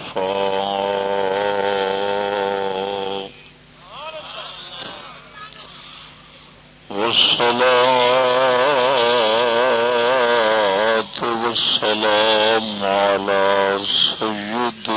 الصفاء والسلام على سيد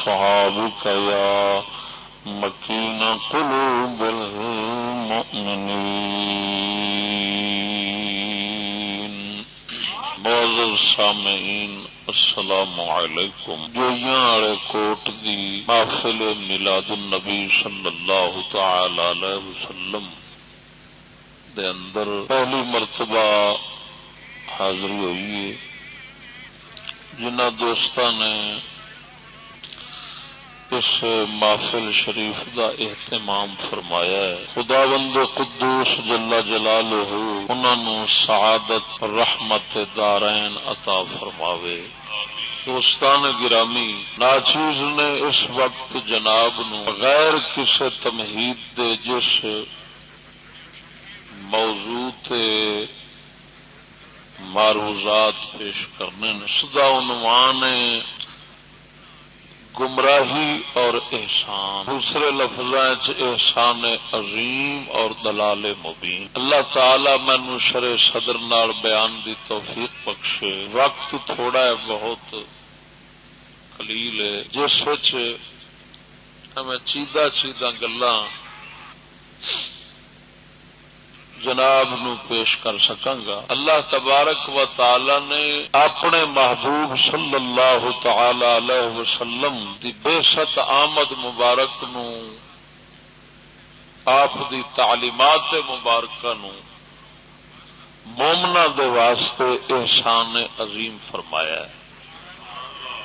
اصحاب کیا مکین کلو بل بعض سامعین السلام علیکم جو یہاں والے کوٹ دی محفل ملاد النبی صلی اللہ تعالی علیہ وسلم دے اندر پہلی مرتبہ حاضری ہوئی ہے۔ جنہ دوستان نے شریف دا اہتمام فرمایا ہے۔ خدا بند قدوس جلا جلال انہوں سعادت، رحمت دارین عطا فرماوے۔ دوستان گرامی، ناچیز نے اس وقت جناب نو غیر کسی تمہید دے جس موضوع تے معروضات پیش کرنے سدا عنوان گمراہی اور احسان۔ دوسرے لفظ احسان عظیم اور دلال مبین۔ اللہ تعالی مینو شر صدر نال بیان دی توفیق بخشے۔ وقت تھوڑا ہے، بہت کلیل ہے۔ جس میں چیدہ چیدہ گلا جناب نو پیش کر سکاں گا۔ اللہ تبارک و تعالی نے اپنے محبوب صلی اللہ تعالی علیہ وسلم دی بے ست آمد مبارک نو، آپ دی تعلیمات مبارکہ نو مومنا دے واسطے احسان عظیم فرمایا ہے۔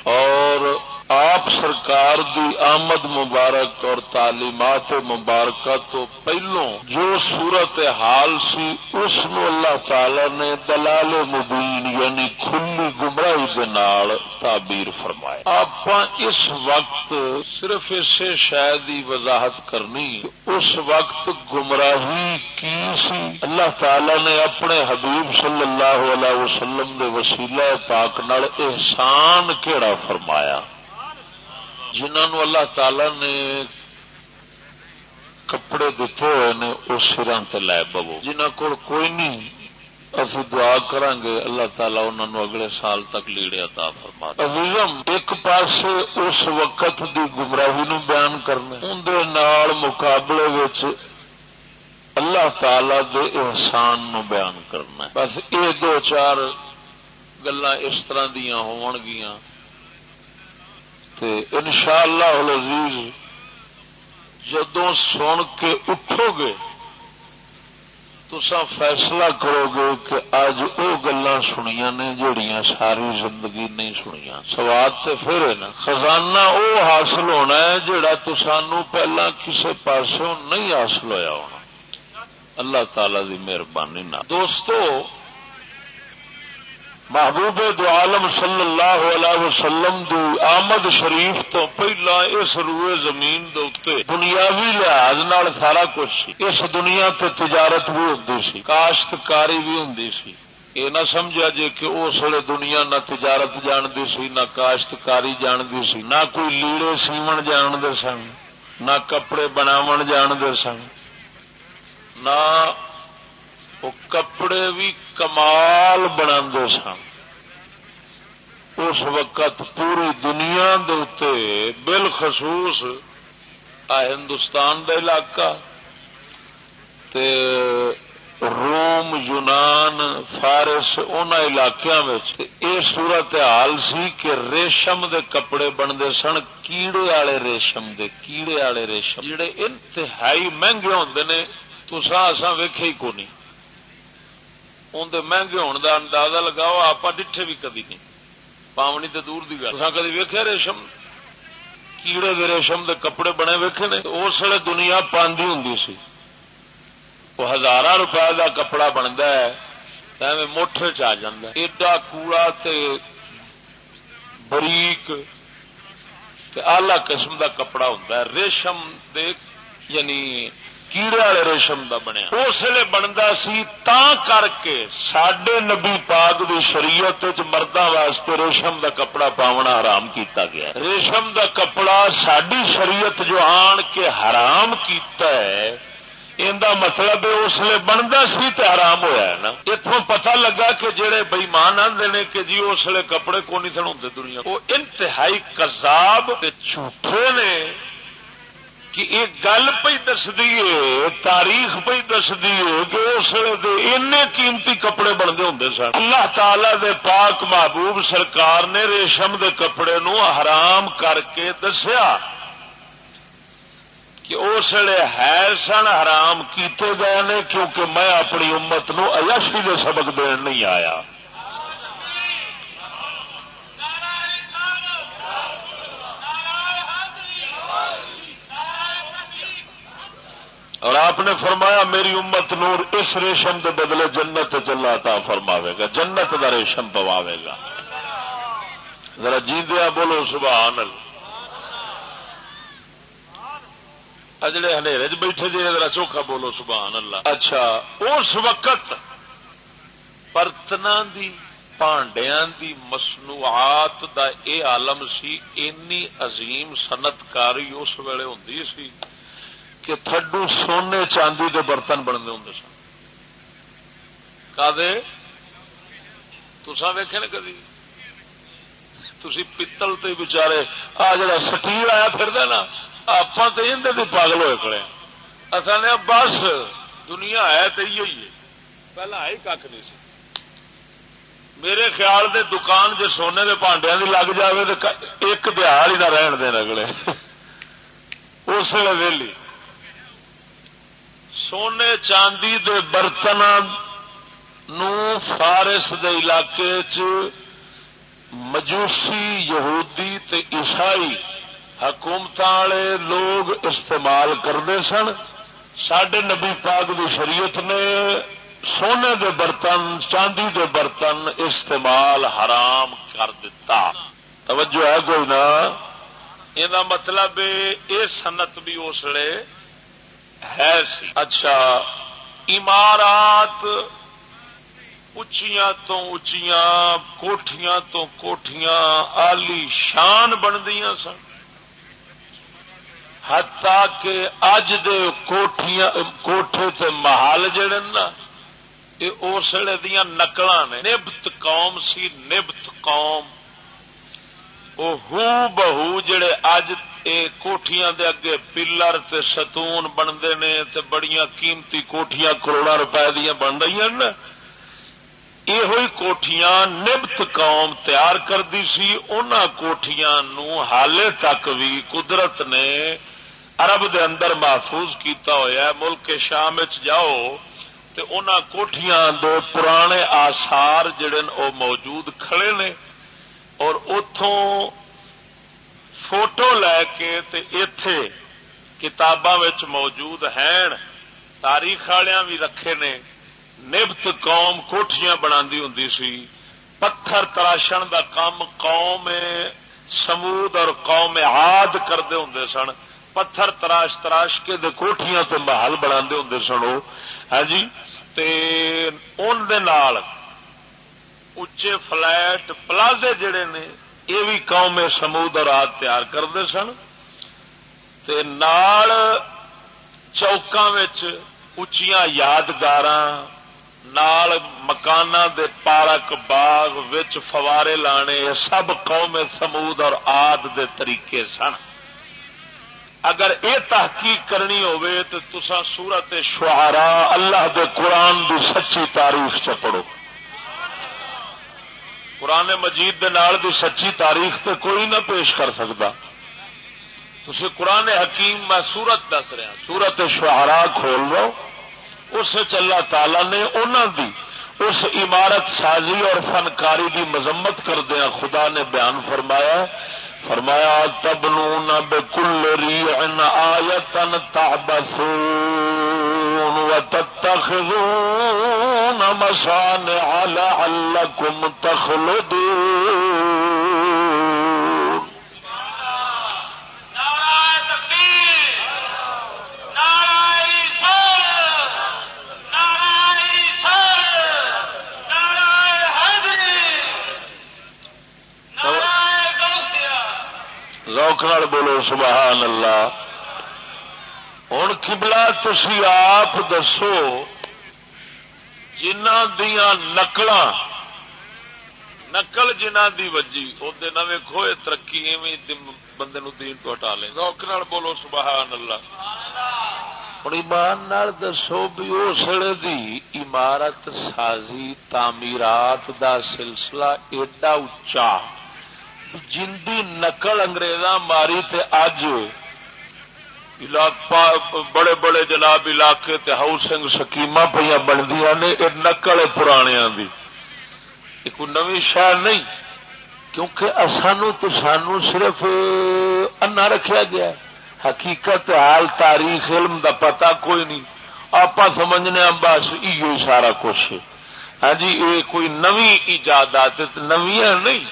اور آپ سرکار دی آمد مبارک اور تعلیمات مبارکہ تو پہلو جو صورت حال سی، اس نو اللہ تعالی نے دلال مبین یعنی کھلی گمراہی کے نال تعبیر فرمایا۔ آپ اس وقت صرف اسے شاید ہی وضاحت کرنی اس وقت گمراہی کی سی؟ اللہ تعالی نے اپنے حبیب صلی اللہ علیہ وسلم دے وسیلہ پاک نال احسان کیڑا فرمایا؟ جنہوں اللہ تعالی نے کپڑے دتے ہوئے نے وہ سرا لے بو جنہ کو کوئی نہیں اسی دعا کریں گے اللہ تعالیٰ انہوں اگلے سال تک لیڑے عطا فرما عظیم ایک پاس اس وقت دی گمراہی نو بیان کرنا اندر مقابلے وچ اللہ تعالی دے احسان نو بیان کرنا بس یہ دو چار گلا اس طرح دیا ہون گیاں ان شاء اللہ جدو سن کے اٹھو گے تو فیصلہ کرو گے کہ اج وہ گلا سنیا نے جہیا ساری زندگی نہیں سنیا سواد تو پھر ہے نا۔ خزانہ وہ حاصل ہونا ہے جہا تو سانو پہلا کسی پاسوں نہیں حاصل ہویا ہونا۔ اللہ تعالی دی مہربانی دوستو محبوب دو عالم صلی اللہ علیہ وسلم دی آمد شریف تو پہلا اس روئے زمین دے دنیاوی لحاظ نال سارا کچھ اس دنیا تے تجارت بھی ہوں سی۔ کاشتکاری بھی ہوں سی۔ یہ نہ سمجھا جی کہ اس ویلے دنیا نہ تجارت جانتی سی، نہ کاشتکاری جانتی سی، نہ کوئی لیڑے سیون جانتے سن، نہ کپڑے بناو جانتے سن، نہ وہ کپڑے بھی کمال بنا سن۔ اس وقت پوری دنیا بالخصوص ہندوستان کا علاقہ تے روم، یونان، فارس ان علاقوں یہ صورت حال سی کہ ریشم دے کپڑے بنتے سن، کیڑے والے ریشم دے، کیڑے والے ریشم۔ جڑے انتہائی مہنگے ہوں نے تو سا ویکھے ہی کو نہیں اندر مہنگے ہونے کا اندازہ لگاؤ آپ ڈٹھے بھی کدی نہیں پاونی تو دور کی گل کدی ویکیا ریشم کیڑے دے ریشم دے کپڑے بنے ویکے نے اس ویل دنیا پاندی ہوں سی وہ ہزار روپئے کا کپڑا بنتا ہے موٹر چ ایڈا کوڑا تے بریک آلہ قسم دا کپڑا ہوں ریشم دے یعنی کیڑے والے ریشم کا بنیا۔ اس لیے بنتا سی تا کر کے سڈے نبی پاک دی شریعت مردوں واسطے ریشم دا کپڑا پاونا حرام کیتا گیا۔ ریشم دا کپڑا ساری شریعت جو آن کے حرام کیتا ہے دا مطلب اس لیے بنتا سی تو حرام ہوا ہے نا۔ اتوں پتہ لگا کہ جہے بئیمان آدھے نے کہ جی اس لیے کپڑے کو نہیں سن ہوں دنیا۔ وہ انتہائی کزاب جھوٹے نے کہ یہ گل پی دسدی تاریخ پی دسدی کہ اس این قیمتی کپڑے بنتے ہوں سن۔ اللہ تعالی دے پاک محبوب سرکار نے ریشم دے کپڑے نو حرام کر کے دسیا کہ اس ہے سن حرام کیتے گئے نے کیونکہ میں اپنی امت نو ایشی دے سبق دین نہیں آیا۔ اور آپ نے فرمایا میری امت نور اس ریشم کے بدلے جنت چلا تا فرماوے گا جنت کا ریشم پواوے گا۔ ذرا جی دیا بولو سبحان اللہ۔ جڑے ہنیرے بیٹھے جی ذرا چوکھا بولو سبحان اللہ۔ اچھا۔ اس وقت برتن دی پانڈیا دی مصنوعات دا اے عالم سی اینی عظیم صنعتکاری اس ویلے ہوں سی۔ کہ تھڈو سونے چاندی کے برتن بنتے ہوں سن۔ تسا ویکے نا کدی؟ تھی پتل تے بچارے آ جڑا سٹیل آیا پھر نا آپ تو اندر پاگل ہوئے کھڑے۔ اصل نے بس، دنیا ہے تو یہ ہی ہے۔ پہلا ہے کھ نہیں سی۔ میرے خیال دے دکان جی سونے کے پانڈیا کی لگ جائے تو ایک بہار ہی نہ رہن دین اگلے۔ اس ویلے ویلی۔ سونے چاندی دے برتن نو فارس دے علاقے چ مجوسی یہودی تے عیسائی حکومت والے لوگ استعمال کرتے سن۔ سڈے نبی پاک دی شریعت نے سونے دے برتن، چاندی دے برتن استعمال حرام کر دیتا توجہ ہے کوئی نا یہ مطلب یہ سنت بھی اسلے ہے سی۔ اچھا عمارات اچیاں تو اچیاں کوٹیاں تو کوٹیاں آلی شان بندیاں سن۔ ہتا کہ اج دے کوٹیاں کوٹھے تے محل جڑے نا یہ اسلے دیا نقل نے۔ نبت قوم سی، نبت قوم۔ وہ ہو بہو جڑے اج کوٹیاں دے اگے پلر تے ستون بنتے نے تے بڑیاں قیمتی کوٹیاں کروڑا روپے دیا بن رہی ہیں یہ کوٹیاں نبت قوم تیار کرتی سی ان کوٹیاں نو حالے تک بھی قدرت نے عرب دے اندر محفوظ کیتا ہوا ملک شام جاؤ تے ان کوٹیاں دے پرانے آسار جڑے او موجود کھڑے نے اور اتوں فوٹو لے کے تے اتے کتاباں موجود ہیں تاریخ والیا بھی رکھے نے نبت قوم کوٹیاں بنا ہوں سی پتھر تراشن دا کام قوم سمود اور قوم آد کرتے ہوں سن پتھر تراش تراش کے دے کوٹیاں تو محل بنا ہوں سن وہ ہاں جی ان دے نال اچے فلائٹ پلازے جڑے نے یہ بھی قوم سمود اور آد تیار کرتے سن نال چوکاں اچیاں یادگار مکان دے پارک باغ وچ فوارے لانے سب قوم سمود اور آد دے طریقے سن۔ اگر یہ تحقیق کرنی تو تسا سورت شہارا اللہ دے قرآن دی سچی تاریخ چ پڑھو۔ قرآن مجید دے نال دی سچی تاریخ تے کوئی نہ پیش کر سکتا۔ تھی قرآن حکیم میں سورت دس رہا سورت شہرا کھول لو۔ اس اللہ تعالی نے انہوں دی اس عمارت سازی اور فنکاری کی مذمت کردیا خدا نے بیان فرمایا فرمایا تبنون نو نہ بے کل ری ان آیتن تابسون و تتخذون مسان لعلكم تخلدون. روکڑ بولو، سبحان اللہ۔ ہوں کبلا تھی آپ دسو جنہ دیا نقل نقل جنہ دی وجی ادے نہ ویکو یہ ترقی ایویں بندے نو دین تو ہٹا لے روک بولو، سبحان اللہ۔ ہوں ایمان دسو بھی اسلے دی عمارت سازی تعمیرات دا سلسلہ ایڈا اچا جندی نقل انگریزاں ماری تے اج بڑے بڑے جناب علاقے تے ہاؤسنگ سکیم پہ بندیاں نے یہ نقل پرانیا دی۔ کوئی نو شہر نہیں، کیونکہ سانو تو سانو صرف انا رکھا گیا حقیقت، حال، تاریخ، علم دا پتہ کوئی نہیں۔ آپ سمجھنے بس یہ سارا کچھ ہاں جی یہ کوئی نوی ایجادات، نویاں نہیں۔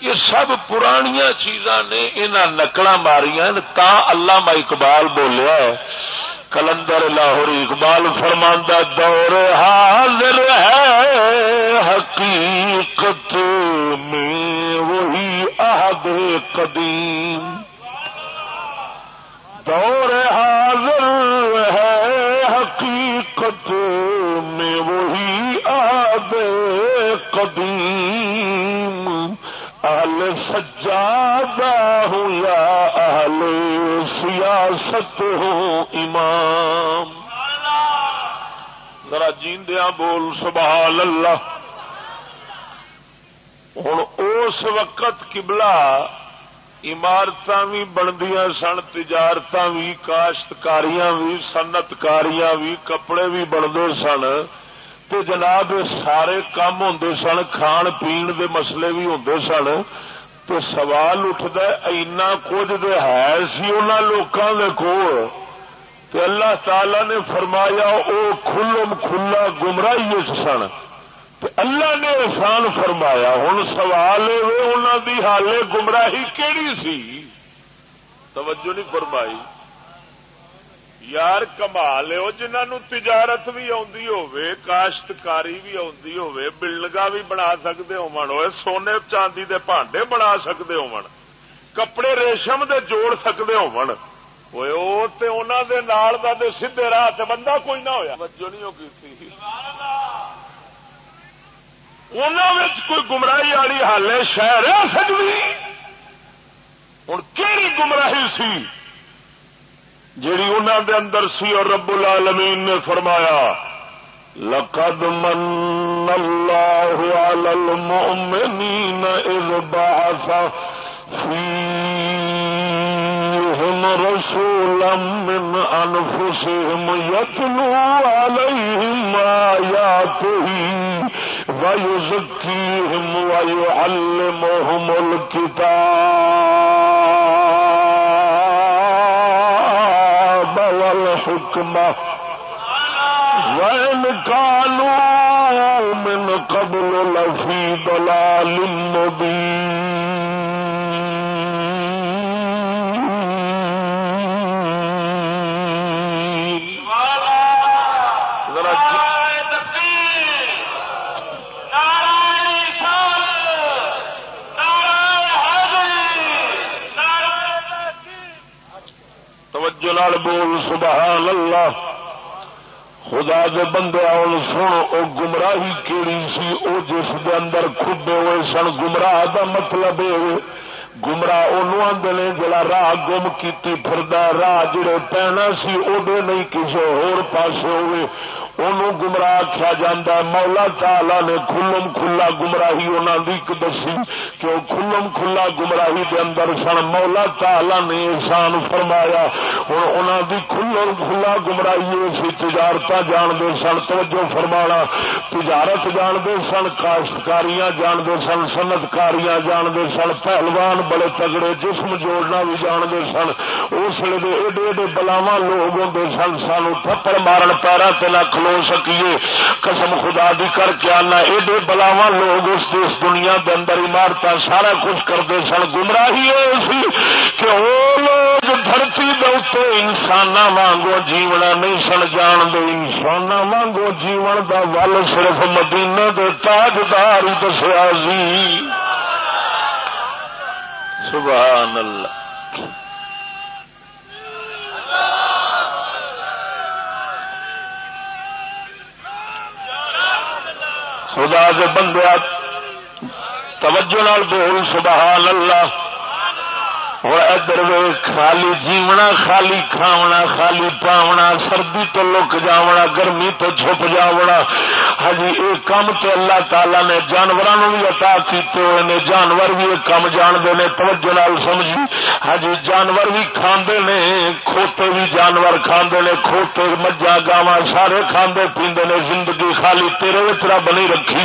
یہ سب پرانیاں چیزاں نے انہاں نقل ماریاں تا اللہ اقبال بولیا ہے۔ کلندر لاہور اقبال فرماندہ دور حاضر ہے، حقیقت میں وہی عہد قدیم۔ دور حاضر ہے، حقیقت میں وہی عہد قدیم۔ اہل سجادہ ہوں یا اہل سیاست ہوں امام؟ ذرا جیندیا بول سبحان اللہ ہوں اس وقت کبلا عمارت بھی بندیاں سن تجارت بھی، کاشتکاریاں بھی، صنعتکاریاں بھی، کپڑے بھی بنتے سن۔ تو جناب سارے کام ہوں سن کھان پین دے مسئلے بھی ہوں سن تو سوال اٹھتا اینا کچھ تو ہے سی ان لوگوں کے کول تو اللہ تعالی نے فرمایا وہ کھلم کھلا گمراہی سن اللہ نے احسان فرمایا ہوں سوال انہوں دی حالے گمراہی کیڑی سی توجہ نہیں فرمائی یار کمال جنہوں تجارت بھی آ کاشتکاری بھی آلڈگا بھی بنا سکتے ہو سونے چاندی دے بھانڈے بنا سکتے ہو کپڑے ریشم دے جوڑ سکتے ہو سیدے راہ بندہ کوئی نہ ہوا توجہ نہیں کوئی گمراہی والی حال شہر آ سکتی ہوں کہڑی گمراہی سی؟ جیڑی انہوں دے اندر سی اور رب العالمین نے فرمایا، لقد من اللہ على المؤمنین اذ بعث فیہم رسولا من انفسهم يتلو عليهم آیاته ويزكيهم ويعلمهم الكتاب والحكمة وإن كانوا من قبل لفي ضلال مبين نال بول سبحان اللہ خدا دے بندے آن سن او گمراہی کیڑی سی؟ او جس دے اندر کھبے ہوئے سن، گمراہ دا مطلب گمراہ آدھے نے، جڑا راہ گم کی فردا راہ جڑے پینا سی، او دے نہیں کسی ہور پاسے ہوئے۔ انہوں گمراہ آخیا جا مولا تالا نے کھلم کھلا گمراہی انہوں نے دسی۔ کہ وہ کھلم کھلا گمراہی دے اندر سن؟ مولا تالا نے احسان فرمایا ہوں انہوں کی کھلم کھلا گمراہی سی تجارت جانتے سن، توجہ فرمانا، تجارت جانتے سن، کاشتکاریاں جانتے سن سنتکاریاں جانتے سن، پہلوان بڑے تگڑے، جسم جوڑنا بھی جانتے سن۔ اس لیے ایڈے ایڈے بلاوا لوگ ہوں سن، سانو تھپڑ مارن پیرا تلا کھلو سکیے۔ قسم خدا دی کر کے آنا، ایڈے بلاوا لوگ اس دنیا دے اندر عمارت سارا کچھ کرتے سن گمراہی سی کہ وہ لوگ دھرتی دے انسان وانگو جیونا نہیں سن جان دے انسان وانگو جیون دا ول صرف مدینے دے تاجدار دسیا جی سبحان اللہ خدا دے بندے توجہ نال بول سبحان اللہ۔ اور ادھر خالی جیونا خالی کھاونا خالی پاونا سردی تو لک جاونا گرمی تو چھپ جاونا ہاں یہ کام تو اللہ تعالی نے جانوروں بھی عطا کیتے ہوئے نے جانور بھی یہ کام جانتے ہیں توجہ نال سمجھی ہاں جانور بھی کھاندے نے کھوتے بھی جانور کھاندے نے کھوتے مجھا گاوا سارے کھاندے پیندے نے زندگی خالی تیرے وچرا بنی رکھی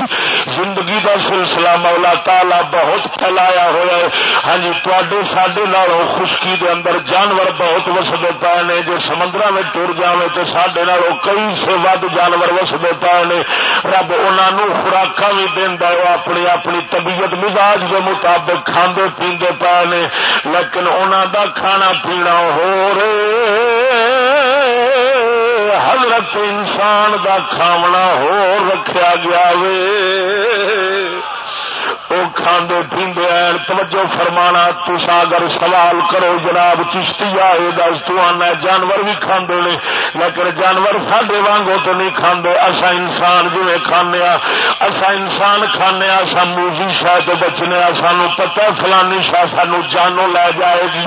زندگی دا سلسلہ مولا تالا بہت پھیلایا ہوا ہے ہاں جی تے نالوں خشکی دے اندر جانور بہت وسدے پے نے جی سمندر میں ٹر جائے تو سڈے کئی سے ود جانور وسدے پے نے۔ رب انہوں خوراک بھی دینا وہ اپنی اپنی طبیعت مزاج کے مطابق کھانے پیندے پے نے۔ لیکن انہوں دا کھانا پینا ہو رہے حضرت انسان دا کھاونا ہو رکھا گیا وے۔ وہ کھانے پیندے ہیں توجہ فرمانا، تسا اگر سوال کرو جناب، چشتی آئے دس تو آنا جانور بھی کھاندے نے۔ لیکن جانور ساڈے وانگو تو نہیں کھاندے۔ اصا انسان جی کھانے اصا انسان کھانے اصا موزی شاہ تو بچنے سانو پتا فلانی شاہ سانو جانو لے جائے گی۔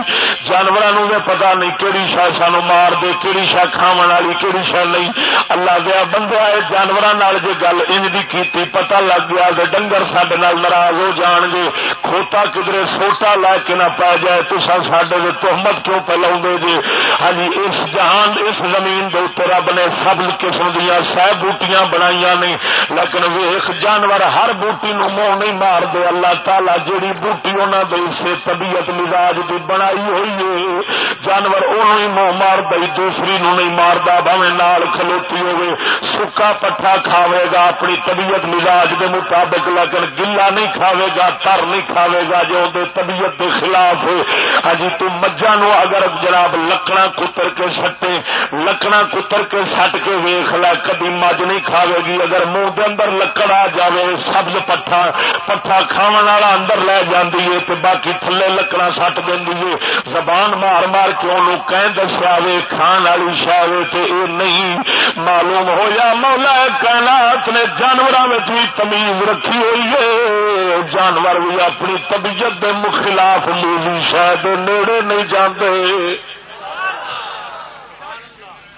جانوروں بھی پتا نہیں کہڑی شاہ سانو مار دے کہڑی شاہ کھاو والی کہڑی شاہ نہیں۔ اللہ دیا بندہ ہے جانوروں جی گل انج کی پتا لگ گیا ڈنگر سڈے ناراض ہو جان گے۔ کھوتا کدھر سوٹا لے کے نہ پی جائے۔ تو سڈے تحمت کیوں پہ لاؤ جی؟ ہاں جی، اس جہان، اس زمین دے رب نے سب قسم دیا۔ سہ بوٹیاں بنائی نے۔ لیکن ویخ جانور ہر بوٹی نو منہ نہیں مار دے اللہ تعالی جیڑی بوٹی انہوں دے سے طبیعت مزاج کی بنائی ہوئی ہے، جانور انہوں ہی منہ مار دئی دوسری نو نہیں ماردا۔ بھاوے نال کھلوتی ہوئے سکا پٹھا کھاوے گا۔ اپنی طبیعت مزاج کے مطابق، لیکن گلا نہیں کھاوے گا، تر نہیں کھاوے گا جو دے طبیعت کے خلاف ہے ہجی ہاں تو مجھا نو اگر جناب لکڑا کتر کے سٹے لکڑا کتر کے سٹ کے ویخ لا کدی مجھ نہیں کھاوے گی۔ اگر منہ کے اندر لکڑ آ جائے سبز پٹھا پٹھا کھا والا اندر لے جاندی ہے تو باقی تھلے لکڑا سٹ دینی ہے۔ زبان مار مار کے انہوں کہیں دسیا وے، کھان والی شاہ تو یہ نہیں۔ معلوم ہو یا مولا کائنات نے جانوروں میں بھی تمیز رکھی ہوئی ہے۔ جانور بھی اپنی طبیعت کے مخلاف مولی شاید نیڑے نہیں جاتے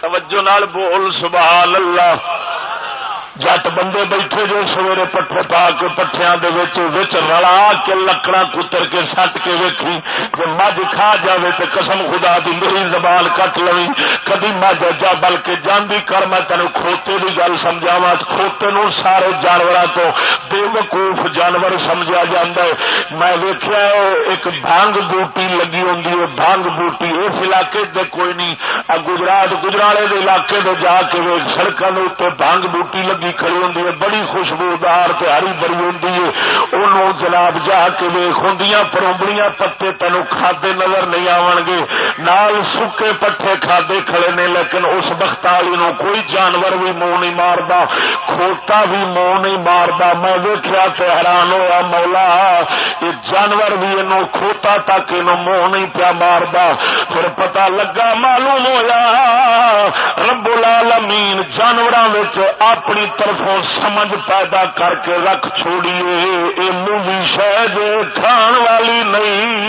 توجہ نال بول، سبحان اللہ۔ جٹ بندے بیٹھے جو سویرے پٹھے پا کے پٹھیا رلا کے لکڑا کتر کے سٹ کے ویکھی۔ جی مجھ کھا جائے تو قسم خدا دی میری زبان کٹ لوی۔ کدی مجھ جا بلکہ جاندی کر میں تین کھوتے کی گل سمجھاوا کھوتے نو سارے جانور تو بے وقوف جانور سمجھا جا میں ویکیا ایک بانگ بوٹی لگی ہوں بانگ بوٹی اس علاقے دے کوئی نہیں۔ گجرات گجرالے علاقے دے جا کے سڑکوں کے اتنے بانگ بوٹی لگی کھڑی ہوں بڑی خوشبودار ہری بری ہوں انہوں جناب جا کے ویخ ہوں پروبڑیاں پتے تینوں کھادے نظر نہیں آن گے نال سکے پٹھے کھادے کھڑے نے، لیکن اس بختالی نو کوئی جانور بھی منہ نہیں مارتا کھوتا بھی منہ نہیں مارتا میں ویکیا تو حیران ہوا مولا، یہ جانور بھی یہ کھوتا تک یہ منہ نہیں پیا مارتا پھر پتا لگا، معلوم ہوا رب العالمین جانوروں اپنی طرفوں سمجھ پیدا کر کے رکھ چھوڑیے یہ مووی شاید کھان والی نہیں۔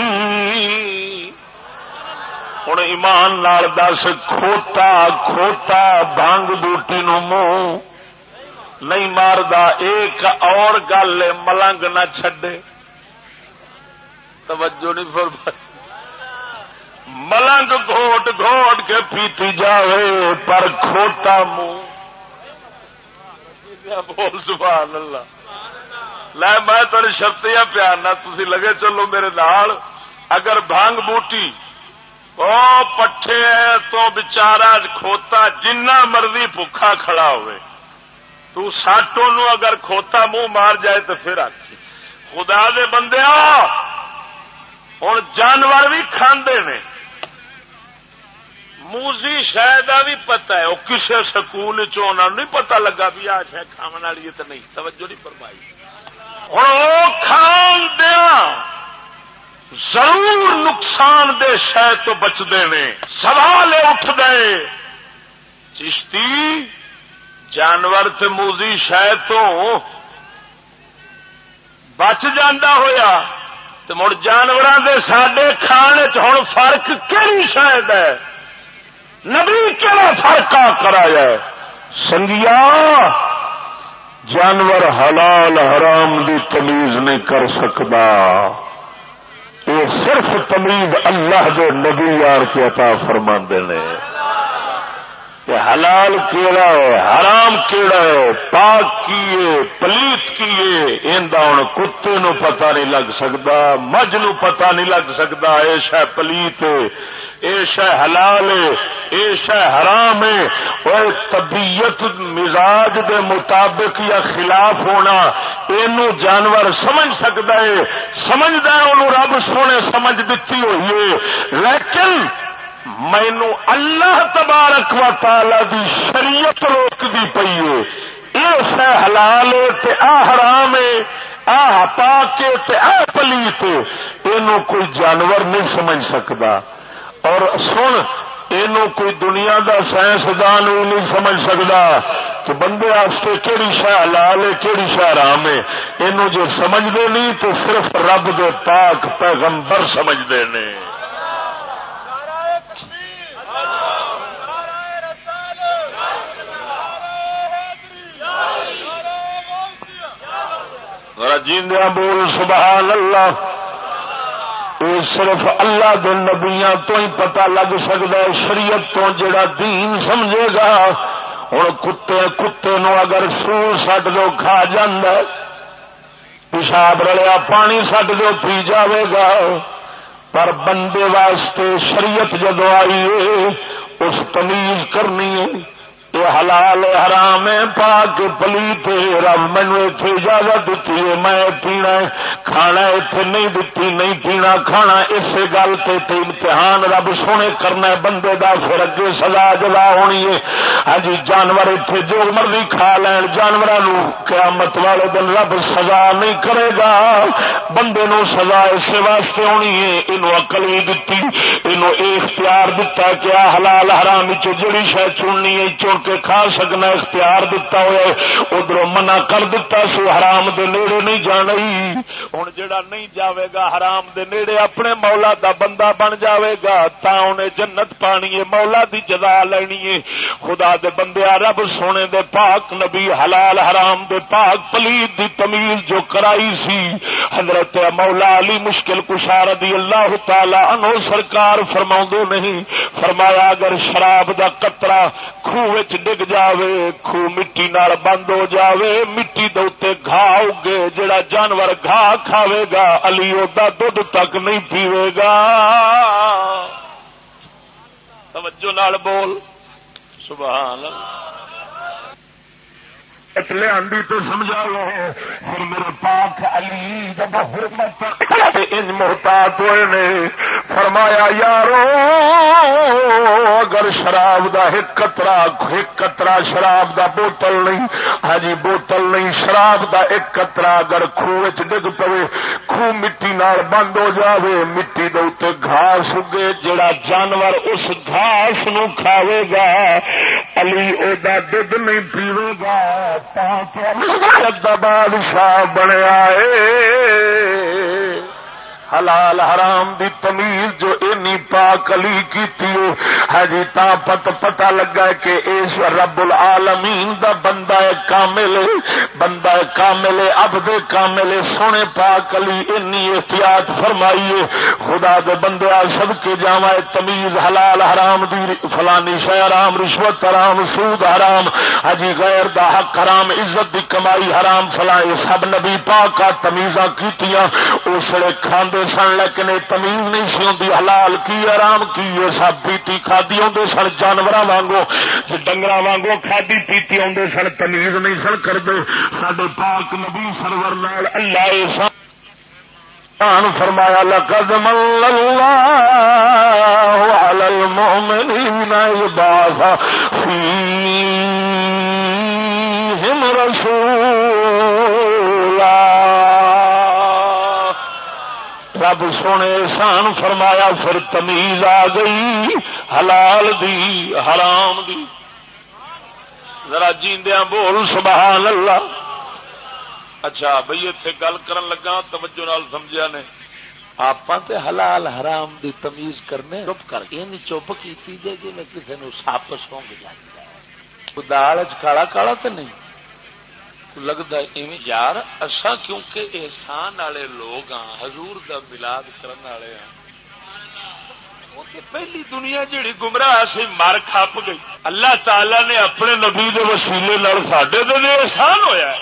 ہوں ایمان نال دس، کھوتا کھوتا بانگ بوٹی نو منہ نہیں ماردا، ایک اور گل ملنگ نہ چھڈے۔ توجہ نہیں فرمائی۔ ملنگ گھوٹ گھوٹ کے پیتی جاوے، پر کھوتا منہ بول، سبحان اللہ۔ لے، میں تر شرطیاں پیار نہ تھی لگے چلو میرے نال۔ اگر بھانگ بوٹی، او پٹھے تو بچارا کھوتا، جنہ مرضی بھوکھا کھڑا ہوئے۔ تو ساٹوں نو اگر کھوتا منہ مار جائے تو پھر آتی خدا دے بندے ہوں جانور بھی کھاندے نے۔ موزی شاید بھی پتا ہے، وہ کسی سکول نہیں پتا لگا بھی آ شاید کھان والی تو نہیں۔ توجہ نہیں فرمائی۔ ہوں وہ کھان دیا ضرور نقصان دے شاید تو بچتے نے۔ سوال اٹھ گئے چشتی، جانور تے موزی شاید تو بچ جانا ہوا تو مڑ جانوروں کے سڈے کھانے ہوں فرق کہڑی شاید ہے؟ نبی کہڑا فرقہ کرایا سنگیا، جانور حلال حرام دی تمیز نہیں کر سکتا۔ یہ صرف تمیز اللہ دے نبی یار کے عطا فرما نے۔ حلال کیڑا ہے، حرام کیڑا ہے، پاک کیے، پلیت کیے ہوں کتے نو پتہ نہیں لگ سکتا، مجھ نو پتہ نہیں لگ سکتا یہ شہ پلیت اے شہ حلال ہے، اے شہ حرام ہے اور طبیعت مزاج دے مطابق یا خلاف ہونا یہ جانور سمجھ سکتا ہے سمجھتا ہے، انہوں رب سونے سمجھ دیتی ہوئی ہے۔ لیکن مینو اللہ تبارک و تعالی دی شریعت روک دی پئی ہے۔ یہ شہ حلال ہے آ حرام ہے، آ پا کے آ پلیت یہ کوئی جانور نہیں سمجھ سکتا۔ اور سن یہ کوئی دنیا دا سائنسدان بھی نہیں سمجھ سکتا کہ بندے واسطے کہڑی شہ لال ہے کہڑی شہ رام ہے۔ یہ جو سمجھتے نہیں تو صرف رب دے پاک پیغمبر سمجھتے ہیں جیندیا بول، سبحان اللہ۔ یہ صرف اللہ دے نبیاں تو ہی پتہ لگ سکتا ہے، شریعت تو جڑا دین سمجھے گا ہوں کتے کتے نو اگر سور سٹ دو کھا جاندہ پیشاب رلیا پانی سٹ دو پی جاوے گا، پر بندے واسطے شریعت جدو آئی اس تمیز کرنی ہے۔ یہ حلال حرام پا کے رب مینو اتنے اجازت دیتی ہے میں پینا کھانا اتنے نہیں دیتی نہیں پینا کھانا اسی گل سے امتحان رب سونے کرنا بندے دا پھر اگے سزا جلا ہونی ہے ہاں جی جانور اتنے جو مرضی کھا لین جانور قیامت والے دن رب سزا نہیں کرے گا بندے نو سزا اس واسطے ہونی ہے یہ اکل بھی دتی یہ اختیار دتا کیا حلال حرام چڑی شاید چننی ہے چن کے کھا سکنا، اختیار دتا ہوا ادھر منع کر دتا سو حرام دے نیڑے نہیں جانا ہوں جڑا نہیں جاوے گا، حرام دے نیڑے اپنے مولا دا بندہ بن جاوے گا، تا انہیں جنت پانی ہے، مولا دی جزا لینی ہے۔ خدا دے بندے، رب سونے دے پاک نبی، حلال حرام دے پاک، پلید دی تمیز جو کرائی سی۔ حضرت مولا علی مشکل کشار دی اللہ تعالی انو سرکار فرما نہیں، فرمایا اگر شراب دا قطرہ خوہ ڈگ جاوے خو مٹی نال بند ہو جاوے مٹی دے گھا اگے جڑا جانور گھا کھاوے گا علی دا دودھ تک نہیں پیوے گا توجہ نال بول سبحان اللہ لیا تو سمجھا لو۔ پھر میرے پاک علی جب حرمت ان محتاط ہوئے نے فرمایا، یارو، اگر شراب دا ایک قطرہ ایک قطرہ شراب دا بوتل نہیں ہاں جی، بوتل نہیں، شراب دا ایک قطرہ اگر خوہ ڈگ پوے خوہ مٹی نال بند ہو جاوے، مٹی دے اتنے گھاس اگے جڑا جانور اس گھاس نو کھاوے گا علی او دا دودھ نہیں پیوے گا تاکہ بادشاہ بنیا ہے۔ حلال حرام دی تمیز جو اینی پاک علی کی ہے ہاں جی تا پت پتا لگا کہ اس رب العالمین دا بندہ کامل بندہ کامل اب دے کامل، سونے پاک علی اینی احتیاط فرمائیے خدا دے بندے سب کے جاوا تمیز، حلال حرام دی، فلانی شہ حرام، رشوت حرام، سود حرام ہجی غیر دا حق حرام، عزت دی کمائی حرام، فلاں سب نبی پاک تمیزاں کیتیاں اسلے کھاندے سن لیکن تمیز نہیں سی ہوں حلال کی آرام کی، یہ سب پیتی کھادی آدھے سن جانور وانگو ڈنگر وانگو کھادی پیتی آدھے سن، تمیز نہیں سن کرتے سڈے پاک نبی سرور نال اللہ فرمایا، لقد من اللہ علی المؤمنین باث فیہم رسولا رب سونے احسان فرمایا پھر تمیز آ گئی حلال دی حرام دی۔ ذرا جیندیا بول سبحان اللہ۔ اچھا بھائی اتنے گل کرن لگا توجہ نال سمجھا نے۔ آپ حلال حرام دی تمیز کرنے چپ کر ان چپ کی جی میں کسی نے سپ سونگ جاتا دال کالا کالا تو نہیں۔ لگتا یار اصا کیونکہ احسان والے لوگ ہاں حضور دا ملاد والے ہاں پہلی دنیا جہی گمراہ سی مر کھپ گئی اللہ تعالی نے اپنے نبی دے وسیلے سڈے دن احسان ہوا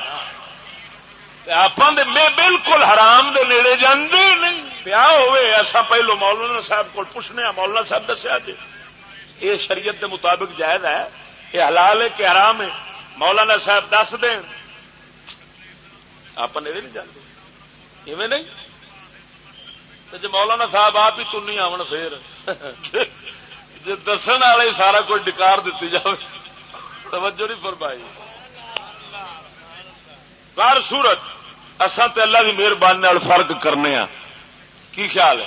آپ بالکل حرام دے نیڑے جاندے نہیں پیا ہوئے ایسا پہلو مولانا صاحب کو پوچھنے مولانا صاحب دسیا جی یہ شریعت دے مطابق جائز ہے یہ حلال ہے کہ حرام ہے مولانا صاحب دس دین آپ نیڑے نہیں جانتے ایویں نہیں؟ جی مولانا صاحب آپ ہی تنی آن پھر جی دس والے سارا کچھ ڈکار دیتی جائے توجہ نہیں فرمائی۔ بار سورت اصا تو اللہ کی مہربانی فرق کرنے ہاں۔ کی خیال ہے؟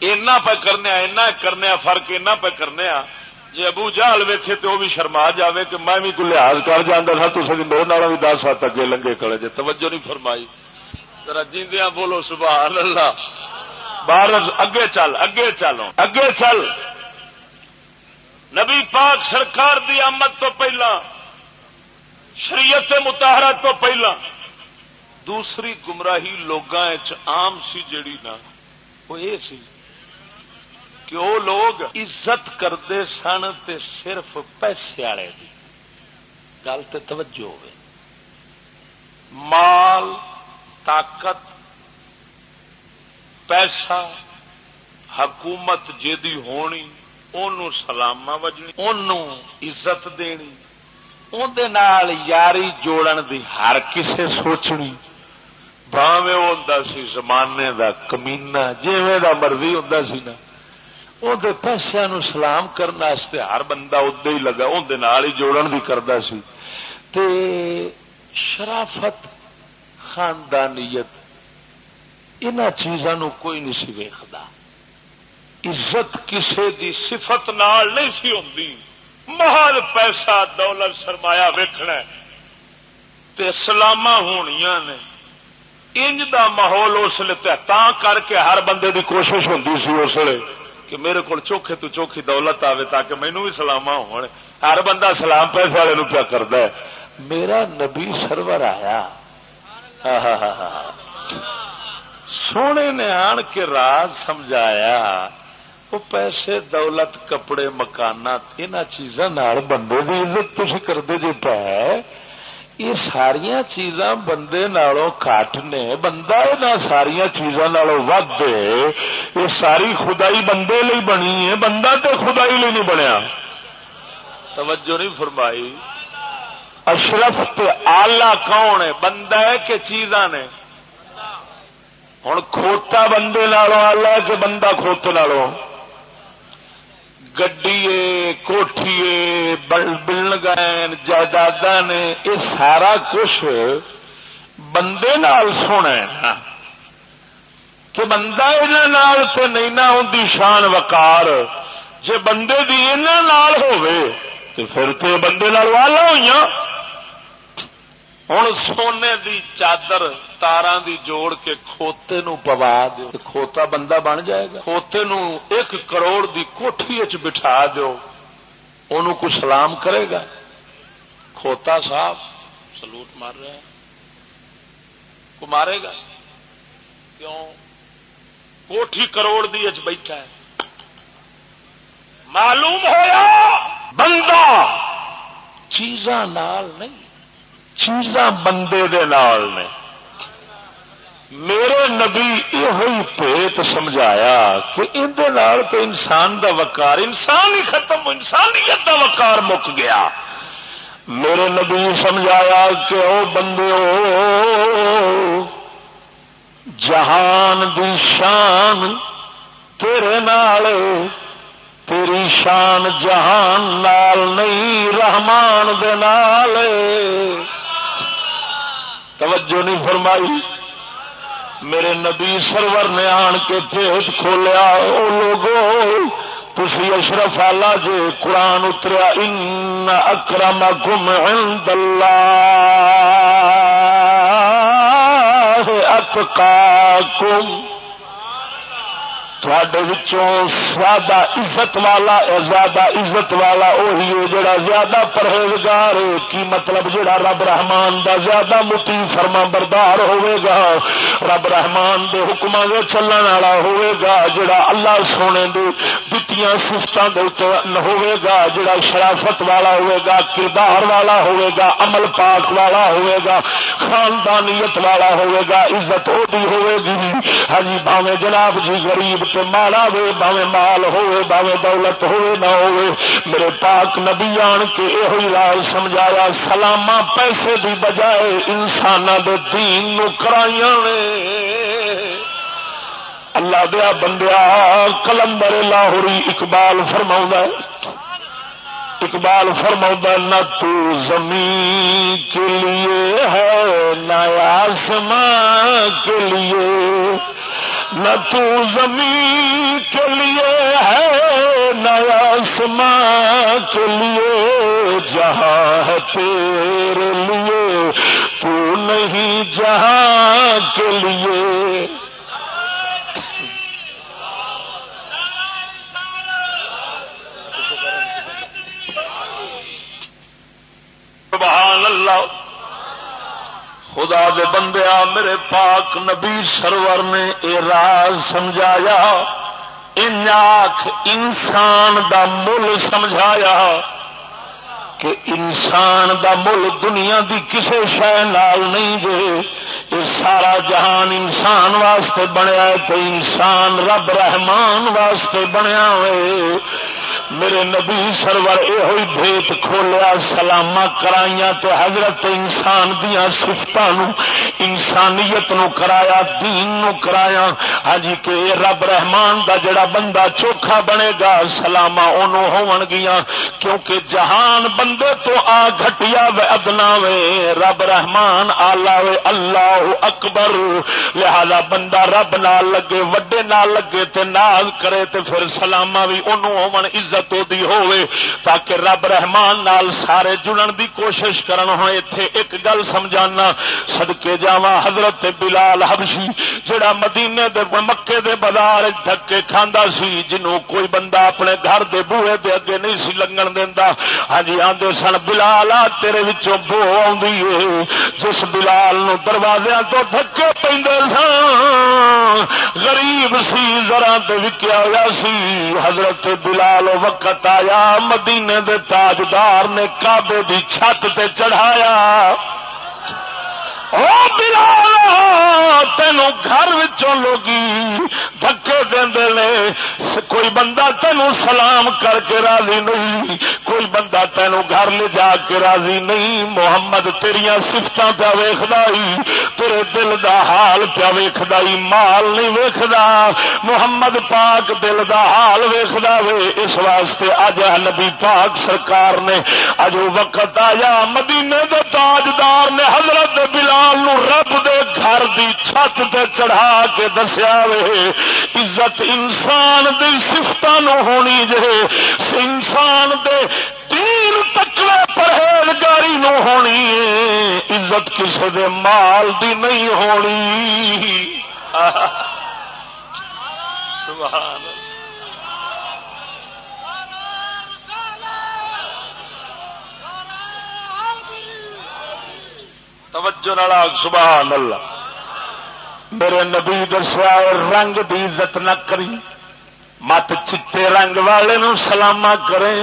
اینا پہ کرنے ہاں، اینا کرنے ہاں، فرق اینا پہ کرنے ہاں۔ جی ابو جہل ویکے تو وہ بھی شرما جائے کہ میں بھی کوئی لحاظ کر جانا تھا تو میرے نال بھی دس ہاتھ اگے لنگے کڑے جی توجہ نہیں فرمائی۔ ذرا جیندیاں بولو سبحان اللہ بارہ اگے چل، اگے چلو اگے چل۔ نبی پاک سرکار دی آمد تو پہلا، شریعت متحرہ تو پہلا۔ دوسری گمراہی لوگاں عام سی جڑی نا، وہ یہ سی۔ کہ وہ لوگ عزت کرتے سن تے صرف پیسے والے کی گل تو توجہ ہوئے۔ مال، طاقت، پیسہ، حکومت جی ہونی ان سلامہ وجنی ان عزت دینی اندر یاری جوڑن دی ہر کسے سوچنی۔ باوے ہوں سی زمانے دا کمینا جیویں دا مرضی ہوں سی نا۔ اندر پیسے نو سلام کرنے ہر بندہ ادے ہی لگا اندر ہی جوڑن بھی کرتا سی۔ تے شرافت، خاندانیت ان چیزوں کوئی نہیں سی ویکھدا۔ عزت کسے دی صفت نال نہیں سی ہوندی۔ محل پیسہ دولت سرمایا ویکھنا تے سلامہ ہونیاں نے۔ انج دا ماحول اس لیے تا کر کے ہر بندے دی کوشش ہوندی سی اس لیے۔ کہ میرے کو چوکھے تو چوکھی دولت آوے تاکہ مینو بھی سلام ہونے ہر بندہ سلام پیسے والے کیا کرتا ہے؟ میرا نبی سرور آیا۔ سونے نے آن کے راز سمجھایا، وہ پیسے، دولت، کپڑے، مکانات ان چیزوں بندے کی عزت تھی کرتے جی پہ یہ ساریا چیزاں بندے نالوں کٹ نے، بندہ یہ ساریا چیزاں ود یہ ساری خدائی بندے لی بنی ہے، بندہ تو خدائی لی نہیں بنیا۔ توجہ نہیں فرمائی۔ اشرف تے آلہ کون ہے؟ بندہ ہے کہ چیزاں نے؟ ہوں کھوتا بندے نالوں، آلہ ہے کہ بندہ کھوتے نالوں۔ گڈی کوٹھی بلڈنگ جائیداد نے، یہ سارا کچھ بندے نال سونا ہے نا۔ کہ بندہ انہوں سے نہیں نہ ان کی شان وکار جی بندے کی انہوں ہوئے تو پھر تو بندے والا ہوئی ہوں سونے دی چادر تارا دی جوڑ کے کھوتے نو پوا دو کھوتا بندہ بن جائے گا کھوتے نو ایک کروڑ دی کوٹھی چ بٹھا دو ان کو سلام کرے گا کھوتا صاحب سلوٹ مار رہا ہے کو مارے گا کیوں کوٹھی کروڑ دی اچ بیٹھا ہے معلوم ہوا بندہ چیزاں نال نہیں چیزاں بندے دے نال نے۔ میرے نبی یہ پیت سمجھایا کہ اندر تو انسان دا وکار انسان ہی ختم، انسانیت دا وکار مک گیا۔ میرے نبی سمجھایا کہ او بندے جہان دی شان تیرے نال، تیری شان جہان نال نہیں، رحمان دے نال۔ توجہ نہیں فرمائی۔ میرے نبی سرور نے آن کے پیٹ کھولیا۔ او لوگو تھی اشرف آلہ جے قرآن اتریا۔ ان اکرم گم اللہ اتقاکم زیادہ عزت والا زیادہ عزت والا وہی ہے جڑا زیادہ پرہیزگار کی مطلب جڑا رب رحمان دا زیادہ متی فرما بردار ہوئے گا؟ رب رحمان دے حکم دے چلن والا ہوئے گا، جڑا اللہ سونے دے دتیاں سفتوں دے ہوئے گا، جڑا شرافت والا ہوئے گا، کردار والا ہوئے گا، عمل پاک والا ہوئے گا، خاندانیت والا ہوئے گا، عزت ہوتی ہوئے گی۔ ہاں جی، بھاوے جناب جی غریب تے ماڑا وے باوے مال ہوئے باوے دولت ہوئے نہ ہوئے میرے پاک نبی آن کے یہ راج سمجھایا سلاما پیسے دی بجائے انسان دے دین نو کرائیاں نے۔ اللہ دیا بندیا، کلندر لاہوری اقبال فرما اقبال فرما نہ تو زمین کے لیے ہے، نہ آسمان کے لیے۔ نہ تو زمین کے لیے ہے، نہ آسمان کے لیے، جہاں ہے تیرے لیے، تو نہیں جہاں کے لیے۔ سبحان اللہ۔ خدا دے بندیا میرے پاک نبی سرور نے اے راز سمجھایا ان انسان دا مل سمجھایا کہ انسان دا مل دنیا دی کسے شہ نال نہیں جے یہ سارا جہان انسان واسطے بنیا تو انسان رب رحمان واسطے بنیا ہوئے۔ میرے نبی سرور یہ بھیت کھولیا، سلامہ کرائیاں تو حضرت انسان دیا سفت انسانیت نو کرایا، دین نو کرایا۔ ہاں جی کہ رب رحمان دا جڑا بندہ چوکھا بنے گا، سلامہ انہوں ہون گیا کیونکہ جہان بندے تو آ گھٹیا و ادنا وے۔ رب رحمان آلہ وے اللہ اکبر۔ لہذا بندہ رب نہ لگے، وڈے نہ لگے تے ناز کرے تے پھر سلامہ بھی انہوں ہون، عزت عزت دی ہوئے تاکہ رب رحمان نال سارے جڑن دی کوشش کرن۔ ہوں ایتھے ایک گل سمجھانا، صدقے جاواں حضرت بلال حبشی، جڑا مدینے دے مکے دے بازار دھکے کھاندا سی، جنوں کوئی بندہ اپنے گھر دے بوئے دے اگے نہیں سی لنگن دیندا۔ ہاں جی آندے سن، بلال آ تیرے وچوں بو آوندی ہے جس بلال نو دروازے تو دھکے پیندے سن۔ غریب سی، ذرا تے وکیا ہوا سی۔ حضرت بلال وقت آیا مدینے دے تاجدار نے کابے دی چھت تے چڑھایا۔ بلال تینو گھر لوگی دھکے دے کوئی بندہ تینو سلام کر کے راضی نہیں کوئی بندہ تینو گھر لے جا کے راضی نہیں محمد تیریا سفت پیا ویخد تیرے دل دا حال پیا ویخد مال نہیں ویخد محمد پاک دل دا حال ویخد وے اس واسطے اج نبی پاک سرکار نے اج وقت آیا مدینے دے تاجدار نے حضرت بلال بلا نو رب دے گھر دی چھت تے چڑھا کے دسیا وے، عزت انسان دی سفت نو ہونی جے، انسان دے تین تکڑے پرہیزگاری نو ہونی ہے عزت کسی دے مال دی نہیں ہونی۔ سبحان اللہ۔ توجہ نال سبحان اللہ۔ میرے نبی دسیا رنگ دی عزت نہ کری، مت چٹے رنگ والے نو سلاما کریں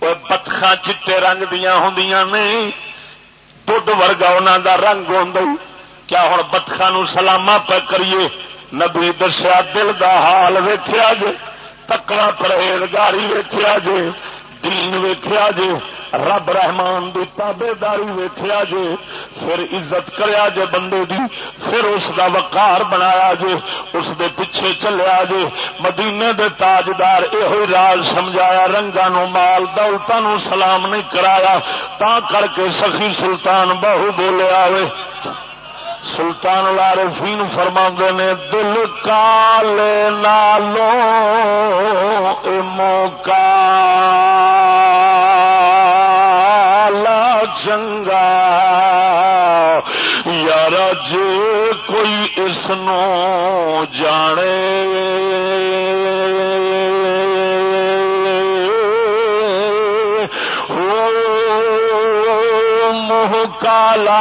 وہ بتخا چٹے رنگ دیا ہوں نے دھد ورگا انہوں دا رنگ ہوں کیا ہوں بتخا نو سلاما پہ کریے؟ نبی دسیا، دل دا حال ویخیا جے، تکڑا پرہیزگاری ویخیا جے، دین ویخیا جے۔ رب رحمان دی تابے داری ویخیا جے، پھر عزت کریا جے بندے دی، پھر اس دا وقار بنایا جے، اس دے پیچھے چلیا جے۔ مدینے دے تاجدار یہ راز سمجھایا رنگا نو مال دولتا نو سلام نہیں کرایا، تا کر کے سخی سلطان بہو بولے آئے سلطان لارے فین فرما نے، دل کال نالو موقع۔ نو جانے۔ کالا۔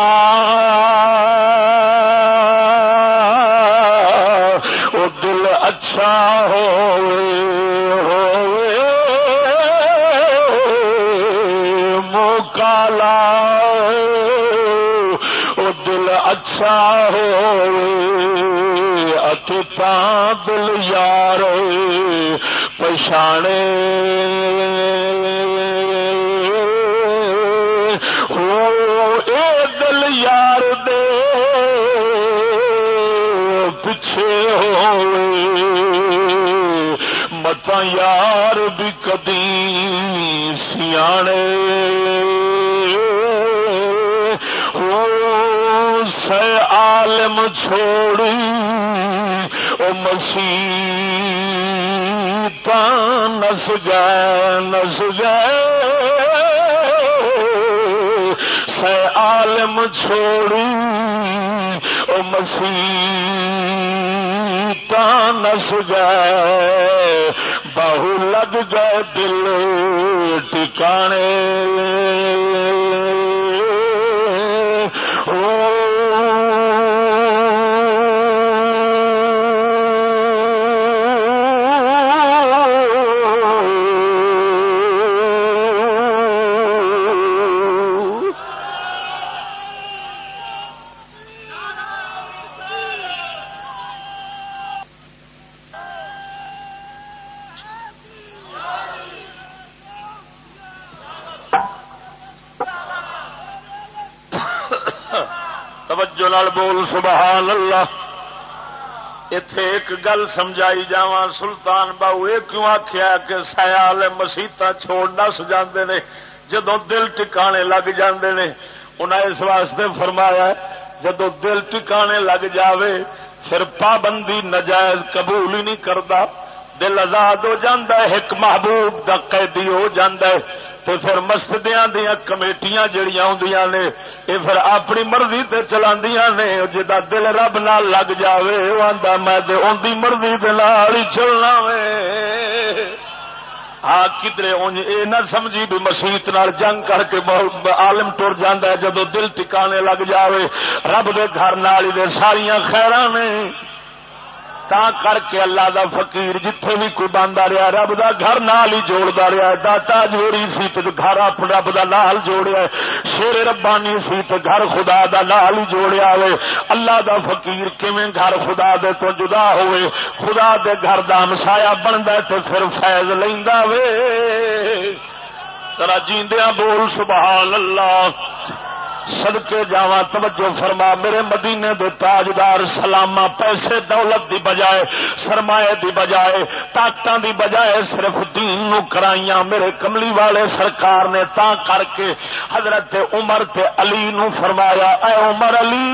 وہ دل اچھا ہو اچھا ہو دل یار پچھانے اے دل یار دے پچھے ہو مت یار بھی کدی سیانے عالم چھوڑی مسیح نس گئے نس گئے سے عالم چھوڑی، او مسیح نس گئے بہو لگ گئے دل ٹکانے توجہ نال بول، سبحان اللہ۔ اتے ایک گل سمجھائی جا سلطان باؤ یہ کیوں آخیا کہ سیال مسیطا چھوڑ نس جاندے نے جدو دل ٹکانے لگ جاندے نے۔ انہیں اس واسطے فرمایا جدو دل ٹکانے لگ جاوے، پھر پابندی نجائز قبول ہی نہیں کرتا دل آزاد ہو جاندہ ہے، ایک محبوب دا قیدی ہو جاندہ ہے۔ تو پھر مسجدیاں دیا کمیٹیاں جڑیاں ہوں نے یہ پھر اپنی مرضی تے چلاندیاں نے جدا دل رب نال لگ جاوے وہ آندا میں تے ان دی مرضی دے نال ہی چلنا وے۔ ہاں کدرے اونج اے نہ سمجھی بھی مسیت نال جنگ کر کے عالم ٹر جاندا ہے جدو دل ٹکانے لگ جاوے، رب دے گھر نال ہی دے ساریاں خیراں نے۔ تا کر کے اللہ دا فقیر جتھے بھی کوئی باندھا رہا رب دا گھر نال ہی جوڑتا رہا داتا جوڑی سی تو گھر رب دا نال جوڑیا شیر ربانی سی تو گھر خدا دا نال ہی جوڑیا ہوئے۔ اللہ دا فقیر کیویں گھر خدا دے تو جدا ہوئے؟ خدا دے گھر دا مسایا بنتا تو پھر فیض لینا وے۔ ترا جیندیاں بول، سبحان اللہ۔ سدکے جا توجہ فرما، میرے مدینے دے تاجدار سلامہ پیسے دولت دی بجائے، سرمایہ دی بجائے طاقت دی بجائے صرف دین نو کرائیاں میرے کملی والے سرکار نے تا کر کے حضرت عمر تے علی نو فرمایا، اے عمر علی!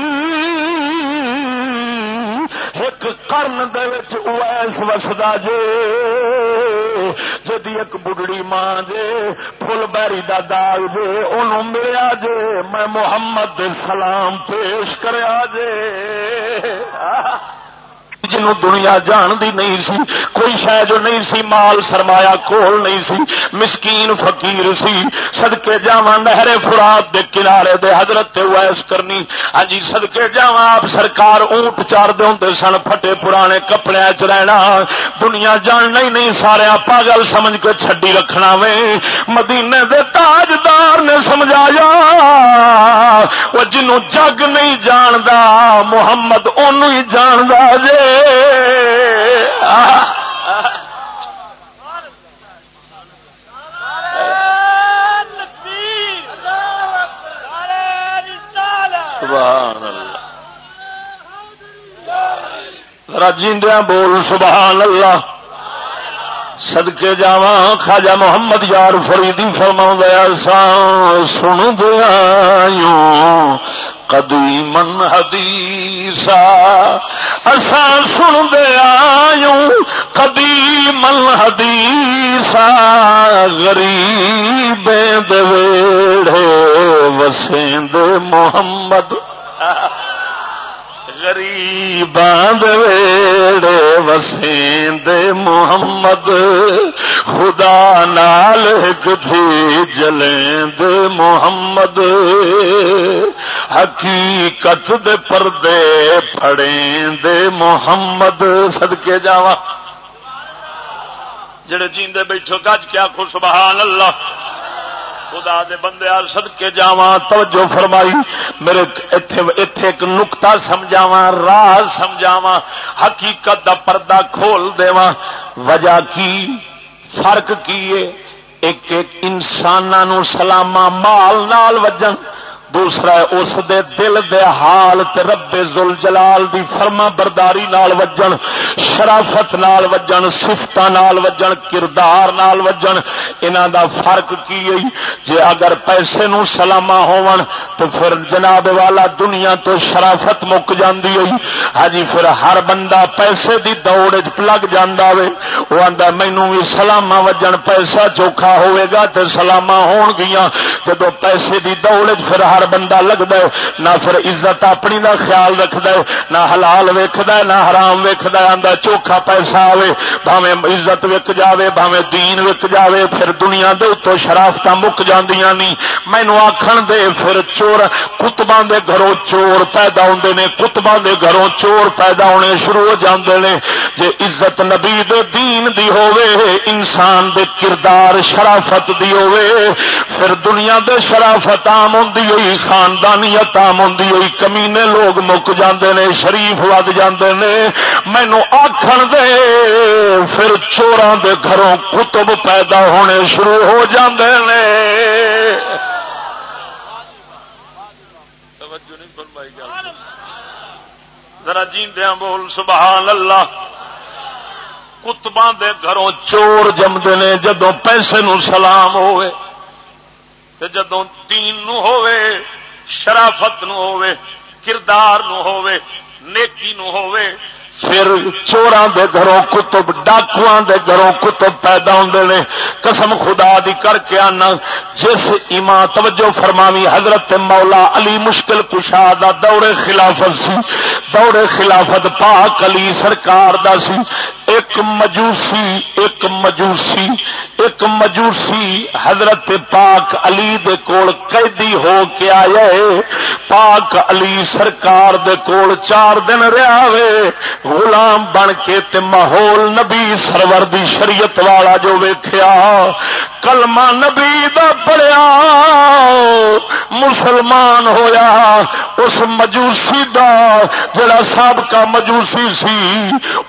ایک کرن دس وسدا جے، جدی ایک بڑھڑی ماں جے فل بیری دا داغ جے ان ملیا جے، میں محمد سلام پیش کریا جے۔ جنو دنیا جان دی نہیں سی کوئی شہ جو نہیں سی مال سرمایا کول نہیں سی مسکین فقیر سی سدکے جا نہر فرات دے کنارے دے حضرت ویس کرنی ہاں جی سدکے جا آپ سرکار اونٹ چار دے ہوں سن پھٹے پرانے کپڑے چ رہنا دنیا جان نہیں نہیں سارے پاگل سمجھ کے چڈی رکھنا وے مدینے دے تاجدار نے سمجھایا وہ جنو جگ نہیں جاندا محمد اونوں ہی جاندا جے راجیندیا بول، سبحان اللہ۔ سدکے جا خاجا محمد یار فریدی فرما دیا سا سن دیا قدیمن حدیثا اسا سن دے دیا قدیمن حدیثا غریب دے دویڑے وسیند محمد۔ ویڑے وسیند محمد خدا نال تھی جلیند محمد حقیقت دے پردے پڑیں دے محمد سدکے جاوا جڑے جیندے بیٹھو گج کیا خو سبحان اللہ خدا دے بندے سد کے جا توجہ فرمائی۔ میرے اتے ایک نکتا سمجھاوا راز سمجھاوا حقیقت دا پردہ کھول دوا وجہ کی؟ فرق کی ایک ایک انسان سلاما مال نال وجن۔ دوسرا اس دے دل دے حال تے رب زل جلال دی فرما برداری نال وجن، شرافت نال وجن صفت نال وجن، کردار نال وجن۔ انہاں دا فرق کی ہے؟ جے اگر پیسے نو سلاما ہون تو پھر جناب والا دنیا تو شرافت مک جاندی ہے۔ ہاں جی، پھر ہر بندہ پیسے دی دوڑ وچ لگ جاندا وے۔ او آندا، مینوں وی سلاما وجن پیسہ چوکھا ہوئے گا تے سلاما ہون گیاں۔ جدوں پیسے دی دوڑ وچ پھر ہر بندہ لگتا ہے، نہ پھر عزت اپنی کا خیال رکھد نہ حلال ویکد نہ حرام ویکد آدھا چوکھا پیسہ آئے بھاوے عزت وک جائے بھاوے دین وک جائے پھر دنیا دے اتو شرافت مک جاندیاں نہیں مینو آخر دے، پھر چور کتباں دے گھروں چور پیدا ہوندے نے، کتباں دے گھروں چور پیدا ہونے شروع ہو جاندے نے۔ جے عزت نبی دے دین دی ہووے، انسان دے کردار، شرافت دی ہووے، پھر دنیا دے شرافت عام ہوندی ہوئی خاندانیت آم ہوئی، کمینے لوگ مک جاندے نے، شریف ود جاندے نے۔ مینو آخر دے، پھر چوراں دے گھروں کتب پیدا ہونے شروع ہو جاندے نے۔ توجہ نہیں فرمائی گل ذرا جیندیا بول، سبحان اللہ۔ کتباں دے گھروں چور جمدے نے جدو پیسے نو سلام ہوئے۔ تے جدوں دین نو ہووے شرافت نو ہووے کردار نو ہووے نیکی نو ہووے پھر چوراں دے گھروں کتب، ڈاکواں دے گھروں کتب پیدا ہوندے نے۔ قسم خدا دی کر کے آنا۔ جس ایمان توجہ فرماوی، حضرت مولا علی مشکل کشا دا دور خلافت سی۔ دور خلافت پاک علی سرکار دا سی۔ ایک مجوسی ایک مجوسی ایک مجوسی حضرت پاک علی دے کول قیدی ہو کے آیا پاک علی سرکار دے کول چار دن رہا وے۔ غلام بن کے تے ماحول نبی سرور دی شریعت والا جو ویکھیا، کلمہ نبی دا پڑیا مسلمان ہویا، اس مجوسی دا جڑا سابقہ مجوسی سی،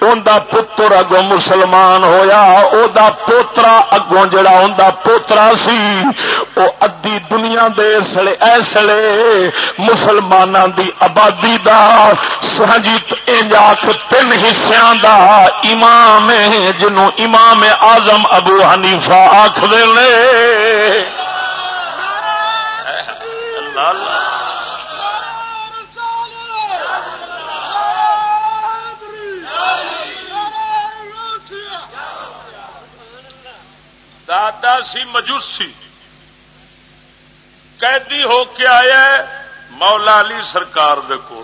اون دا پتر اگوں مسلمان ہویا، او دا پوترا اگوں جڑا اون دا پوترا سی، او ادی دنیا دے سلے ایسلے مسلماناں دی آبادی دا سہجی انج آکھ تین حصوں دا امام جنوں امام اعظم ابو حنیفہ آخ دے دادا سی مجوسی۔ قیدی ہو کے آیا مولا علی سرکار دے کو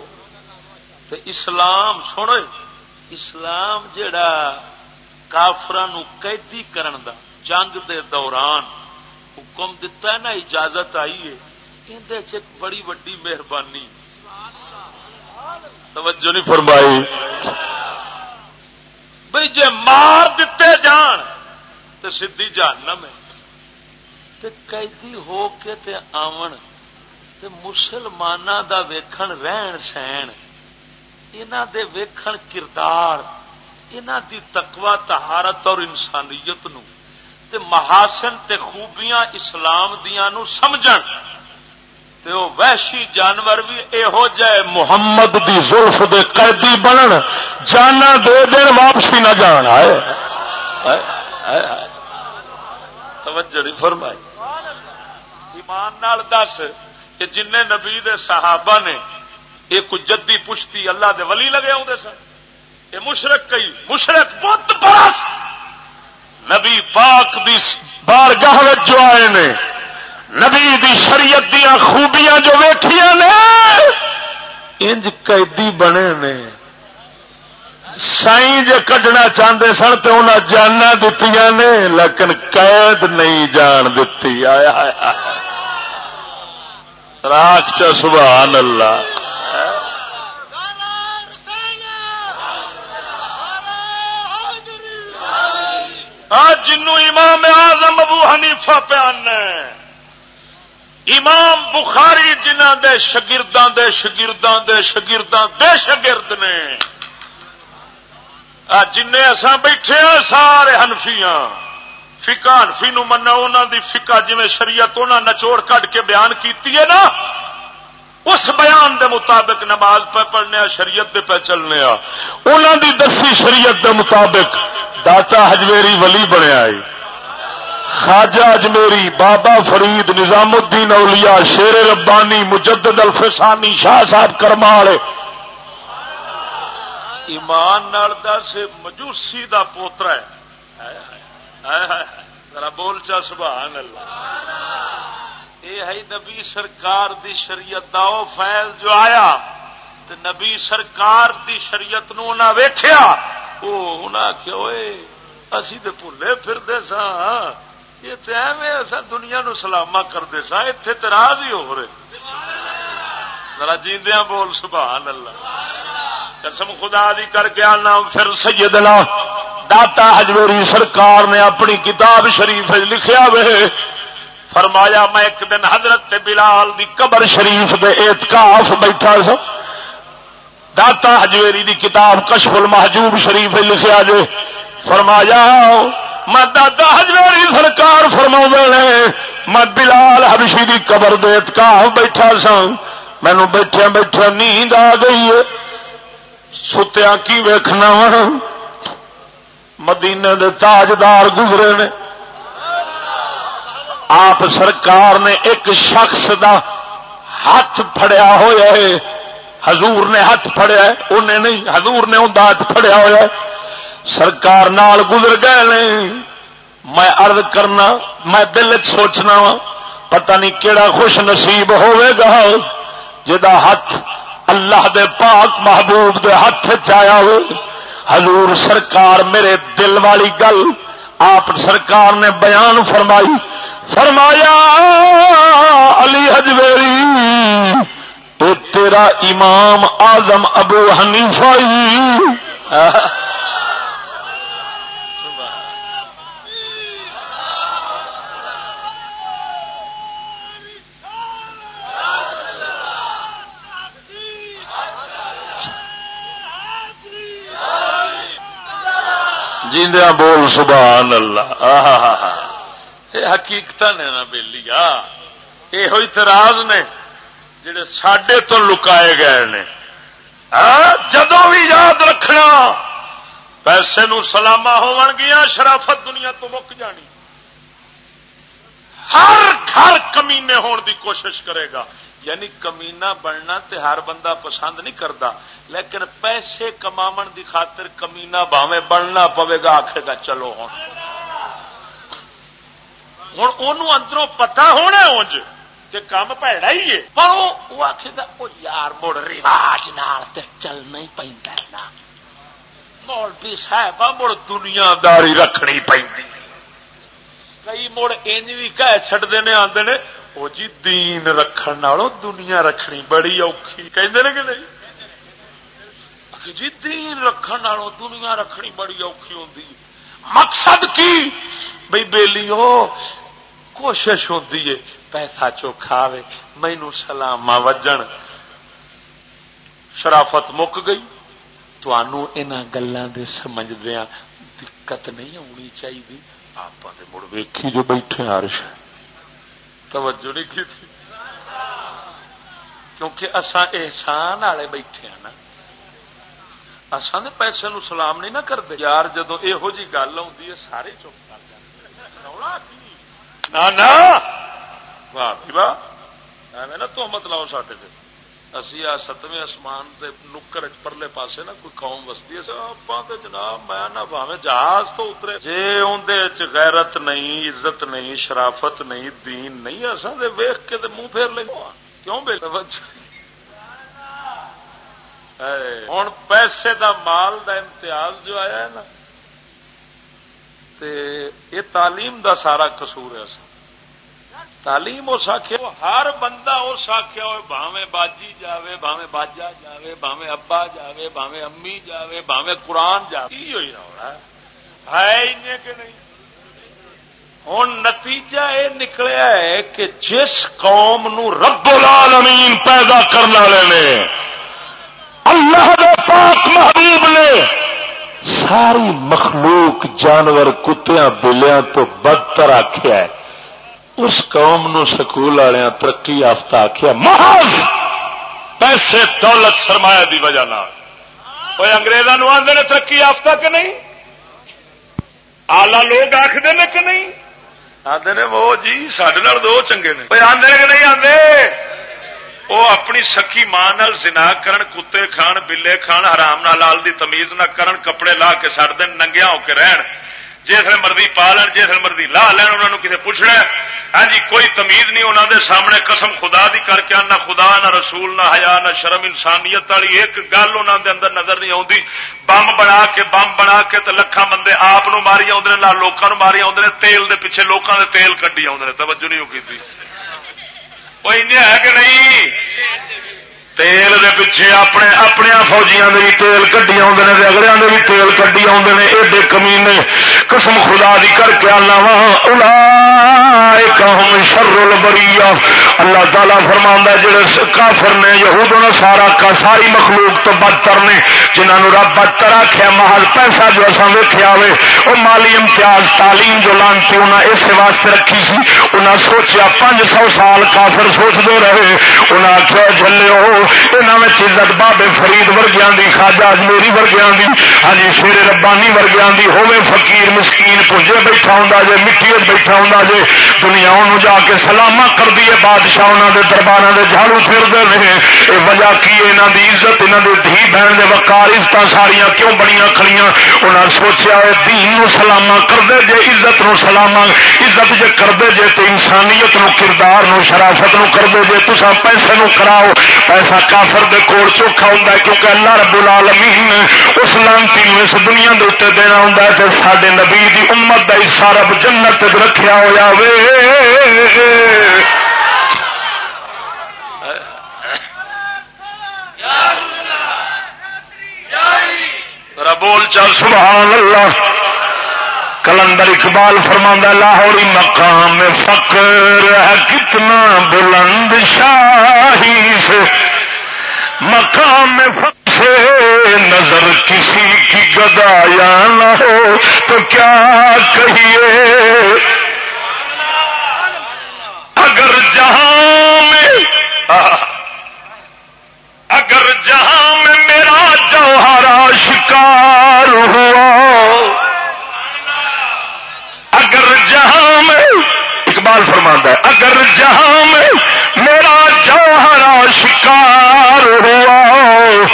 تے اسلام سن جی، اسلام جڑا کافر قیدی کرن دا جنگ دے دوران حکم دتا ہے نا، اجازت آئی ہے۔ اندر بڑی وڈی مہربانی۔ توجہ نہیں فرمائی۔ بھائی جے مار دیتے جان تو سدھی جاننا میں قیدی ہو کے تے آون تے مسلمانہ دا ویکھن رہن سہن۔ انہ دے ویکھن کردار انہ دی تقوی تہارت اور انسانیت نو تے محاسن تے خوبیاں اسلام دیا نو سمجھن۔ تے وہ وحشی جانور بھی اہو جائے محمد دی زلف دے قیدی بنن، جانا دے دن واپسی نہ جان۔ آئے توجہ نہیں فرمائی۔ ایمان نال دس کہ جن نبی دے صحابہ نے ایک جدی پشتی اللہ دے ولی لگے ہوں سن۔ یہ مشرق کئی، مشرق بت پاس نبی پاک دی بارگاہ جو آئے نے، نبی دی شریعت دیا خوبیاں جو ویٹیا نے، انج قیدی بنے نے۔ سائی جے کڈنا چاہتے سن تو انہیں جانا دیتی نے، لیکن قید نہیں جان دیتی آیا راک چ سبحان اللہ۔ جنو امام آزم ابو حنیفہ پیان امام بخاری جنہ دے شگرداں دے شگرداں دے شگرداں دے شگرد نے۔ جن اصا بیٹھے ہیں سارے ہنفیاں فکا ہنفی نو منا انہوں دی فکا جی شریعت انہوں نچوڑ کٹ کے بیان کیتی ہے نا، اس بیان دے مطابق نماز پہ پڑھنے ہاں، شریعت دے پہ چلنے ہاں۔ انہوں دی دسی شریعت دے مطابق داتا ہجویری ولی بنیا خواجہ اجمیری بابا فرید نظام الدین اولیاء شیر ربانی مجدد الفسانی شاہ صاحب کرما والے ایمان دس مجوسی دا پوترا ہے۔ ذرا بول چا، سبحان اللہ۔ یہ ہے نبی سرکار دی شریعت دا او فیل جو آیا تو نبی سرکار دی شریعت نو نہ ویخیا وہ آخیا اسی تو بھولے پھرتے سا یہ تو ایویں ایسا دنیا نو سلامہ کرتے سا اتنے تو راز ہی ہو رہے۔ ذرا جیندیا بول، سبحان اللہ۔ قسم خدا دی کر کے آنا پھر سیدنا۔ داتا ہجویری سرکار نے اپنی کتاب شریف لکھیا وے۔ فرمایا، میں ایک دن حضرت بلال دی قبر شریف دے اعتکاف بیٹھا سا داتا ہجویری دی کتاب کشف المحجوب شریف لکھا جے۔ فرمایا میں دادا ہجویری سرکار فرما نے، میں بلال حبشی دی قبر دے اعتکاف بیٹھا سا مینو بیٹھیا بیٹھیا نیند آ گئی ہے۔ ستیا کی ویکھنا وا؟ مدینے دے تاجدار گزرے نے۔ آپ سرکار نے ایک شخص دا ہاتھ پھڑیا ہوا ہے۔ حضور نے ہاتھ پھڑیا ہے انہیں نہیں، حضور نے ان ہاتھ پھڑیا ہوا سرکار نال گزر گئے نہیں میں عرض کرنا، میں دل سوچنا وا، پتہ نہیں کیڑا خوش نصیب ہوئے گا۔ جا ہاتھ اللہ دے پاک محبوب دے ہاتھ چیا ہو حضور سرکار میرے دل والی گل آپ سرکار نے بیان فرمائی۔ فرمایا، علی حجویری اے تیرا امام آزم ابو حنیفائی جیندیا بول سبحان اللہ۔ یہ حقیقت نے نا بہلی یہ اعتراض نے۔ جڑے سڈے تو لکائے گئے نے۔ ہاں؟ جدو بھی یاد رکھنا۔ پیسے نو سلاما ہو گیا، شرافت دنیا تو مک جانی۔ ہر گھر کمینے ہون دی کوشش کرے گا۔ یعنی کمینا بننا تے ہر بندہ پسند نہیں کرتا لیکن پیسے کما دی خاطر کمینا باوے بننا پوے گا آخے گا چلو ہوں ہوں اندروں پتا ہونا انج کہ کام پیڑا ہی ہے پر وہ آخے گا یار مڑ رواج نال چلنا ہی پہ مولوی صاحب مڑ دنیا داری رکھنی پی کئی مڑ انج بھی کہہ چڈتے ہیں آدھے نے وہ جی دین رکھن دنیا رکھنی بڑی اوکھی کہ نہیں جی دین رکھن دنیا رکھنی بڑی اوکھی ہوں مقصد کی بھائی بےلی کوشش ہوتی ہے پیسہ چوکھا مینو سلام وجن شرافت مک گئی تو گلوں کے سمجھدیا دقت نہیں آنی چاہیے آپ مڑ ویکھی جو بیٹھے ہرش توجہ نہیں کی تھی کیونکہ اصا احسان والے بیٹھے ہیں نا اصل پیسے نو سلام نہیں نہ کرتے یار جدو یہو جی گل آتی ہے سارے چپ کر جائے نا تو مت لاؤ سڈے اسی آ ستویں آسمان سے نکر پرلے پاسے نا کوئی قوم وستی ہے۔ آپ جناب، میں نہ بھاوے جہاز تو اترے۔ جی اندر غیرت نہیں، عزت نہیں، شرافت نہیں، دین نہیں اصل ویخ کے منہ پھیر لیں۔ کیوں بے ہوں پیسے دا مال دا امتیاز جو آیا ہے نا، تے یہ تعلیم دا سارا قصور ہے۔ اصل تعلیم اس آخیا ہر بندہ اس آخیا ہوئے باوے باجی جاوے باوے باجا جاوے باوے ابا جاوے باوے امی جاوے باوے قرآن جاوے۔ یہ ہوئی ہے؟ کہ نہیں؟ ہوں نتیجہ یہ نکلیا ہے کہ جس قوم نو رب العالمین پیدا کرنے والے نے، اللہ دے پاک محبوب نے ساری مخلوق جانور کتیا بلیاں تو بدتر آخیا ہے۔ اس قوم نو سکول والے ترقی یافتہ آخیا محض پیسے دولت سرمایہ دی وجہ کوئی اگریزوں آدھے نے ترقی یافتہ کہ نہیں؟ آلہ لوگ آخر نے کہ نہیں؟ آدھے نے وہ جی سڈے دو چنگے نے۔ کوئی آدھے کہ نہیں آدھے وہ اپنی سکی ماں زنا کرن کتے کھان بلے کھان حرام نہ لال دی تمیز نہ کرن کپڑے لا کے سڑ دن ننگیا ہو کے رہن۔ جس مرضی پا لین، جس مرضی لا لین، انہوں کسی پوچھنا ہاں جی کوئی تمیز نہیں انہوں دے سامنے، قسم خدا دی کر کے نہ خدا نہ رسول نہ حیا نہ شرم، انسانیت والی ایک گل انہوں دے اندر نظر نہیں آتی بم بنا کے، بم بنا کے تو لکھان بندے آپ ماری آدھے نہ لوگوں ماری آدھے تیل دے پیچھے لوگوں دے تیل کٹی آدھے توجہ نہیں ہوگی وہ ہے کہ نہیں؟ تیل دے پیچھے اپنے اپنے فوجیاں دے بھی تیل کڈی آدھے نے اگلے دے بھی تیل کڈی آدھے نے ایڈے کمی نے قسم خدا دی کر کے آنا وا شر البری اللہ تعالی فرما جڑے کافر نے یہود نے سارا کا ساری مخلوق تو بدتر نے جنہوں رب بدتر آخیا محل پیسہ جو اصا ویخیا ہوئے وہ مالی امتیاز تعلیم جو لانتی انہیں اس واسطے رکھی سی انہیں سوچیا پانچ سو سال کافر سوچتے رہے انہیں آخیا جلے ہو عزت بابے فرید ورگیا کی خاجا اجمیری ورگیا کی ہاں جی شیر ربانی ورگیا کی ہوے فقیر مسکین پونجے بیٹھا ہوں جی مٹی بیٹھا ہوں جی دنیا انہوں جا کے سلامہ کر دیے بادشاہ انہوں کے دربار کے جھاڑو پھرتے رہے یہ وجہ کی یہاں کی عزت یہاں کی دھی بہن کے وکار عزت ساریا کیوں بڑی کھڑیاں؟ انہیں سوچا ہے دین نو سلامہ کرتے جے، عزت نو سلامہ، عزت جے کرتے جے تو انسانیت نو کردار نو شرافت نو کرتے جے تصا پیسے نو کراؤ پیسہ کافر دے کول چوکھا ہوں کیونکہ اللہ رب العالمین اس لانتی اس دنیا کے اتنے دینا ہوں تو سڈے نبی دی امت کا حصہ رب جنت رکھا ہوا بول چل، سبحان اللہ۔ کلندر اقبال فرما لاہوری مقام فقر ہے، کتنا بلند شاہی سے۔ مقام سے نظر کسی کی گدایا نہ ہو، تو کیا کہیے؟ اگر جہاں میں، اگر جہاں میں میرا جوہرا شکار ہوا، اگر جہاں میں، اقبال فرماتا ہے، اگر جہاں میں میرا جوہرا شکار ہوا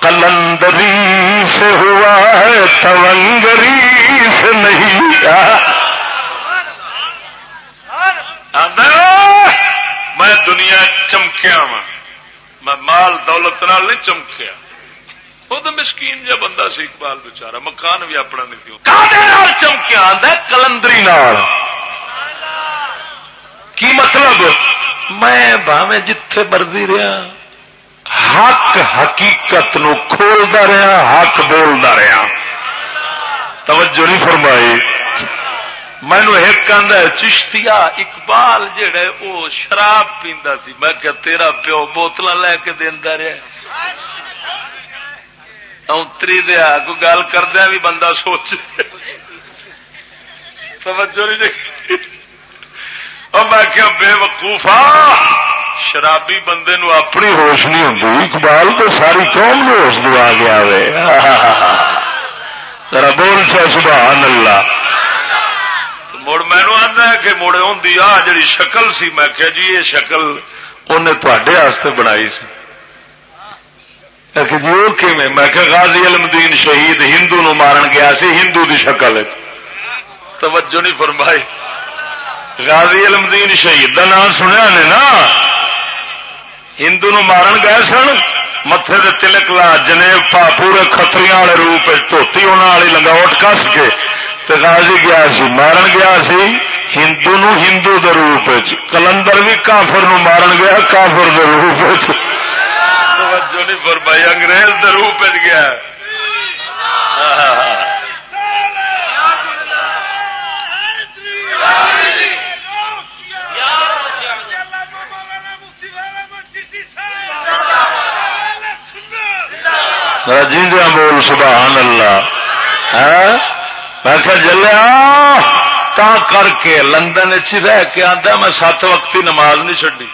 کلندری سے ہوا ہے تونگری سے نہیں۔ میں دنیا چمکیا وا میں مال دولت نال نہیں چمکیا۔ وہ تو مسکین جا بندہ سی اقبال بچارا مکان بھی اپنا نہیں چمکیا آدھا کلندری نال۔ کی مطلب؟ میں باوے جتھے مرضی رہا حق حقیقت نو کھولتا رہا، حق بولتا رہا۔ توجہ نہیں فرمائی۔ مینو ایک کہ چشتیا اقبال جہا وہ شراب پیندا سی۔ میں کہ تیرا پیو بوتل لے کے دینا رہا اتری دیا کوئی گل کردیا بھی بندہ سوچ۔ توجہ نہیں۔ اور میں کیا بے وقوفا شرابی بندے نو اپنی ہوش نہیں ہوں اقبال تو ساری قوم نے ہوش دعا گیا ذرا بول سا، سبحان اللہ۔ مڑ مینو آتا ہے کہ مڑ ہوں آ جڑی شکل سی، میں کیا جی یہ شکل انہیں تے بنائی سی۔ جی وہ کھے میں کہ غازی علمدین شہید ہندو نو مارن گیا سی، ہندو دی شکل توجہ نہیں فرمائی۔ غازی علمدین شہید کا نام سنیا نے نا؟ ہندو نو مارن گئے سن متے تلک لا جنے پا پورے خطری والے روپ دھوتی ہونے والی لنگاوٹ کس کے؟ غازی گیا سی، مارن گیا سی، ہندو نو ہندو دے روپ کلندر بھی کافر نو مارن گیا، کافر دے روپ فرمائی، انگریز دے روپ گیا۔ جیندیا بول سبحان اللہ ہاں؟ میں کہ جلیا تا کر کے لندن رہ کے آتا میں سات وقت نماز نہیں چڈی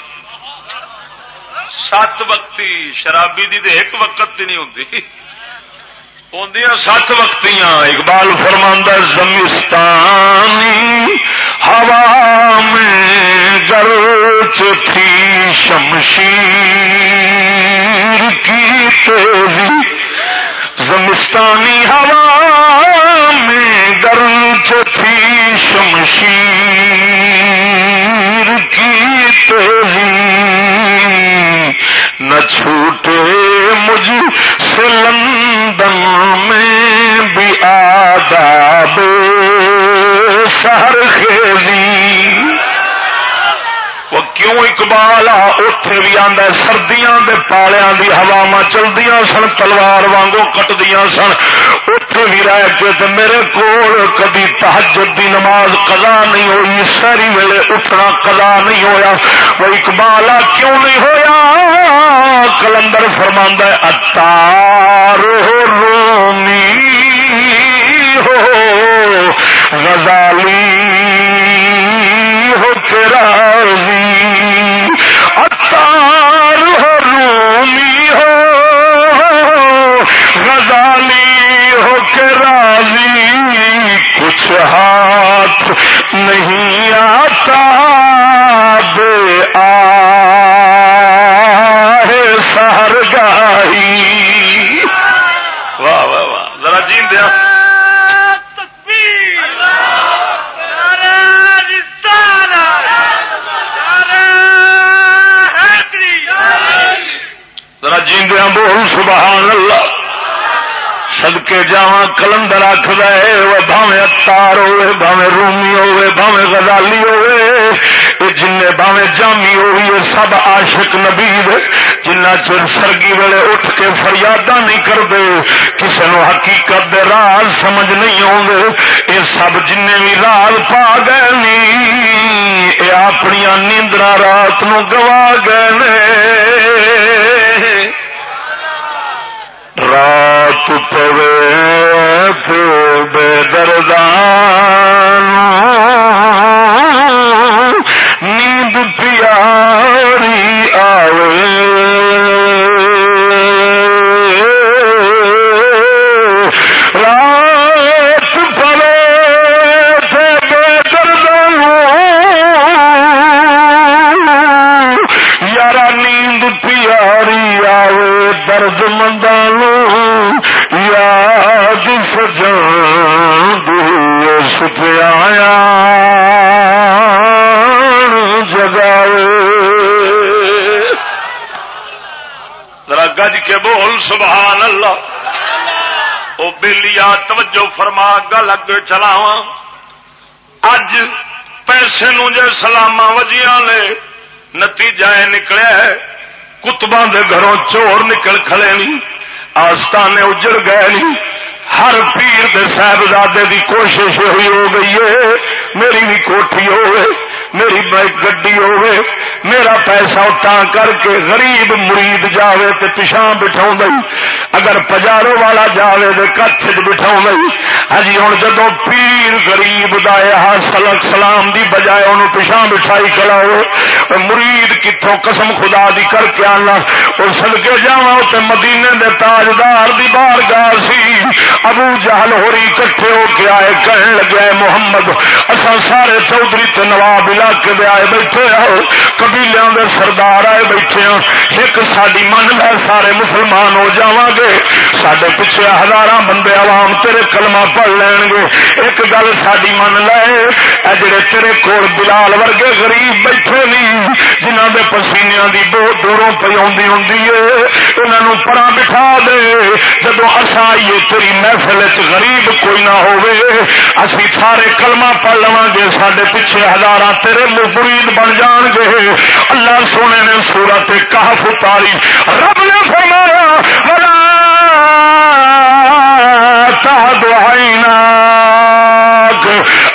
سات وقتی شرابی دی ایک وقت نہیں ہوتی سات وقتیاں اقبال فرماندہ زمستانی ہوا میں گرچ تھی شمشیر زمستانی ہوا میں گرچ تھی شمشیر کی تیزی نہ چھوٹے مجھ سے لندن میں بھی آداب شہر خیلی وہ کیوں اقبال آ اتے بھی آدھا سردیاں دے پالیا دی ہوا چلدیا سن، تلوار وانگو کٹدیا سن۔ اتے بھی رہ کے تے میرے کول کدی تحجد دی نماز قضا نہیں ہوئی، ساری ویلے اٹھنا قضا نہیں ہویا۔ وہ اقبال کیوں نہیں ہویا؟ کلندر فرما اتار ہو رومی ہو، غزالی ہو، تیرا اتار جیندیا بول، سبحان اللہ۔ سدکے جا کلندر آخ دے وہ بھاوے اتار ہوے بھاوے رومی ہوے بھاوے گزالی ہوے جن بھاوے جامی ہوئی سب عاشق نبی جنہ چر سرگی ویلے اٹھ کے فریادہ نہیں کرتے کسی نو حقیقت دے راز سمجھ نہیں آدھے یہ سب جن بھی راز پا گئے اپنی نیندرا رات نو گوا گئے رات پوے بے دردان نیند پیاری آوے۔ کے بول سبحان اللہ او بلیا توجہ فرما، گل اگ چلاواں۔ اج پیسے نو جے سلاما وجیاں نے، نتیجہ نکلے کتبا دے گھروں چور نکل کھلے نہیں آستانے اجڑ گئے نہیں ہر پیر دے صاحبزادے دی کوشش ہوئی ہو گئی ہے، میری بھی کوٹھی ہوئے۔ میری بائک گڈی ہوئے میرا پیسہ اٹھا کر کے غریب مرید جاوے تے پچھا بٹھا اگر پجارو والا جاوے تو کچھ بٹھا گئی ہجی ہوں جدو پیر غریب دایا سلام دی بجائے انہوں پچھا بٹھائی کلاؤ مرید کتوں قسم خدا دی کر کے آنا۔ وہ سدکے جا مدینے دے تاجدار دی بار گار سی۔ ابو جہل ہوری کٹھے ہو کے آئے، کہن لگے محمد اصا سارے چودھری نواب علاقے دے آئے بیٹھے آؤ قبیلے دے سردار آئے بیٹھے ہوں۔ ایک ساری من لے سارے مسلمان ہو جا گے۔ سڈے پیچھے ہزار بندے عوام تیرے کلمہ پڑھ لین گے۔ ایک گل ساری من لے جڑے تیرے کول بلال ورگے غریب بیٹھے نہیں جنہ دے پسینیا دی بہت دوروں پہ آدھی ہوں انہوں پرا بٹھا دے۔ جدو اصا آئیے تیری محفل غریب کوئی نہ ہوئے اسی سارے کلمہ پڑھ لوا گے۔ سڈے پیچھے ہزار تیرے مرید بن جان گے۔ اللہ سونے نے سورت کہف اتاری۔ رب نے فرمایا دہائی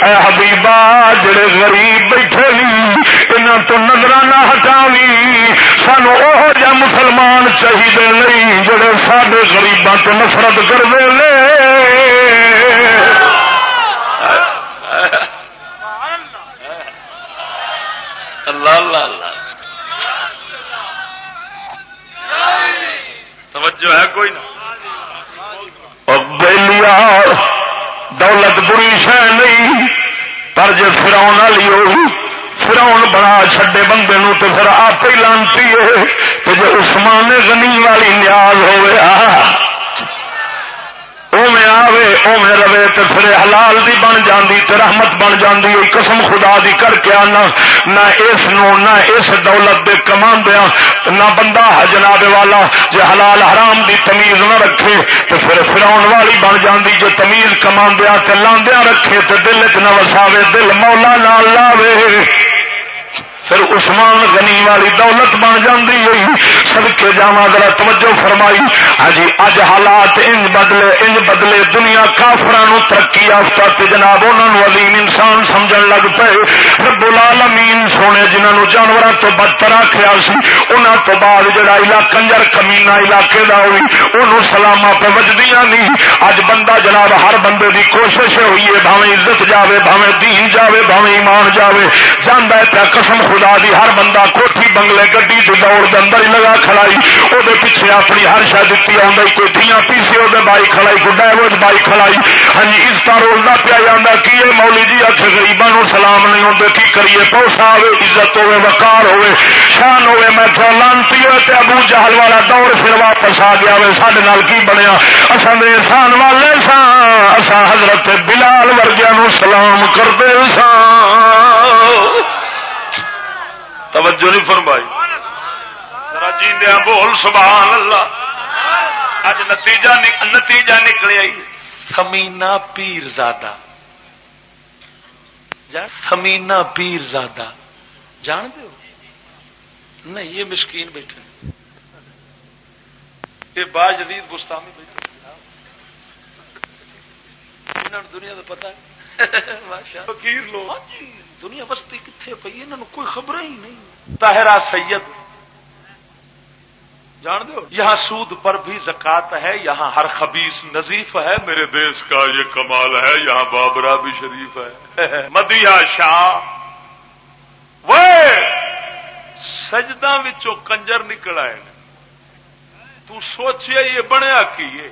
اے حبیبا، جڑے غریب بیٹھے نہیں انہوں تو نظرانہ ہٹاوی۔ سانو وہ جہ مسلمان چاہیے نہیں، جڑے سارے غریباں سے نفرت کرتے لے۔ اللہ اللہ اللہ۔ توجہ ہے کوئی نہ۔ بہلیا دولت بری شہ نہیں پر جی فراؤن والی ہوگی فراؤن بنا چڈے بندے نو تو پھر آپ ہی لانتی ہے۔ تو جی عثمان غنی والی نیاز ہوئے اوے آوے اوے روے تو پھر حلال دی بن جاندی تے رحمت بن جاندی ہے قسم خدا دی کر کے آنا۔ نہ اس نو، نہ اس دولت دے کمان دیا نہ بندہ جناب والا جے حلال حرام دی تمیز نہ رکھے تو پھر فراؤن والی بن جاندی جو تمیز کمان دیا تے لاندیا رکھے تو دل چ نہ وساوے، دل مولا نہ لاوے۔ پھر عثمان غنی والی دولت بن جاتی ہوئی. سڑکے جا ذرا توجہ فرمائی. ہاں جی اج حالات انج بدلے انج بدلے، دنیا کافران ترقی یافتہ جناب انہوں علیم انسان سمجھ لگ پے. رب العالمین سونے جنہوں جانوروں تو بدتر آخیا سی انہوں تو بعد جڑا علاقہ کنجر کمینا علاقے کا ہوئی انہوں سلامہ پہ وجدیاں نہیں اج بندہ جناب ہر بندے دی کوشش ہوئی ہے بھاوے عزت جاوے بھاوے دین جاوے بھاوے ایمان جاوے. جانا ہے پیا قسم خود خدا دی، ہر بندہ کوٹھی بنگلے گڈی کی دوڑ کے اندر ہی لگا کھڑائی وہ پیچھے اپنی ہر شا دیتی آئی کوئی دیا پیچھے وہ بائی کھڑائی کوئی ڈائیور بائی کھڑائی ہاں جی اس کا رولتا پیا جا کی یہ مولی جی؟ آخ گریبان سلام نہیں ہوتے کی کریے؟ پوسا ہوے عزت ہوے وقار ہوے شان ہوے میں لانتی ہوئے تے ابو جہل والا دور پھر واپس آ گیا ہوئے سڈے نال کی بنیا؟ اصل دے انسان والے سا اصا حضرت بلال ورگیا نو سلام کرتے سان توجہ نہیں فرمائی۔ جیندیا بول سبحان اللہ۔ اج نتیجہ نتیجہ نکلے خمینا پیر زادہ۔ خمینا پیر زادہ۔ جان دو نہیں یہ مسکین بیٹھے یہ با جدید گستامی بیٹھے دنیا کا پتا ہے۔ فقیر لوگ۔ ہاں جی۔ دنیا بستی کتنے پی ان کوئی خبر ہی نہیں۔ تاہرا سید، جان دو یہاں سود پر بھی زکات ہے، یہاں ہر خبیص نظیف ہے، میرے دیش کا یہ کمال ہے، یہاں بابرا بھی شریف ہے۔ مدیا شاہ وہ سجدہ کنجر نکل آئے تو سوچے یہ بنیا کی یہ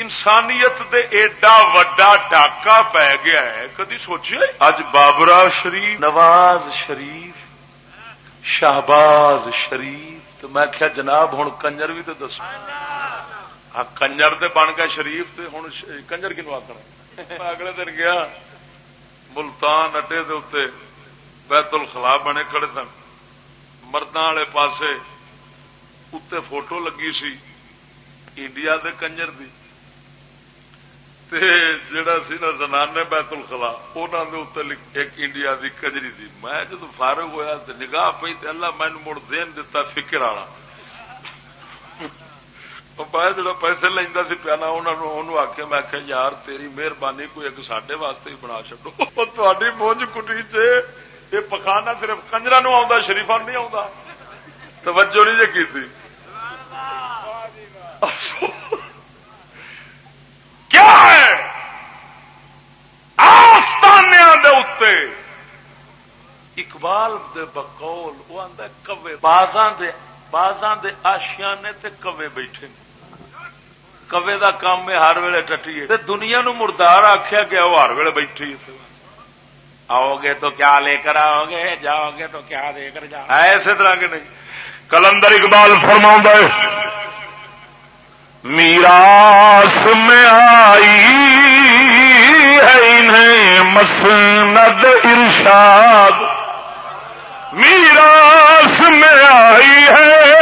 انسانیت دے ایڈا وڈا ڈاکا پی گیا ہے کدی سوچے اج بابرا شریف نواز شریف شہباز شریف تو میں کیا جناب ہوں کنجر بھی تو دسو۔ ہاں کنجر تے بن گیا شریف تے ہوں کنجر کنو آخر اگلے دن گیا ملتان اڈے دے اتنے بیت الخلا بنے کھڑے سن۔ مردوں والے پاسے اتنے فوٹو لگی سی انڈیا دے کنجر دی۔ جڑا سی نا زنانے بیت الخلا انہوں ایک انڈیا دی کجری دی۔ میں جدو فارغ ہوا تو نگاہ پی تو اللہ مین مڑ دین دتا فکر والا۔ میں جڑا پیسے لینا سی پیانا انہوں آخیا میں آخیا یار تیری مہربانی کوئی ایک سڈے واسطے ہی بنا چڈو تاری مونج کٹی چ یہ پکانا صرف کنجرا نو آ شریفا نہیں آتا توجہ نہیں جی کی کیا ہے؟ آستانے اقبال دے بقول، وہ آدھا کوے، بازاں دے بازاں دے آشیانے تے کوے بیٹھے کوے دا کام میں ہر ویلے ٹٹی ہے۔ دنیا نو مردار آخیا گیا وہ ہر ویلے بیٹھی ہے آؤ گے تو کیا لے کر آؤ گے جاؤ گے تو کیا دے کر جاؤ ایسے طرح کے نہیں۔ کلندر اقبال فرما میراث میں آئی ہے انہیں مسند ارشاد۔ میراث میں آئی ہے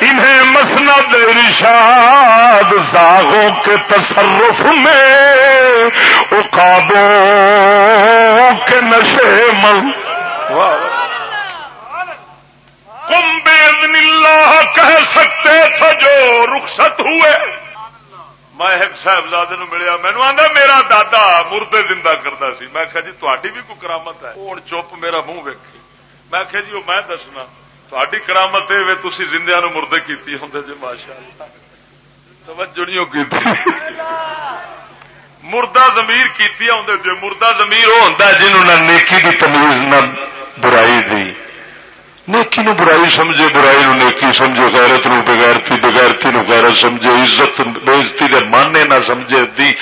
انہیں مسند ارشاد۔ زاغوں کے تصرف میں اقابوں کے نشے من کم بے اللہ کہہ سکتے تھے جو رخصت ہوئے۔ میں ایک صاحبزادے ملیا مینو آدھا میرا دادا مردے زندہ کرتا سی۔ میں آخیا جی تاری بھی کوئی کرامت ہے؟ ہوں چپ میرا منہ ویکھی میں آخیا جی وہ میں دسنا تاری کرامت ہے تھی زندیا نو مردے کیتی ہوں جی ماشاء اللہ توجہ نہیں کی مردہ زمیر کیتی ہوں جی مردہ زمیر وہ ہوتا ہے جنہوں نے نیکی کی تمیز نہ، برائی دی۔ نیکی نو برائی سمجھے، برائی نو نیکی سمجھے، غیرت نو بغیرتی بغیرتی نو غیرت سمجھے، عزت بےزتی دے ماننے نہ سمجھے دی۔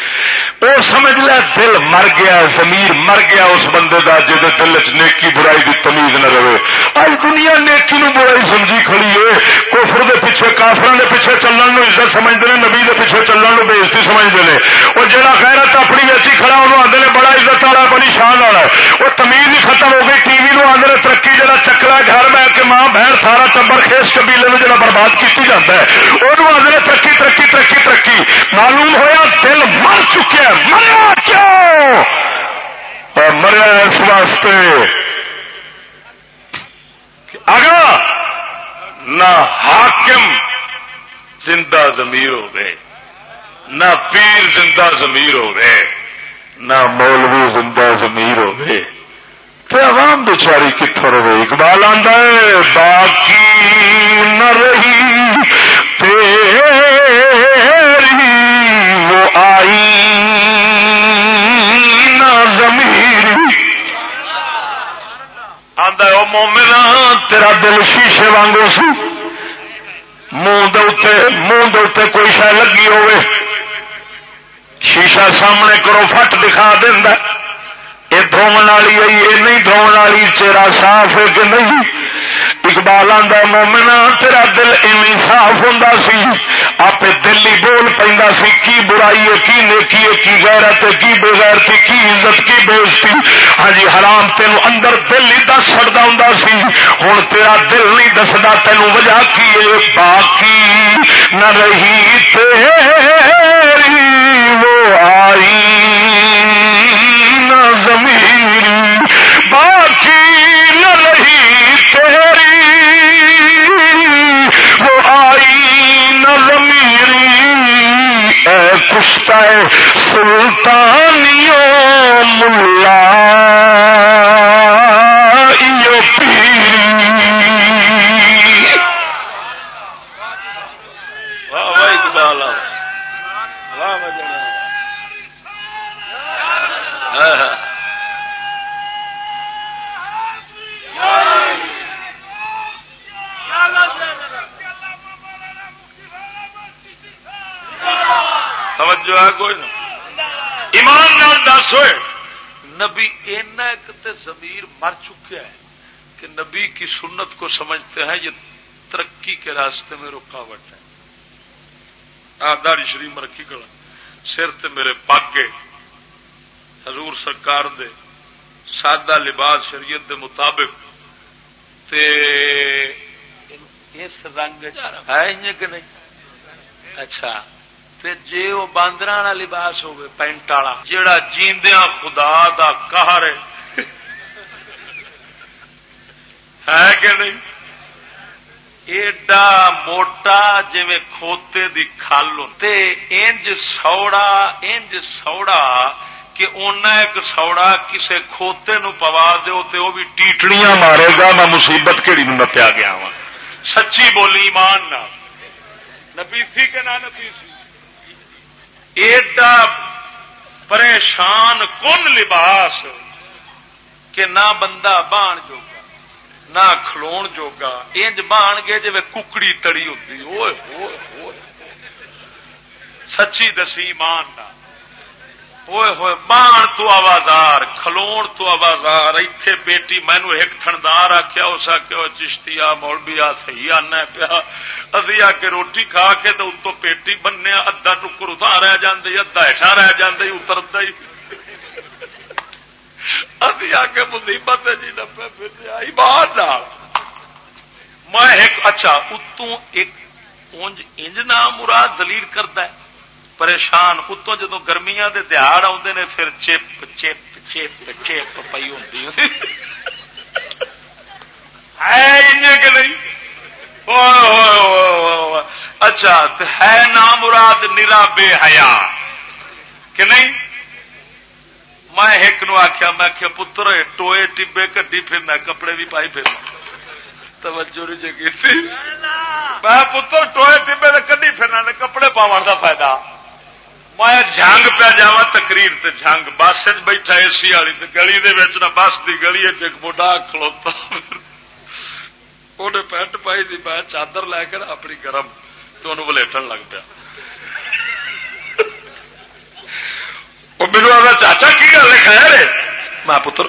او سمجھ لے، دل مر گیا زمیر مر گیا اس بندے دا جے دل چ نیکی برائی دی تمیز نہ رہے۔ اج دنیا نیکی نو برائی سمجھی کھڑی ہے۔ کفر دے پیچھے کافراں دے پیچھے چلن نو عزت سمجھدے نے، نبی دے پیچھے چلن نو بےزتی سمجھدے نے۔ او جڑا غیرت اپنی ویسی کھڑا اونوں آندے نے، بڑا عزت والا، بڑی شان والا او تمیز ہی ختم ہو گئی، ٹی وی نو آندے نے، ترقی جڑا چکلا گھر میں کہ ماں بہن سارا ٹبر خیس قبیلے میں جڑا برباد کی جاتا ہے۔ وہ آدھے ترقی ترقی ترقی ترقی۔ معلوم ہوا دل مر چکے مریا کیوں؟ مریا اس واسطے اگر نہ حاکم زندہ ضمیر ہوئے نہ پیر زندہ ضمیر ہوئے نہ مولوی زندہ ضمیر ہوئے تو عوام بچاری کتوں رہے اقبال آدھا ہے، باقی نہ رہی، تیری وہ آئی نہ زمیر آدھا وہ مومنا تیرا دل شیشے وانگو سی۔ منہ دے منہ دے کوئی شہ لگی ہوئے شیشہ سامنے کرو فٹ دکھا دینا یہ دھو والی یہ نہیں دھو والی چہرہ صاف ہے کہ نہیں؟ اقبال آدھا مومنا تیرا دل ایویں صاف ہوں سی۔ آپ دل ہی بول پہ سی، کی برائی ہے، کی نیکی ہے، کی غیرت ہے، کی بغیر کی عزت، کی بےزتی ہاں جی حرام تین اندر دل ہی دس سڑتا ہوں سی۔ ہوں تیرا دل نہیں دستا تین وجہ کی ہے؟ باقی نہ رہی تیری، وہ آئی۔ سلطانیوں ملا توجہ ہے کوئی ایمان نال دس ہوئے۔ نبی ایک ضمیر مر چکا ہے کہ نبی کی سنت کو سمجھتے ہیں، یہ ترقی کے راستے میں رکاوٹ ہے۔ داڑی شریف میں رکھی کر سر تے میرے پاگے۔ حضور سرکار دے سادہ لباس شریعت دے مطابق تے اس رنگ ہے کہ نہیں؟ اچھا۔ جی وہ باندر والا لباس ہوگی پینٹ والا جہا جیندیا خدا دا کہر ہے۔ کہ نہیں؟ ایڈا موٹا جی کھوتے دی کھل انج سوڑا انج سوڑا کہ اُن ایک سوڑا کسے کھوتے نو پوا دو تے وہ بھی ٹیٹڑیاں مارے گا، میں مصیبت کہڑی نپیا گیا وا سچی بولی ایمان نہ نبی سی کہ نہ نبی سی ایڈا پریشان کن لباس کہ نہ بندہ بان جوگا، نہ کھلو جوگا، انج بان گے جی ککڑی تڑی ہوتی سچی دسی مان نہ ہوئے ہوئے بان تو آوازار کھلو تو آوازار، ایتھے بیٹی مینو ایک تھندار آخیا اس آخیا چشتی آ مولبی آ سی آنا پیا۔ ابھی آ کے روٹی کھا کے تو اتو پیٹی بننے ادھا ٹکر اتنا رہ جاندے، ادھا ہٹا رہ جاندے اترتا ہی۔ ابھی آ کے مصیبت جی نبے پھر آئی باہر میں ایک اچھا اتوں ایک انج انج نام مراد دلیل کرتا ہے۔ پریشان اتوں جدو گرمیاں دے دہاڑ آتے نے پھر چپ چپ چپ چپ پی ہوں ہے نہیں؟ اچھا ہے نام مراد نیرا بے حیا۔ کہ نہیں؟ میں ایک نو آخیا میں آخیا پتر ٹوئے ٹبے کڈی پھرنا کپڑے بھی پائی پھرنا توجہ نہیں جگی۔ میں پتر ٹوئے ٹبے کڈی پھرنا کپڑے پاون کا فائدہ۔ میں جنگ پہ جا تقریر تے جنگ بس بیٹھا اے سی والی گلی نہ بس کی گلی ایک بڑھا کھلوتا انہیں پینٹ پائی تھی میں چادر لے کر اپنی گرم، تو انہوں ولیٹن لگ پیا۔ وہ میرے آگا چاچا کی گل ہے؟ خیر میں پتر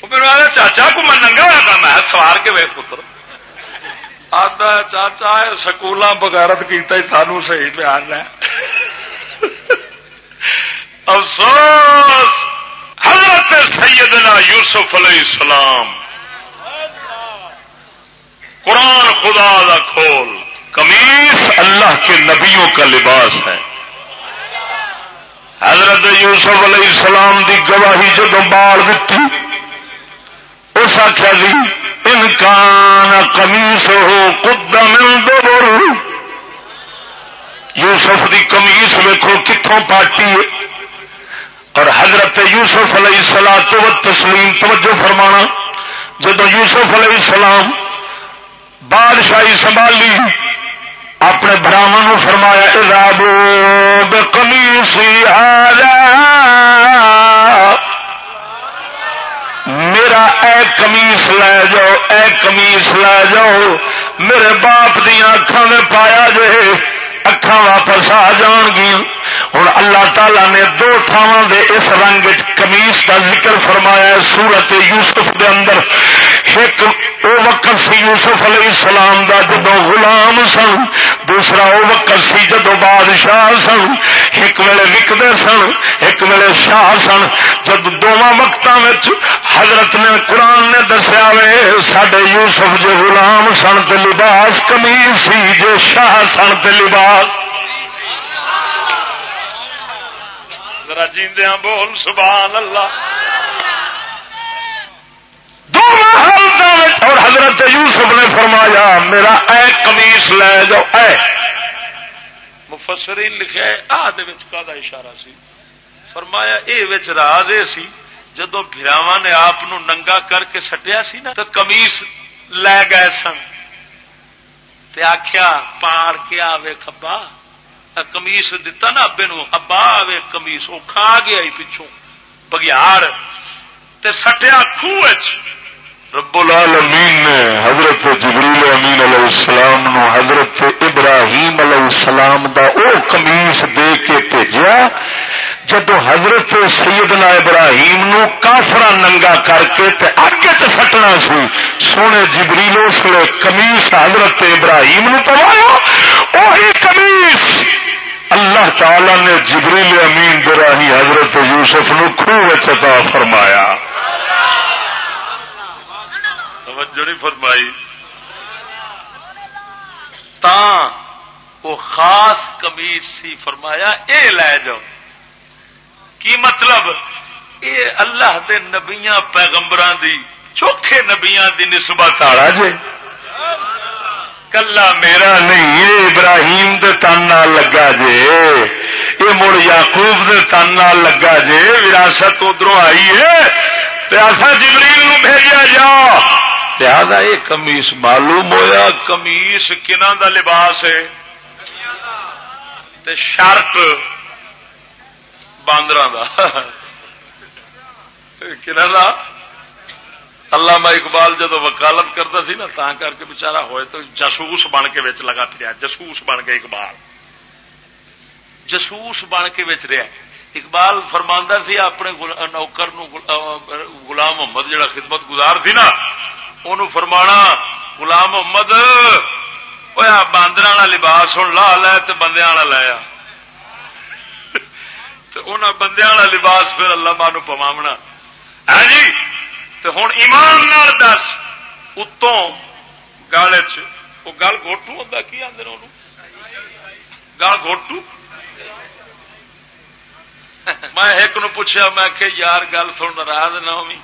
وہ میرے آگا چاچا کو میں ننگا ہوا تھا۔ میں سوار کے ویس پتر۔ آتا چاچا سکول بغیرت کیتا سانو صحیح بیان ہے افسوس حضرت سیدنا یوسف علیہ السلام قرآن خدا کا کھول کمیس اللہ کے نبیوں کا لباس ہے حضرت یوسف علیہ السلام دی گواہی جب بال دیتی اس اس آخیا جی انکان کمیس ہو قدم دبر۔ یوسف دی کمیس ویکو کتوں پارٹی اور حضرت یوسف علیہ السلام تو تسلیم توجہ فرمانا جدو یوسف علیہ السلام بادشاہی سنبھالی، اپنے براہم فرمایا ارابو کمی سی میرا اے کمیس لے جاؤ، اے کمیس لے جاؤ۔ میرے باپ دیا اکھان میں پایا جے اکھان واپس آ جان گیا ہوں اللہ تعالی نے دو تھاواں دے اس رنگ کمیس کا ذکر فرمایا سورت یوسف دے اندر۔ ایک او وقت سی یوسف علیہ السلام دا جدو غلام سن، دوسرا او وقت سی جدو بادشاہ سن۔ ایک ویلے وکدے سن، ایک ویلے شاہ سن۔ جب دونوں وقت حضرت نے قرآن نے دسیا وے سڈے یوسف جو غلام سن تے لباس کمیز سی، جو شاہ سن تے لباس۔ ذرا جیندیاں بول سبحان اللہ۔ اور حضرت یوسف نے فرمایا میرا اے کمیس لے جاؤ اے۔ مفسرین لکھا آدھ کا اشارہ سی؟ فرمایا اے وچ راز اے سی جدو براوا نے آپ ننگا کر کے سٹیا سی نا تو کمیس لے گئے سن۔ تے آخیا پار کے آوے کبا کمیس دتا نا ابے نو، ابا آوے کمیس وہ کھا گیا پچھوں بگیار تے سٹیا خوہ رب العالمین نے حضرت جبریل امین علیہ السلام نو حضرت ابراہیم علیہ السلام دا او کمیس دے کے بھیجا جدو حضرت سیدنا ابراہیم نو کافرا ننگا کر کے تے اگے تے سٹنا سی۔ سونے جبریل اس لیے کمیس حضرت ابراہیم نو پوایا وہی کمیس اللہ تعالی نے جبریل امین براہی حضرت یوسف نو خوہ چتا فرمایا۔ توجہ نہیں فرمائی۔ تا وہ خاص کمیز سی فرمایا، اے لے جاؤ۔ کی مطلب؟ اے اللہ دے نبیاں پیغمبران دی، چوکھے نبیاں دی نسبت آ جی کلا میرا نہیں، یہ ابراہیم دے تن لگا جے۔ یہ مڑ یاقوب دے تن لگا جے، وراثت ادھر آئی ہے۔ ایسا جبریل نو بھیجا جا۔ لہذا یہ کمیس معلوم ہویا کمیس کنہ دا لباس ہے۔ تے شرٹ باندر کنہ دا؟ اللہ اقبال جدو وکالت کرتا سی نا تا کر کے بچارا ہوئے تو جسوس بن کے بچ لگا پھر جسوس بن کے اقبال۔ جسوس بن کے بچ رہا اقبال فرماندہ سی اپنے نوکر غلام محمد جڑا خدمت گزار تھی نا ان فرمانا، غلام محمد ہوا باندر والا لباس ہوں لا لے تو بندے والا لایا بندے والا لباس پھر اللہ مانو پوامنا ہے ہاں جی؟ تو ہوں ایمان نال دس اتوں گل وہ گل گوٹو ہوتا کی آدھے گل گوٹو میں ایک نو پوچھا میں کہ یار گل سن ناراض نہ ہوئی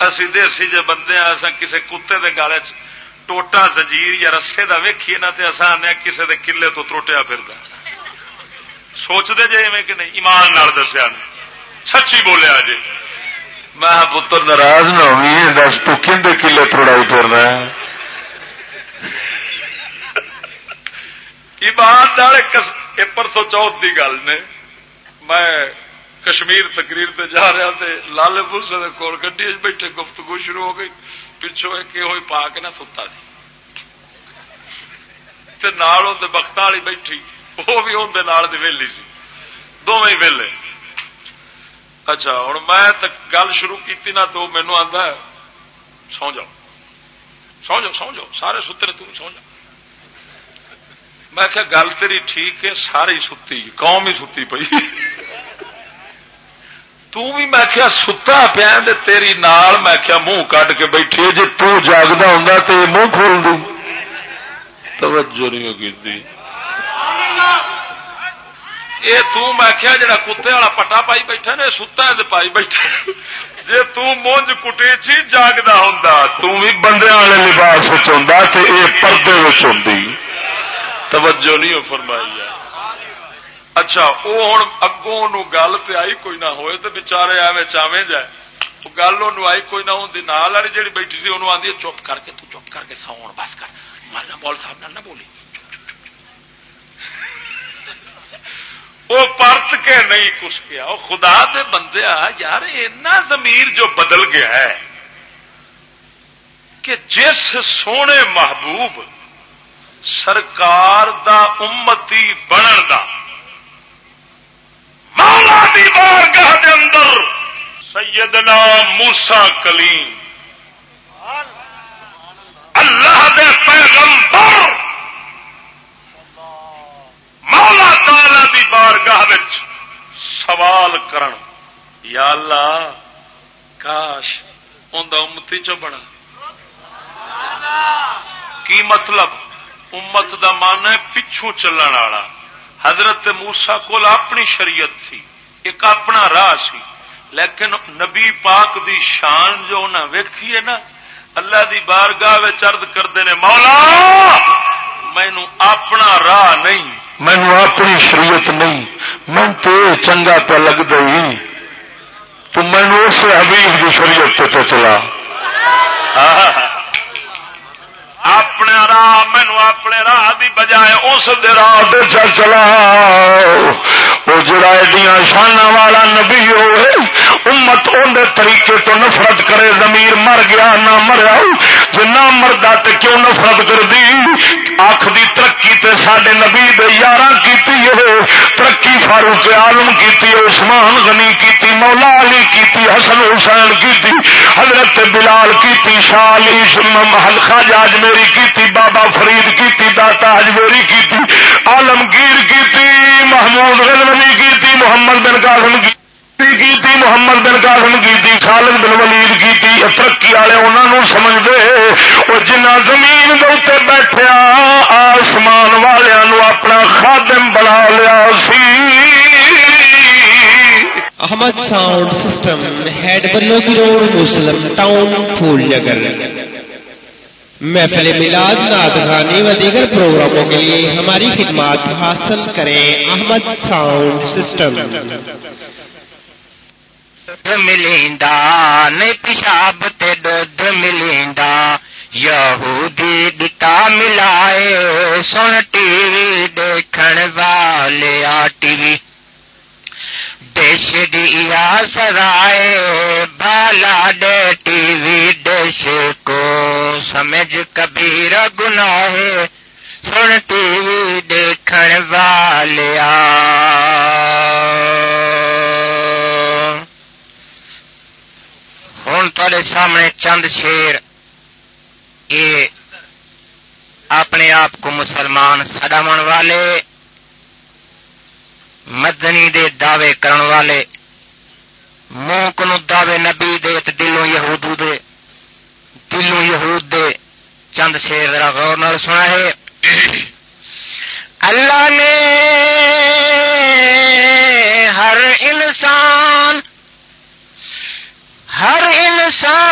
اسی دیسی جی بندے اصا کسی کتے دے گالے ٹوٹا زنجیر یا رسے کا ویکھیے نا تو اصا آنے کسی دے کلے تو تروٹیا پھر سوچتے جی کہ نہیں ایمان نال دسیا سچی بولیا جی میں پتر ناراض نہ ہوئی دس تو کھے کلے تھوڑا ہی پھر رہا ہے ایماندار پرسوں چوتھ کی گل نے۔ میں کشمیر تقریر تے جا رہا تھے لال پوسے کول گڈی بیٹھے گفتگو شروع ہو گئی۔ پچھو ایک ہوئی پا کے نہ ستا سی نال بخت والی بیٹھی۔ وہ بھی اندر ویلی سی۔ دونوں ویلے۔ اچھا ہوں میں گل شروع کی نا تو مینو آتا ہے سو جاؤ سو جاؤ سو جاؤ سارے سترے تم سو جاؤ میں کیا گل تیری ٹھیک ہے ساری ستی قوم ہی ستی پی بھی میں کیا ستا پیا تیری نال میں کیا منہ کٹ کے بیٹھی جی تاگتا ہوں تو منہ کھول دی توجہ نہیں ہوگی یہ میں کیا جڑا کتے والا پٹا پائی بیٹھا نا ستا پائی بیٹھا۔ جی تونج کٹی چی جاگتا ہوں بھی بندے والے لباس یہ پردے ہوں توجہ نہیں فرمائی ہے اچھا وہ ہوں اگوں گل پہ آئی کوئی نہ ہوئے تو بچارے ایویں چاویں جائے گل ان آئی کوئی نہ ہوں نال والی جی بیٹھی سی انہوں آدھی چپ کر کے تو چپ کر کے سو بس کر۔ مارنا مول صاحب نہ بولی۔ وہ پرت کے نہیں کچھ کیا وہ خدا دے بندے یار، اینا ضمیر جو بدل گیا ہے کہ جس سونے محبوب سرکار دا امتی بنن دا، مولا دی بارگاہ دے اندر سیدنا موسا کلیم، اللہ دے پیغمبر مولا تالا دی بارگاہ سوال کرن۔ یا اللہ، کاش امتی چ بنا۔ کی مطلب؟ امت دا مان ہے پچھو چلن والا۔ حضرت موسا کول اپنی شریعت سی، ایک اپنا راہ سی۔ لیکن نبی پاک دی شان جو انہیں ویکھی ہے نا، اللہ دی بارگاہ ارد کرتے ہیں مولا مینو اپنا راہ نہیں۔ مینو اپنی شریعت نہیں من تو چنگا پہ لگ گئی۔ تو مینو اس حبیب کی شریعت پہ چلا۔ اپنے راہ مینو اپنے راہ دی بجائے اس راہ چلا۔ وہ جڑا ایڈیاں شانہ والا نبی ہوئے، امت اندر طریقے تو نفرت کرے زمیر مر گیا، نہ مریا۔ جی نہ مردا تو کیوں نفرت کر دی آخ دی ترقی تے سڈے نبی دے یار کی ترقی فاروق عالم کی عثمان غنی کی مولا علی کی حسن حسین کی حضرت بلال کی شالی خاجہ اجمیری کی بابا فرید کی داتا اجمیری کی آلمگیر کی محمود غزنی کی محمد بن قاسم کی کی محمد بن قاسم کی خالد بن ولید کی ترقی والے انہوں سمجھتے وہ جنہ زمین دے بیٹھے آسمان والوں اپنا خادم بنا لیا C. Ahmed sound system, head بلو کی روڈ مسلم ٹاؤن، پھول نگر محفل میلاد نادغانی و دیگر پروگراموں کے لیے ہماری خدمات حاصل کریں احمد ساؤنڈ سسٹم۔ ملیندا نہیں پیشاب تے دودھ ملیندا یہودی دتا ملائے سن ٹی وی دیکھن والے آ ٹی وی دیش دیا سرائے بالا دے ٹی وی دیش کو سمجھ کبیر گناہ سن ٹی وی دیکھن والے آ ہوں تے سامنے چند شیر یہ اپنے آپ کو مسلمان سڈام والے مدنی دے دعوے کرن والے منہ کو دعوے نبی دے دلوں یہودو دے دلوں یہود دے چند شیر ذرا غور نال سنا ہے اللہ نے ہر انسان ہر انسان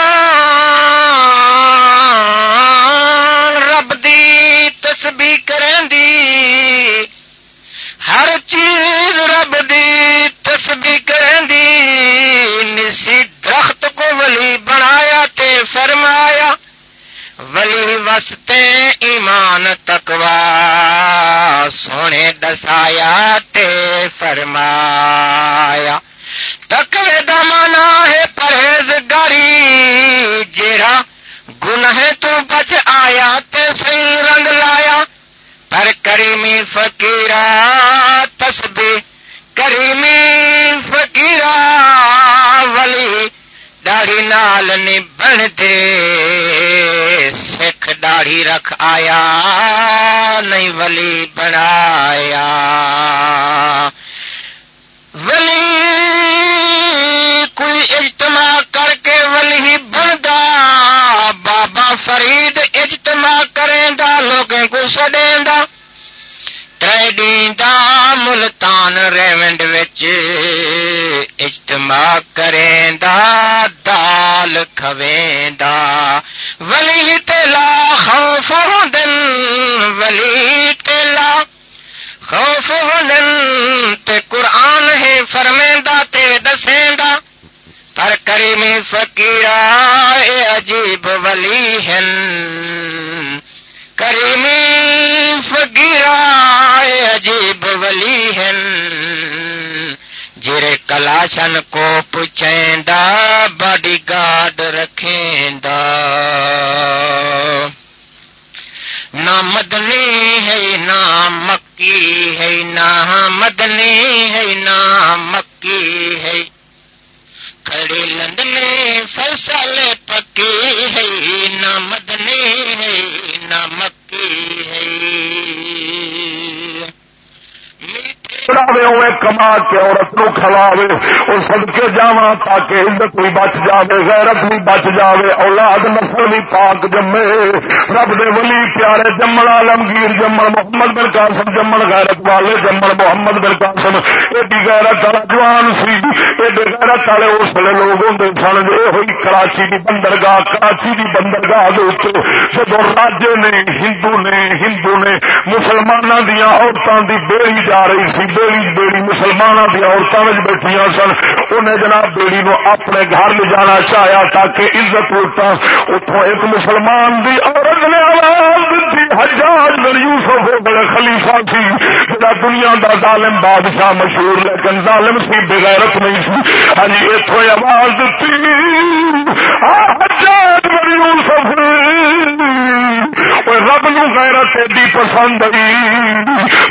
رب دی تسبیح کریں دی ہر چیز رب دی تسبیح کریں دی نسی درخت کو ولی بنایا تے فرمایا، ولی وستے ایمان تکوا سونے دسایا تے فرمایا۔ تکوے دمانا ہے پرہیز گاری جیڑا گنہ تو بچ آیا تے صحیح رنگ لایا۔ پر کریمی فقیرا تسبی کریمی فقیرا، ولی داڑی نال بن دے۔ سکھ داڑھی رکھ آیا، نہیں ولی بنایا۔ ولی کوئی اجتماع کر کے ولی بندا بابا فرید اجتماع کریں دا لوگوں کو سڈیں دا تر ملتان ریونڈ وچ اجتماع کریں دا دال کھویں دا ولی تلا خوف دن ولی تلا خوف دن تے قرآن ہی فرمیندا، تے دسیندا۔ پر کریمی فقیر عجیب ولی ہن۔ کریمی فقیر عجیب ولی ہن۔ جرے کلاشن کو پوچھیں دا باڈی گارڈ رکھیں دا نہ مدنی ہے، نہ مکی ہے، نہ مدنی ہے، نہ مکی ہے۔ کھڑی لندنے فصل پکی ہے نہ مدنی ہے نہ مکی ہے چڑھاوے کما کے عورت نو کھلاوے وہ سد کے جا تاکہ عزت بھی بچ جاوے، غیرت بھی بچ جاوے، اولاد نسل بھی پاک جمے۔ رب دے ولی پیارے جمن عالمگیر جمن محمد بن قاسم جمن غیرت والے جمن محمد بن قاسم۔ ایڈی غیرت والا جوان سی ایڈے غیرت والے اس لیے لوگ ہوں سن جی ہوئی کراچی کی بندرگاہ، کراچی کی بندرگاہ جب راجے نے، ہندو نے ہندو نے مسلمانوں دیا عورتوں کی بیڑی جا رہی سی بیڑی بیڑی مسلمانوں دیا عورتوں میں بیٹھیا سن، انہیں جناب بیڑی نو اپنے گھر لے جانا چاہیا تاکہ عزت اٹھا اتوں ایک مسلمان دی عورت نے آواز دیتی حجاج بن یوسف ہو بڑے خلیفہ سی جڑا دنیا دا ظالم بادشاہ مشہور، لیکن ظالم سی، بغیرت نہیں سی۔ ہاں جی اتوں آواز دیتی حجاج بن یوسف رب نو غیرت ایڈی پسند آئی۔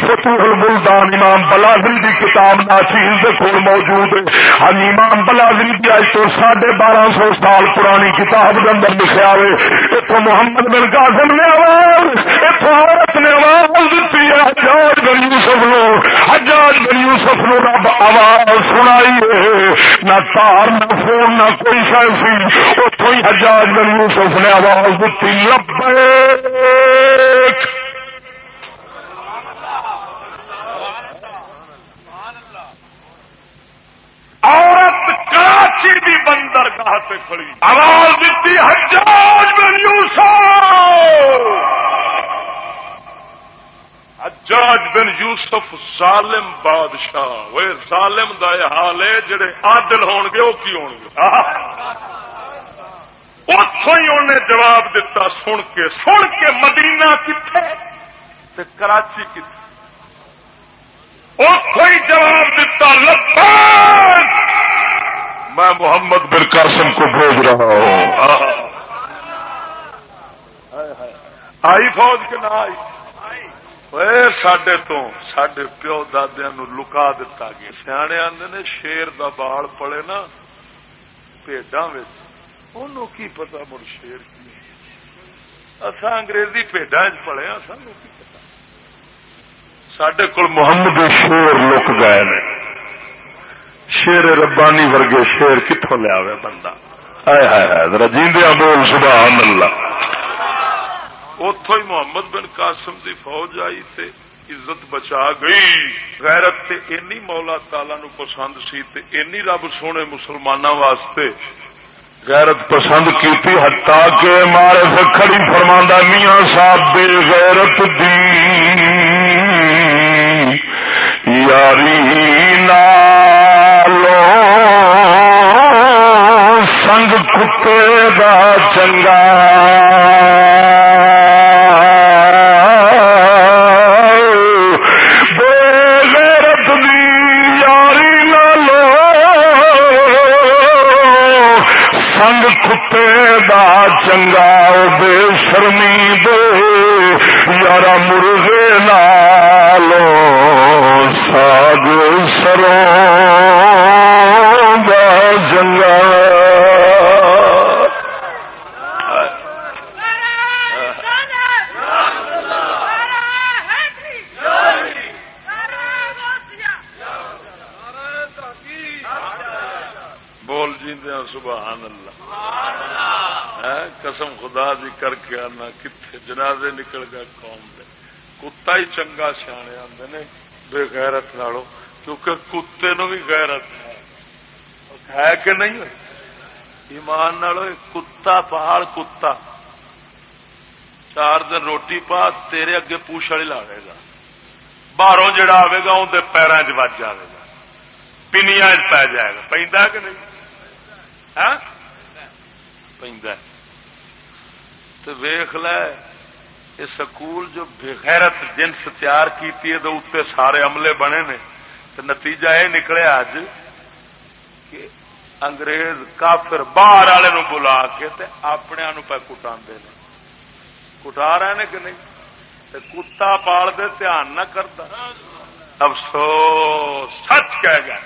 فتوح الملتان امام بلازری دی کتاب ناچیز دے کول موجود ہے۔ ہاں امام بلازری دی اج تو ساڑھے بارہ سو سال پرانی کتاب دے اندر لکھا ہوئے اتو محمد بن قاسم نے آواز اتو عورت نے آواز دیتی ہے، حجاج بن یوسف نو۔ حجاج بن یوسف نو رب آواز سنائی ہے۔ نہ تار، نہ فون نہ کوئی شہ سی۔ اتو ہی حجاج بن یوسف نے آواز دیتی لبیک! عورت کراچی بھی بندر پہ کھڑی۔ آواز دیتی، حجاج بن یوسف! حجاج بن یوسف ظالم بادشاہ۔ وہ ظالم دا یہ حال ہے، جڑے عادل ہون گے وہ کی ہون گے؟ اتوں ہی انہیں جواب دیتا، سن کے سن کے مدینہ کتنے کراچی کتنے کوئی جواب دیتا، لبیک! میں محمد بن قاسم کو بھیج رہا ہوں۔ آئی فوج کے نہ آئی؟ سڈے تو سڈے پیو ددیا نو لکا دتا گیا۔ سیانے آدھے نے شیر دا بال پڑے نا پیڈا کی پتا مڑ شیر کی اصا انگریزی پیڈا چ پڑے ہاں سانو کی سڈے کول محمد شیر لک گئے نے۔ شیر ربانی ورگے شیر کتوں لیا بندہ؟ رجیندیا بول، سبحان اللہ۔ اتوں ہی محمد بن قاسم دی فوج آئی تے عزت بچا گئی۔ غیرت تے اینی مولا تالا نو پسند سی تے اینی رب سونے مسلمانوں واسطے غیرت پسند کی ہٹا کے مارے سے کھڑی میاں صاحب، بے غیرت دی۔ یاری نالو سنگ کتے دا چنگا چنگا بے شرمی دے یارا مرغے نالو ساگ سرو جنگا بول جی سبحان اللہ قسم خدا دی کر کے آنا کتنے جنازے نکل گئے قوم دے۔ کتا ہی چنگا سیانے آدھے بے غیرت نالوں، کیونکہ کتے نو بھی غیرت ہے۔ ہے کہ نہیں ایمان نالو کتا، پہاڑ کتا۔ چار دن روٹی پا، تیرے اگے پوچھ والی لاوے گا۔ باہروں جڑا آئے گا اندر پیروں چ بج جائے گا۔ پنیا پی جائے گا۔ پہ کہ نہیں؟ ہاں؟ پہ تو ویخ لے، یہ سکول جو بغیرت جنس تیار کی تو اتنے سارے عملے بنے نے۔ تو نتیجہ یہ نکلے اج کہ انگریز کافر باہر والے بلا کے اپنے پہ کٹا کٹا رہے ہیں کہ نہیں؟ کتا پال دے دھیان نہ کرتا۔ افسوس، سچ کہہ گیا۔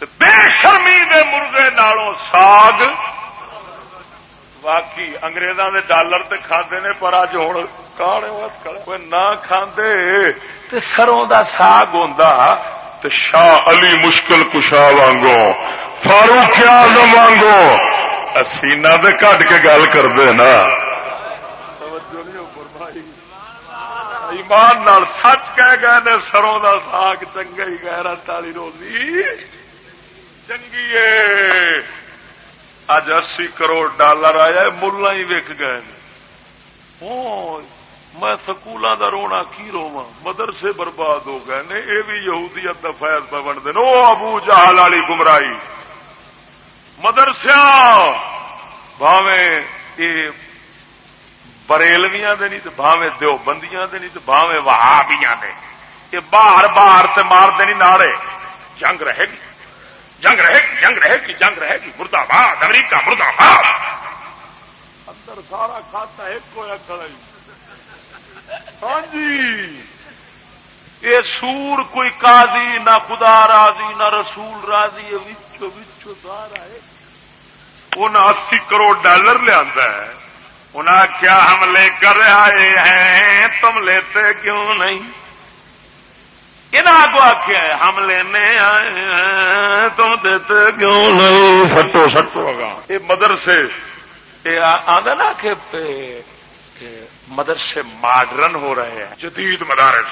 بے شرمی دے مرغے نالوں ساگ باقی اگریزاں دے ڈالر تے کھاندے نے، پر اج ہن کاڑے ہوں کوئی نہ کھاندے تے سروں دا ساگ ہوندا تے شاہ علی مشکل کشا وانگو فاروق اعظم وانگو سینا دے کٹ کے گل کرتے نا۔ ایمان نال سچ کہہ گئے نے، سروں دا ساگ چنگا ہی، غیرت والی روزی۔ چنگی ہے اج اسی کروڑ ڈالر آیا ملا ہی وک گئے میں سکولوں دا رونا کی رواں مدرسے برباد ہو گئے نے یہ بھی یہودیت کا فیض پہ بنتے ہیں۔ وہ ابو جہال والی گمراہی۔ مدرسیا بھاویں یہ بریلویاں دے نہیں تو بھاویں دو بندیاں دے نہیں تو بھاویں وہابیاں دے۔ یہ باہر باہر سے مار دے نہیں نعرے۔ جنگ رہے گی۔ جنگ رہے گی، جنگ رہے گی، جنگ رہے گی۔ مرد آباد امریکہ مرد آباد اندر سارا کھاتا ایک کو ہاں جی۔ یہ سور کوئی قاضی، نہ خدا راضی، نہ رسول راضی وچو وچو سارا ہے۔ انہیں اسی کروڑ ڈالر لیا ہے۔ انہیں کیا ہم لے کر آئے ہیں، تم لیتے کیوں نہیں؟ کو آخیا ہم لینے آئے تم دیتے کیوں نہیں؟ سٹو سٹو گا یہ مدرسے آدھا نا کہ مدرسے ماڈرن ہو رہے ہیں۔ جدید مدارس۔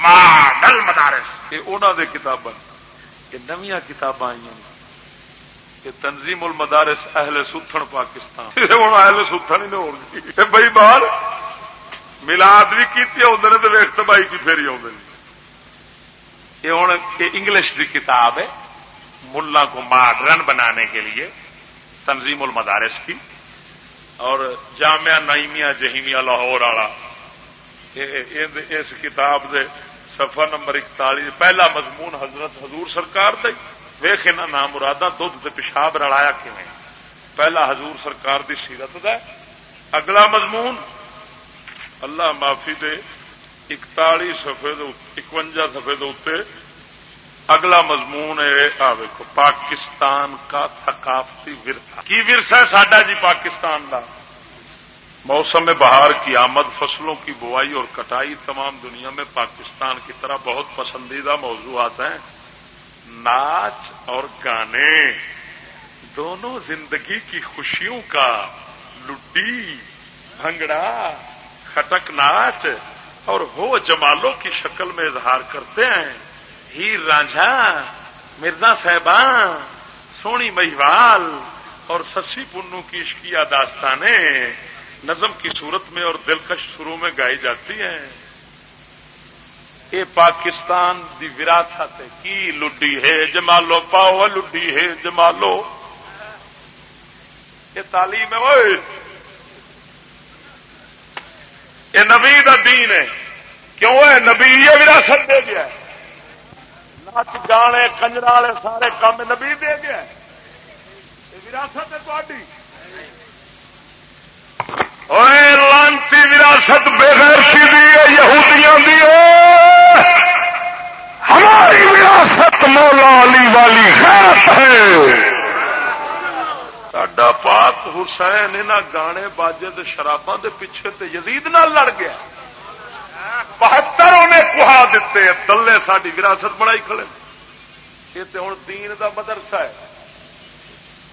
ماڈل مدارس۔ یہ انہوں نے کتابیں یہ نمیا کتابیں آئی ہیں کہ تنظیم المدارس اہل ستھن پاکستان۔ ہوں اہل ستھن ہی نہیں بھائی باہر ملاد بھی کی آدھے تو ویخ تباہی کی فیری آدھے یہ ہوں انگلش کی کتاب ہے ملا کو ماڈرن بنانے کے لیے تنظیم المدارس کی، اور جامعہ نائمیا جہیمیا لاہور والا اس کتاب دے صفحہ نمبر اکتالیس، پہلا مضمون حضرت حضور سرکار دے ویخ نام مرادا دھد پیشاب رلایا کیون پہلا حضور سرکار دی سیرت دا اگلا مضمون، اللہ معافی دے۔ اکتالی سفے اکوجا سفے دے اگلا مضمون ہے پاکستان کا ثقافتی ورثہ۔ کی ورثہ ہے ساڈا جی پاکستان کا موسم بہار کی آمد، فصلوں کی بوائی اور کٹائی تمام دنیا میں پاکستان کی طرح بہت پسندیدہ موضوعات ہیں۔ ناچ اور گانے، دونوں زندگی کی خوشیوں کا لڈی بھنگڑا، کھٹک ناچ اور ہو جمالوں کی شکل میں اظہار کرتے ہیں۔ ہیر رانجھا، مرزا صاحبان، سونی مہیوال اور سسی پنو کی عشقیہ داستانیں نظم کی صورت میں اور دلکش شروع میں گائی جاتی ہیں۔ یہ پاکستان، دی وراثت کی لڈی ہے جمالو، پاؤ لڈی ہے جمالو۔ یہ تعلیم ہے یہ نبی کا دین ہے۔ کیوں ہے؟ نبی یہ وراثت دے گیا نچ گانے کنجر والے سارے کام نبی دے گیا وراثت ہے تاری لانتی وراثت بغیر کی یہودیاں دی ہے۔ ہماری وراثت مولا علی والی غیرت ہے۔ سڈا پاک حسین ان گانے باجے شراباں دے پیچھے تے یزید نال لڑ گیا بہتر انہیں کہا دیتے دلے ساری وراثت بڑائی کھڑے یہ تو ہوں دین دا مدرسہ ہے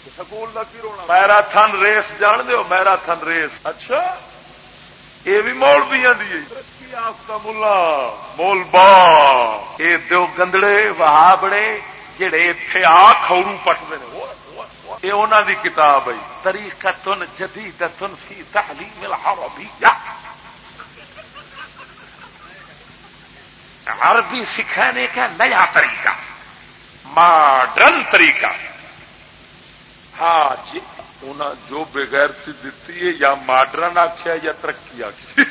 سکول کا کی رونا میرا تھن ریس جان دو میرا تھن ریس اچھا یہ بھی مول بھی ملا مول با یہ دو گندڑے وہابڑے جڑے اتے آ کھورو پٹتے ہیں یہ انہوں دی کتاب ہے۔ طریقہ تن جدید تن فی تعلیم العربیہ۔ عربی سکھانے کا نیا طریقہ، ماڈرن طریقہ۔ ہاں جی انہیں جو بغیرتی دیتی ہے، یا ماڈرن آخیا یا ترقی آخیا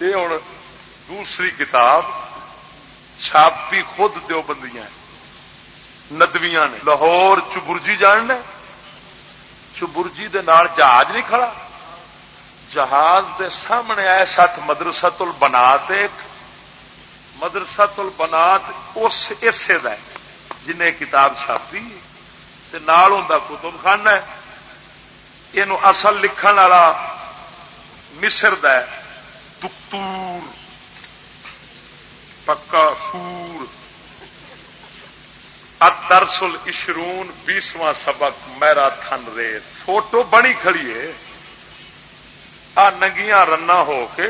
یہ ہوں دوسری کتاب، چھاپی خود دو بندیاں ندویاں نے۔ لاہور چبرجی جاننا چبرجی دے نال جہاز نہیں کھڑا۔ جہاز دے سامنے آئے ساتھ مدرسہ تل بنا مدرسہ تل بنا اس اسے دا جنہیں کتاب چھاپی نال ہوں کتب خانہ ہے۔ یہ اصل لکھن والا مصر دکتور۔ پکا سور۔ ادرسل اشرون بیسواں سبق میرا تھن ریس۔ فوٹو بنی کھڑی ہے۔ آ نگیاں رنا ہو کے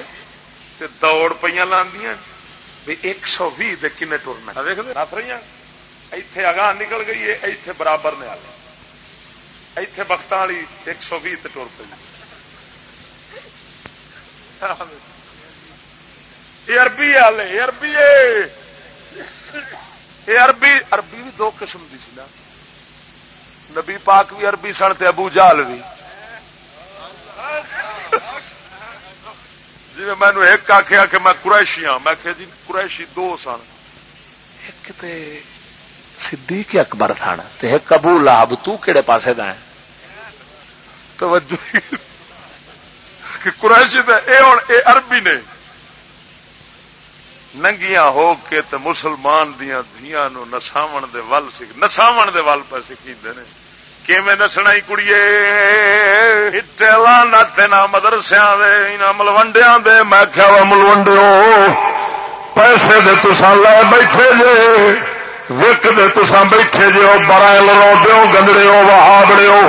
تے دوڑ پہ لاندیاں بھی ایک سو بھی کنے ٹرنا دیکھ نس رہی ایتھے اگاں نکل گئی ہے، ایتھے برابر نے آلے۔ ایتھے بخت والی ایک سو بھی ٹر پی اربی آلے اربی عربی عربی بھی دو قسم کی سی نا۔ نبی پاک بھی عربی سن تے ابو جال بھی جی مینو ایک آخیا کہ میں قریشی ہاں۔ میں جی قریشی دو سن۔ ایک تے صدیق اکبر سن تے ایک ابو لاب تو پاسے دا ہے؟ توجہ۔ کہ قریشی تے اے ہن اے عربی نے۔ ننگیاں ہو کے تے مسلمان دیا دیا نساو دے ول سکھ نساو دے ول پہ سکھی نے۔ کیویں نسنا ہی کڑیے؟ نہ مدرسیا دے ملوڈیا دے۔ میں کیا ملوڈو پیسے دے تسان لے بیٹھے جے۔ وک دے تسان بیٹھے جے برائل رو دو گندڑے ہو وہابڑے ہو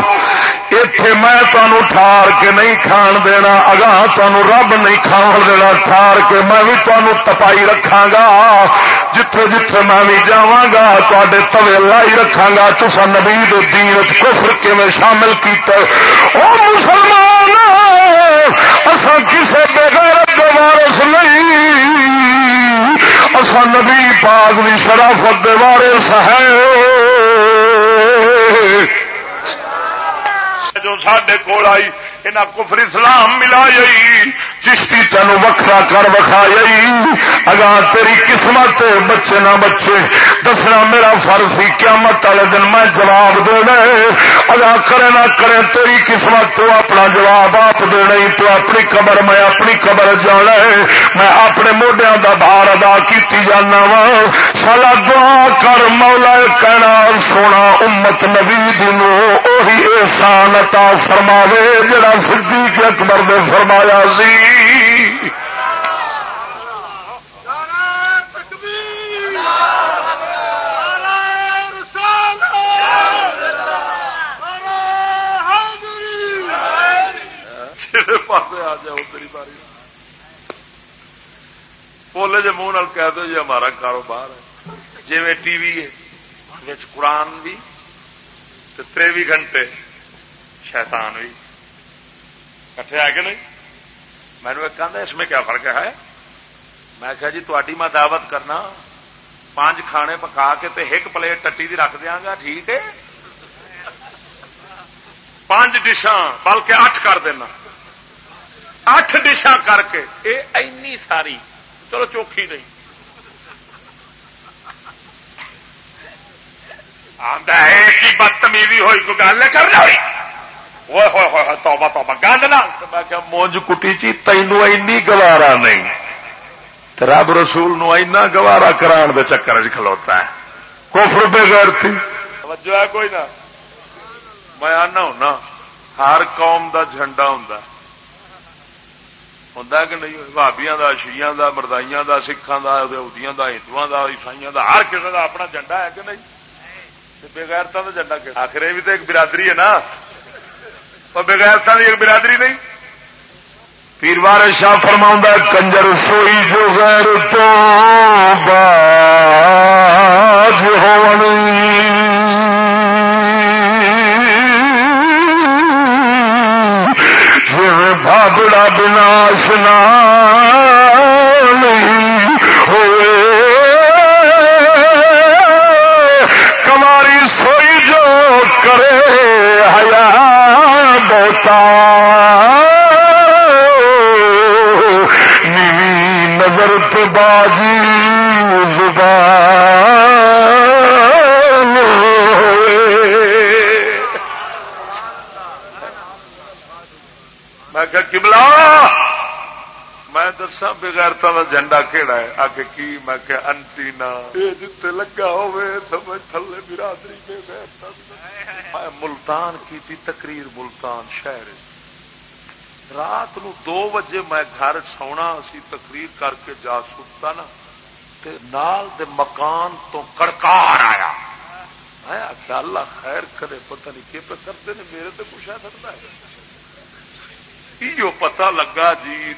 اتے میں تمہوں ٹھار کے نہیں کھان دینا اگاں تمہوں رب نہیں کھان دینا ٹھار کے میں بھی تمہوں تپائی رکھا گا جتھے جتھے میں بھی جاگا تے توے لائی رکھا گا چسا نبی دین کفر کے میں شامل کیتا او مسلمان اصا کسے بغیر وارس نہیں اصا نبی پاک بھی شرافت دے وارس ہے جو سڈے کول آئی انہیں کفر اسلام ملا جائی چشتی تین وکھرا کر وکھا جائی اگا تیری قسمت، بچے نہ بچے، دسنا میرا فرض سی قیامت والے دن میں جواب دے دے۔ اگا کرے نہ کرے تیری قسمت تو اپنا جواب آپ دے نہیں، تو اپنی قبر میں اپنی قبر جانا ہے۔ میں اپنے موڈیا دا بھار ادا کی جانا وا۔ سالا دعا کر مولا کہنا، سونا امت نبی دنو اہی احسان عطا فرماوے، جڑا صدیق اکبر نے فرمایا سی پاس آ جاؤ، تیری باری۔ بولے جی منہ کہہ دو جی ہمارا کاروبار ہے۔ جی ٹی وی ہے قرآن بھی تریوی گھنٹے شیطان بھی۔ کٹھے آئے کہ نہیں میں نے ایک کہ اس میں کیا فرق ہے میں کہا جی تاری میں دعوت کرنا پانچ کھانے پکا کے تے ایک پلیٹ ٹٹی دی رکھ دیا گا ٹھیک ہے پانچ ڈشاں بلکہ اٹھ کر دینا اٹھ ڈشاں کر کے یہ اینی ساری چلو چوکھی نہیں آتا ہے بدتمیزی ہوئی کوئی گل نہیں کرنا ہوئی توبہ توبہ گند نہ مونج کٹی چی تینو اینی گوارا نہیں رب رسول نو اینا گوارا کران دے چکر کھلوتا ہے کفر بے غیر تھی توجہ ہے کوئی نہ میں آنا ہونا ہر قوم دا جھنڈا ہوں ہوں کہ نہیں بھابیا کا شیئن کا مردائیاں کا سکھان کا ادیاں کا ہندو کا عیسائی کا ہر کسی کا اپنا جھنڈا ہے کہ نہیں بےغیرتا کا جھنڈا آخر یہ بھی تو ایک برادری ہے نا اور بغیر ایک برادری نہیں۔ پیروار شاہ فرما کنجر سوئی جو غیر تو باز جی بازی زبان میں کہ کملا میں دسا بغیرتا کا جنڈا کہڑا ہے؟ آ کے کی؟ میں کہ انٹی نا یہ جتے لگا ہوئے سمجھ تھلے برادری کے میں ملتان کی تھی تقریر، ملتان شہر۔ رات نو دو بجے میں گھر سونا، اسی تقریر کر کے جا سکتا نا، تے نال دے مکان تو کڑکار آیا۔ آیا اللہ خیر کرے، پتہ نہیں کہ پہ کرتے نے میرے تو کچھ ہے سکتا ہے۔ پتا لگا جی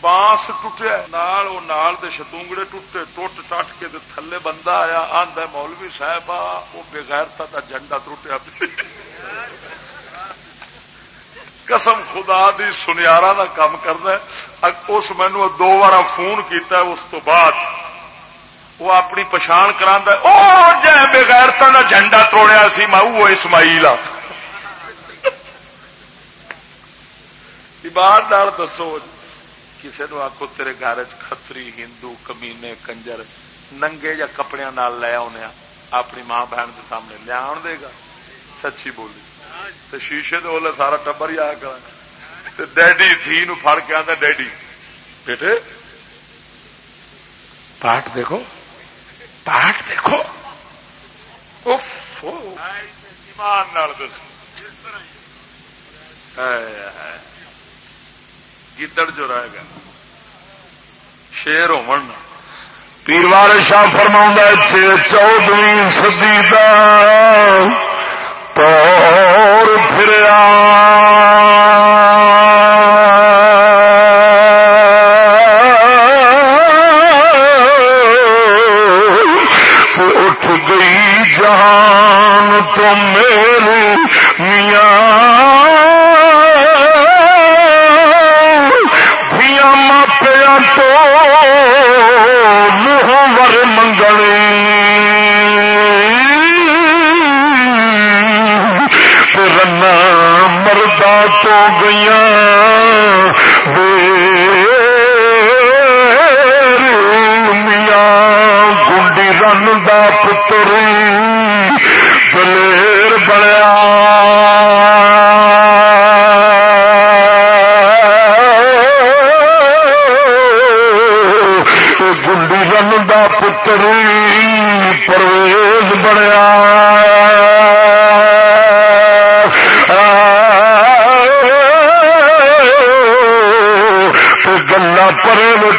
بانس ٹوٹیا نال وہ نال دے شتونگڑے ٹوٹے، ٹوٹ ٹٹ کے دے تھلے بندہ آیا آندا مولوی صاحب وہ بغیرتا دا جھنڈا ٹوٹیا۔ قسم خدا دی سنیارا کا کام کرنا اس مینو دو بار فون کیتا ہے، اس تو بعد وہ اپنی پچھان کرا جی بغیرتا کا جھنڈا توڑیا سی ماؤ وہ اسماعیل آ ڈال دسو کسی نے آخو تیرے گھر کتری ہندو، کمینے، کنجر، ننگے یا کپڑے لے آنے اپنی ماں بہن کے سامنے لیا دے گا۔ سچی بولی۔ تو شیشے دے بولے سارا ٹبر ہی آیا کر ڈیڈی دھی نو فڑ کے آتا ڈیڈی۔ بیٹے، پاٹ دیکھو۔ پاٹ دیکھو۔ ایمان دس گدڑ جو رہے گا شیر ہو پیروار شاہ فرما چودویں سدی کا طور پھریا۔ اٹھ گئی جان تو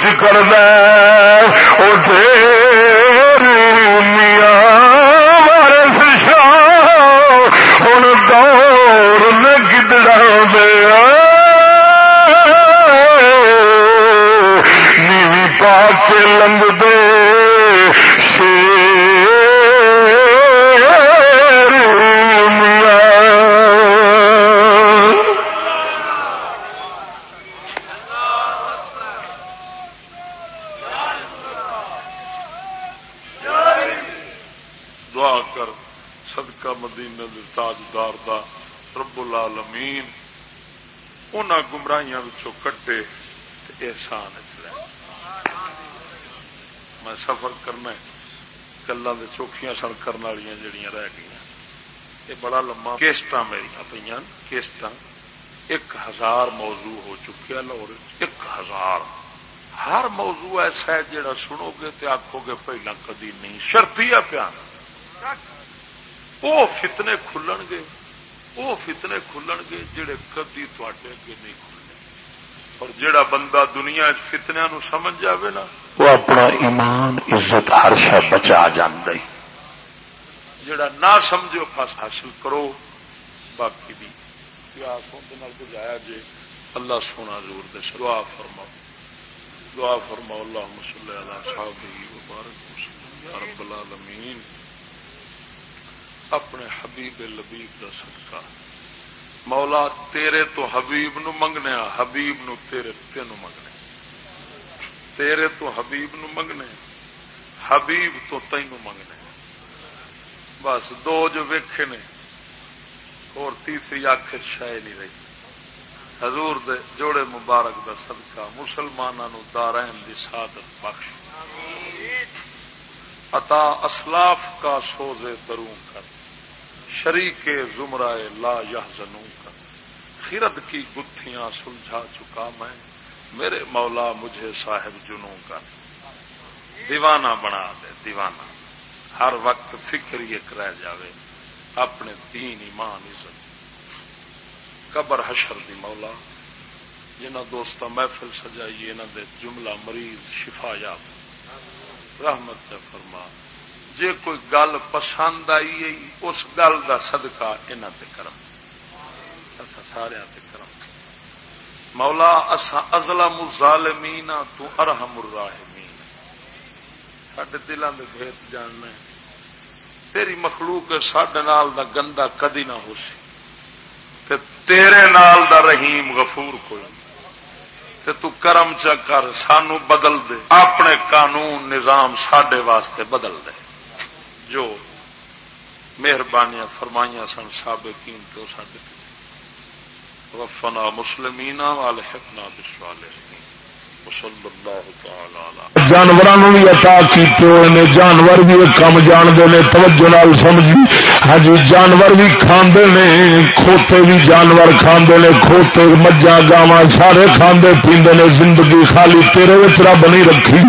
جی کر گلا سن کرنے والی جڑیاں رہ گئی یہ بڑا لما کیسٹ میری پہ کیسٹ ایک ہزار موضوع ہو چکے لاہور ایک ہزار ہر موضوع ایسا ہے جڑا سنو گے تو آخو گے پہلا کدی نہیں شرطی ہے پیان وہ فتنے کھلن گے وہ فتنے کھلن گے جڑے کدی تے اگے نہیں کھلنے اور جڑا بندہ دنیا فتنیا نو سمجھ جاوے نا وہ اپنا ایمان عزت ہر شا بچا جانا جڑا نہ سمجھو پس حاصل کرو، باقی بھی گزایا جے، اللہ سونا زور دے دعا فرما دعا فرما اللہ مسلح اللہ صاحب مبارک رب العالمین، اپنے حبیب لبیب کا صدقہ۔ مولا، تیرے تو حبیب نو منگنے حبیب نو تیرے تینو منگنے۔ تیرے تو حبیب نو منگنے، حبیب تو تینو منگنے۔ بس دو جو ویکھے نے، اور تیسری آخ شاید نہیں رہی۔ حضور دے جوڑے مبارک دا صدقہ مسلمانوں دارائن دی سعادت بخش۔ عطا اسلاف کا سوزے دروں کر، شریک زمرائے لا یا زنوں کر۔ خرد کی گتھیاں سلجھا چکا میں، میرے مولا مجھے صاحب جنوں کر۔ دیوانہ بنا دے، دیوانہ۔ ہر وقت فکر ایک رہ جاوے، اپنے دین، ایمان، عزت۔ قبر حشر دی مولا، جنہ دوست محفل سجائی انہوں دے جملہ مریض شفا یاب۔ رحمت فرما۔ جے کوئی گل پسند آئی، اس گل کا سدکا انہوں تے کرم۔ سارا کرم۔ مولا ازلم ظالمین تو ارحم الراحمین۔ سڈے دلان دے بھیت جاننا تیری مخلوق سڈے نال دا گندا کدی نہ ہو سی۔ تے تیرے نال دا رحیم غفور کوئی تے تو کرم چکر سانو بدل دے۔ اپنے قانون، نظام سڈے واسطے بدل دے۔ جو مہربانیاں فرمائیاں سن سابقین تو سابق وفنا مسلمین والحقنا بالصالحین۔ جانوروں بھی عطا کیتے ہوئے نے، جانور بھی ایک کام جانتے ہیں توجہ نال سمجھی۔ ہاں جی، جانور بھی کھاندے نے، کھوتے بھی جانور کھاندے نے، کھوتے مجھا گاواں سارے کھاندے پیندے نے۔ زندگی خالی تیرے وچ رب نہیں رکھی۔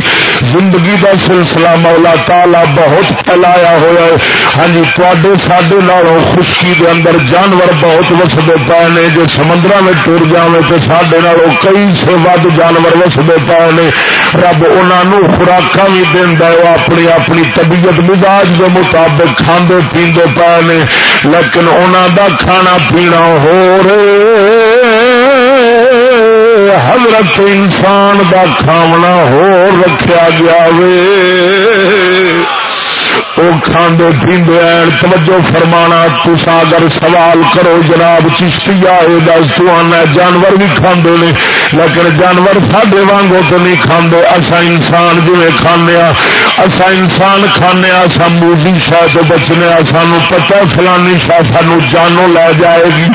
زندگی دا سلسلہ مولا تعالی بہت پھیلایا ہوا ہے۔ ہاں جی تے سڈے نالوں خشکی دے اندر جانور بہت وسدے پے نے۔ جو سمندر میں ٹر جائے تو سڈے نالوں کئی سے ود جانور وسدے پائے نے رب انہوں خوراک بھی دینا وہ اپنی اپنی طبیعت مزاج کے مطابق کھانے پیندے پے نے، لیکن انہوں دا کھانا پینا ہو رہے حضرت انسان دا کھاونا ہو رکھا گیا وے۔ وہ کھاندے پیندے این توجہ فرمانا، تسا اگر سوال کرو جناب چشتی آئے دس تو آنا جانور بھی کھاندے نے، لیکن جانور ساڈے وانگو تو نہیں کھاندے، اسا انسان جی کھانے اسا انسان کھانے اسا موزی شاہ تو بچنے سانو پتہ فلانی شاہ سانو جانو لے جائے گی۔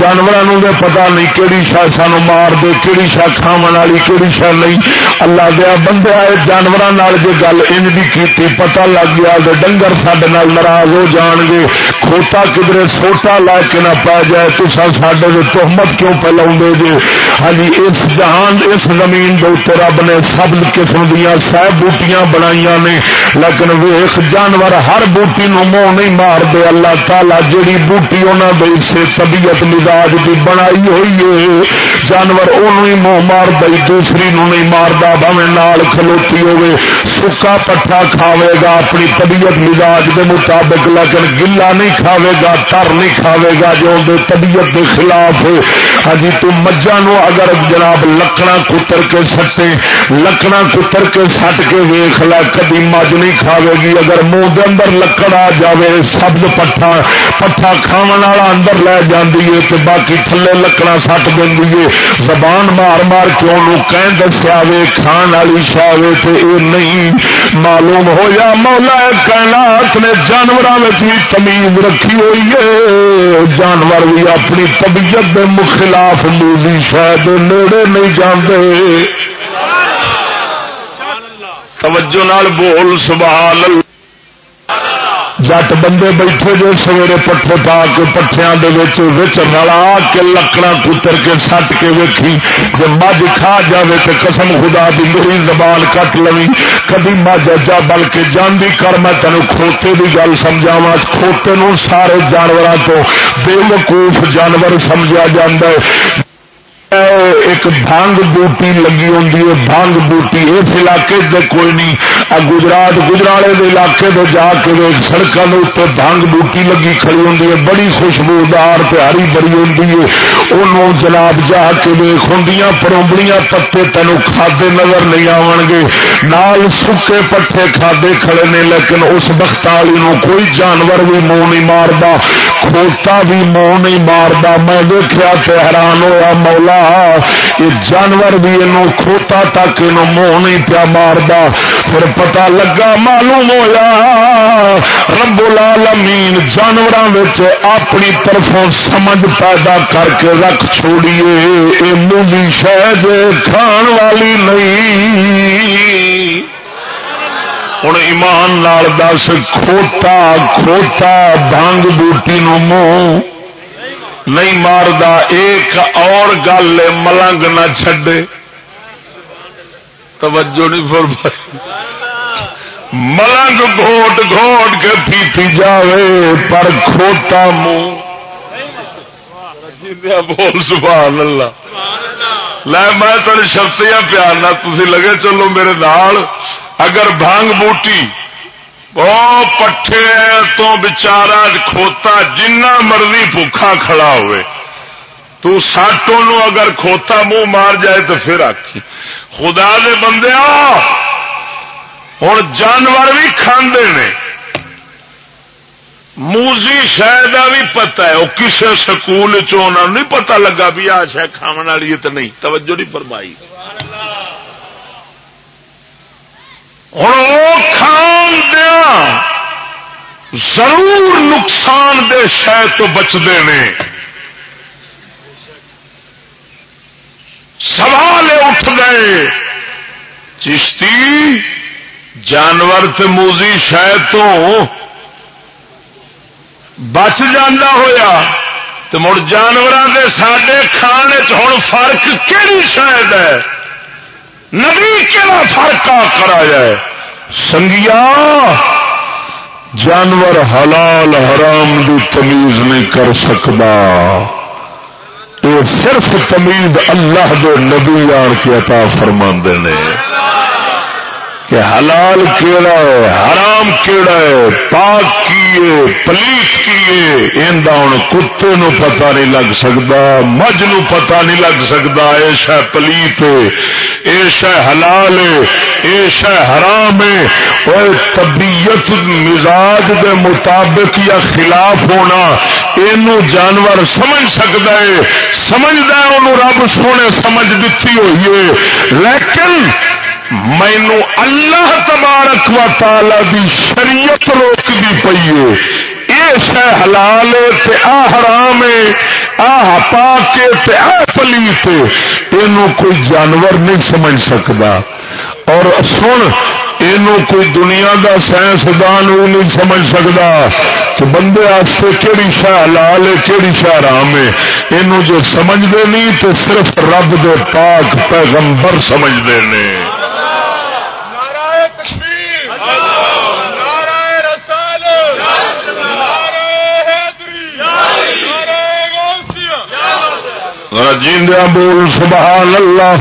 جانوروں نے پتا نہیں کہڑی شاہ سانو مار دے کہڑی شاہ کھاون والی کہڑی شاہ نہیں۔ اللہ دیا بندے آئے جانوروں جو گل ان کی پتہ لگ گیا ڈنگر سڈے ناراض ہو جان گے۔ کھوتا کدھر سوٹا لا کے نہ پا جائے تو سڈے تحمت کیوں پہ لاؤ ہاں جی ہاں اس جہان، اس زمین کے رب نے سب قسم دیا سہ بوٹیاں بنائی نے۔ لیکن ویخ جانور ہر بوٹی نو منہ نہیں مار دے۔ اللہ تعالی جیڑی بوٹی انہوں نے سے طبیعت مزاج کی بنائی ہوئی ہے۔ جانور ہی منہ مار دئی دوسری نو نہیں ماردا بھاوے نال کھلوتی ہوئے سکا پٹھا کھاوے گا، اپنی طبیعت مزاج کے مطابق، لیکن گلا نہیں کھاوے گا، تر نہیں کھاوے گا، جو دے طبیعت کے خلاف ہاں جی تم مجھا نو اگر جناب لکڑا کتر کے سٹے لکڑا کتر کے سٹ کے ویخ لا کدی مجھ نہیں کھاوے گی۔ اگر منہ دے اندر لکڑ آ جائے سبز پٹھا پٹھا کھاو والا اندر لے جاندی ہے، تو باقی تھلے لکڑا سٹ دینی ہے۔ زبان مار مار کے انہوں کہیں دسیا وے، کھان والی شاہ تو یہ نہیں۔ معلوم ہو یا مولا کائنات نے جانوروں میں بھی تمیز رکھی ہوئی ہے۔ جانور بھی اپنی طبیعت کے مخلاف موزی شاید نیڑے نہیں جانتے توجہ نال بول، سبحان اللہ۔ جٹ بندے بیٹھے جو سویرے پٹھے پا کے پٹھیا رلا کے لکڑا کتر کے سٹ کے ویکھی جب مجھ کھا جائے تو قسم خدا دی میری زبان کٹ لو کدی مجھ جا بلکہ جاندی کر میں تین کھوتے کی گل سمجھاوا کھوتے نو سارے جانوروں تو بے وقوف جانور سمجھا جا ایک بھانگ بوٹی لگی ہوں بھانگ بوٹی اس علاقے سے کوئی نہیں گجرات، گجرالے کے علاقے تو جا کے سڑکوں کے اتنے بھانگ بوٹی لگی کھڑی ہوں بڑی خوشبودار پیاری بڑی ہوں ان جناب جا کے ویخ ہوں پروبڑیاں پتے تینو کھادے نظر نہیں آن گے۔ نال سکے پٹھے کھادے کھڑے نے، لیکن اس بخت والی کوئی جانور بھی منہ نہیں مارتا کھوتا بھی منہ نہیں مارتا میں دیکھا تو حیران ہوا مولا یہ جانور بھی یہ کھوتا تک یہ منہ نہیں پیا مار پھر پتا لگا معلوم ہوا رب العالمین جانوروں اپنی طرفوں سمجھ پیدا کر کے رکھ چھوڑیے۔ یہ مولی شہد کھان والی نہیں۔ ہوں ایمان نال دس، کھوتا کھوتا بانگ بوٹی نو منہ نہیں ماردا، ایک اور گل ملنگ نہ چڈے توجہ نہیں فرمائی۔ ملنگ گھوٹ گھوٹ کے پیتی جاوے، پر کھوتا منہ۔ بول سبحان اللہ لے، میں تھوڑی شرطیاں پیار نہ تھی لگے چلو میرے نال۔ اگر بھانگ بوٹی وہ پٹھے تو بچارا کھوتا جنہ مرضی بھوکھا کھڑا ہوئے تو ساٹوں نو اگر کھوتا منہ مار جائے تو پھر آخی خدا دے بندے ہوں جانور بھی کھانے نے موزی شاید بھی پتا ہے وہ کسی سکول چنا نہیں پتا لگا بھی آ شہ کھا والی تو نہیں توجہ نہیں فرمائی ہوں وہ کھان دیا، ضرور نقصان دے شہ تو بچتے ہیں۔ سوال اٹھ گئے چشتی جانور تے موزی شہ تو بچ جانا ہوا تو مڑ جانوروں کے سڈے کھانے ہوں فرق کہڑی شاید ہے؟ نبی کہڑا فرق کرایا ہے۔ سنگیا، جانور حلال حرام دی تمیز نہیں کر سکتا یہ صرف تمیز اللہ دے نبی آن کے عطا فرما نے۔ کہ حلال کیڑا ہے، حرام کیڑا ہے، پاک کیے، پلیت کیے ہوں کتے نو پتا نہیں لگ سکتا مجھ نو پتا نہیں لگ سکتا یہ شہ پلیت ہے یہ شہ حلال ہے یہ شہ حرام ہے اور طبیعت مزاج دے مطابق یا خلاف ہونا یہ جانور سمجھ سکتا ہے سمجھتا ہے انہوں رب سونے سمجھ دیتی ہوئی ہے، لیکن مینو اللہ تبارک و تعالی دی شریعت روک دی پی ہے۔ یہ شہ حلال تے آ حرام آ پا کے آ پلیت کوئی جانور نہیں سمجھ سکتا اور سن کوئی دنیا کا سائنسدان بھی نہیں سمجھ سکتا کہ بندے کہڑی شہ حلال ہے کہڑی شہ حرام ہے۔ یہ جو سمجھتے نہیں، تو صرف رب دے پاک پیغمبر سمجھتے ہیں جیندیا بول، سبحان اللہ۔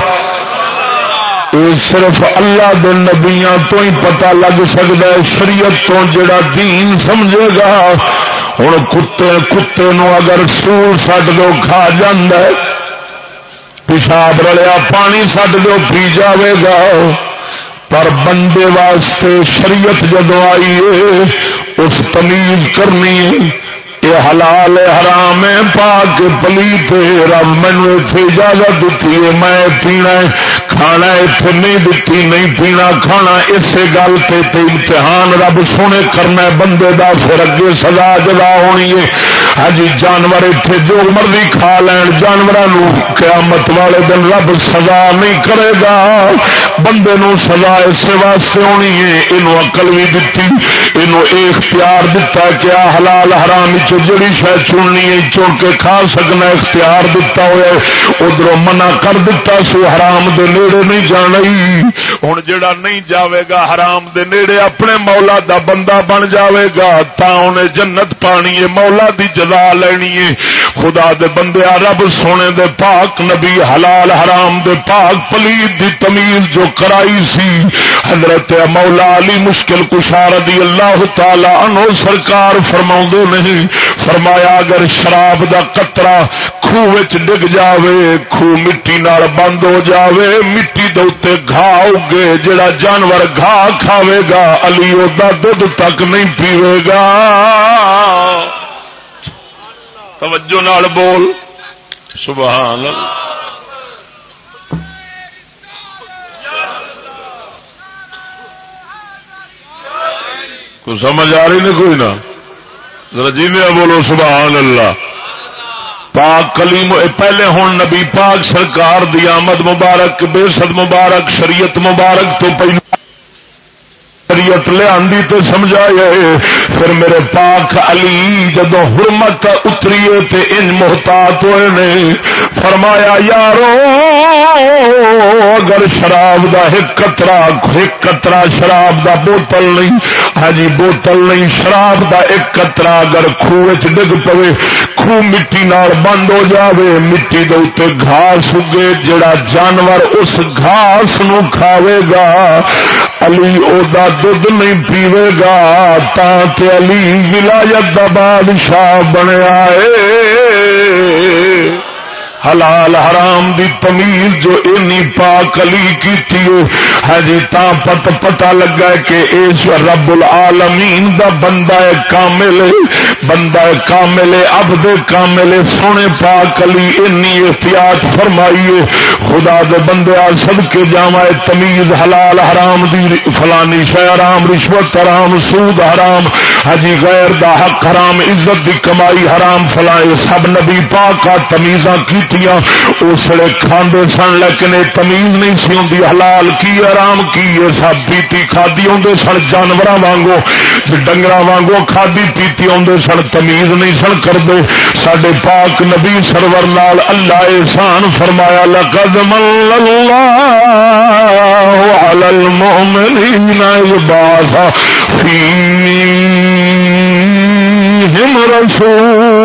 یہ صرف اللہ دے نبیاں تو ہی پتا لگ سکتا ہے، شریعت تو جڑا دین سمجھے گا۔ ہوں کتے کتے نو اگر سور سٹ دو، کھا ہے۔ پیشاب رلیا، پانی سٹ دو، پی جاوے گا۔ پر بندے واسطے شریعت جدو آئی اس تمیز کرنی یہ حلال حرام پا کے پلی تھے رب مینو اتنے اجازت دیتی ہے، میں پینا کھانا اتنے نہیں دیتی نہیں پینا، کھانا اسی گل پہ امتحان، رب سونے کرنا بندے دا پھر اگے سزا جگا ہونی ہے۔ ہاں جی، جانور اتنے جو مرضی کھا لین جانوروں قیامت والے دن رب سزا نہیں کرے گا۔ بندے نو سزا اس واسطے ہونی ہے یہ اقل بھی دتی یہ اختیار دتا کیا حلال حرام چ جڑی شاید چننی ہے چن کے کھا سکنا، اختیار دتا ہوا ادھر منع کر دتا سو حرام دے نیڑے نہیں جانا ہوں جڑا نہیں جاوے گا، حرام دے نیڑے اپنے مولا دا بندہ بن جاوے گا، تا انہیں جنت پانی ہے، مولا دی جزا لینی ہے۔ خدا دے بندے، رب سونے دے پاک نبی حلال حرام دے پاک پلیت دی تمیز جو کرائی سی۔ حضرت مولا علی مشکل کشار دی اللہ تعالی عنہ سرکار فرما نہیں فرمایا اگر شراب دا قطرہ خوہ ڈگ جاوے خوہ مٹی نال بند ہو جاوے، مٹی دے گھا اگے، جڑا جانور گھا کھاوے گا، علی دا دھد تک نہیں پیوے گا۔ توجہ نال بول۔ سبحان اللہ۔ کوئی سمجھ آ رہی نہیں کوئی نہ رجی بولو سبحان اللہ۔ پاک کلیم پہلے ہوں نبی پاک سرکار دی آمد مبارک، بے سد مبارک، شریعت مبارک تو پہلے۔ شریعت لیا تو سمجھایا پھر میرے پاک علی جدو حرمت اتریے تے ان محتاط ہوئے نے، فرمایا، یارو، اگر شراب دا ایک قطرہ ایک قطرہ شراب دا بوتل نہیں ہاں جی، بوتل نہیں، شراب دا ایک قطرہ اگر خوہ چ ڈگ پوے خوہ مٹی نال بند ہو جاوے، مٹی دے اتنے گھاس اگے، جڑا جانور اس گھاس نو کھاوے گا، علی او دا دھد نہیں پیوے گا تا تے علی ولایت دا بادشاہ بنیا ہے۔ حلال حرام دی تمیز جو اینی پاک علی کی ہے جی تا پت پتا لگا کہ ایشور رب العالمین دا بندہ کامل بندہ کامل، عبد کامل، سونے پاک علی اینی احتیاط فرمائیے خدا دے بندے آ سب کے جاوا تمیز حلال حرام دی فلانی شہ حرام، رشوت حرام، سود حرام، ہجی غیر دا حق حرام، عزت دی کمائی حرام فلائے سب نبی پاک کا تمیزاں کی اسلے کھانے سن، لیکن یہ تمیز نہیں سی ہوں حلال کی آرام کی، یہ سب پیتی کھادی آدھے سن جانور وانگو ڈنگر وانگو کھادی پیتی آدھے سن، تمیز نہیں سن کرتے سڈے پاک نبی سرور نال اللہ احسان فرمایا، لقد من اللہ علی المؤمنین باسا فیہم رسولا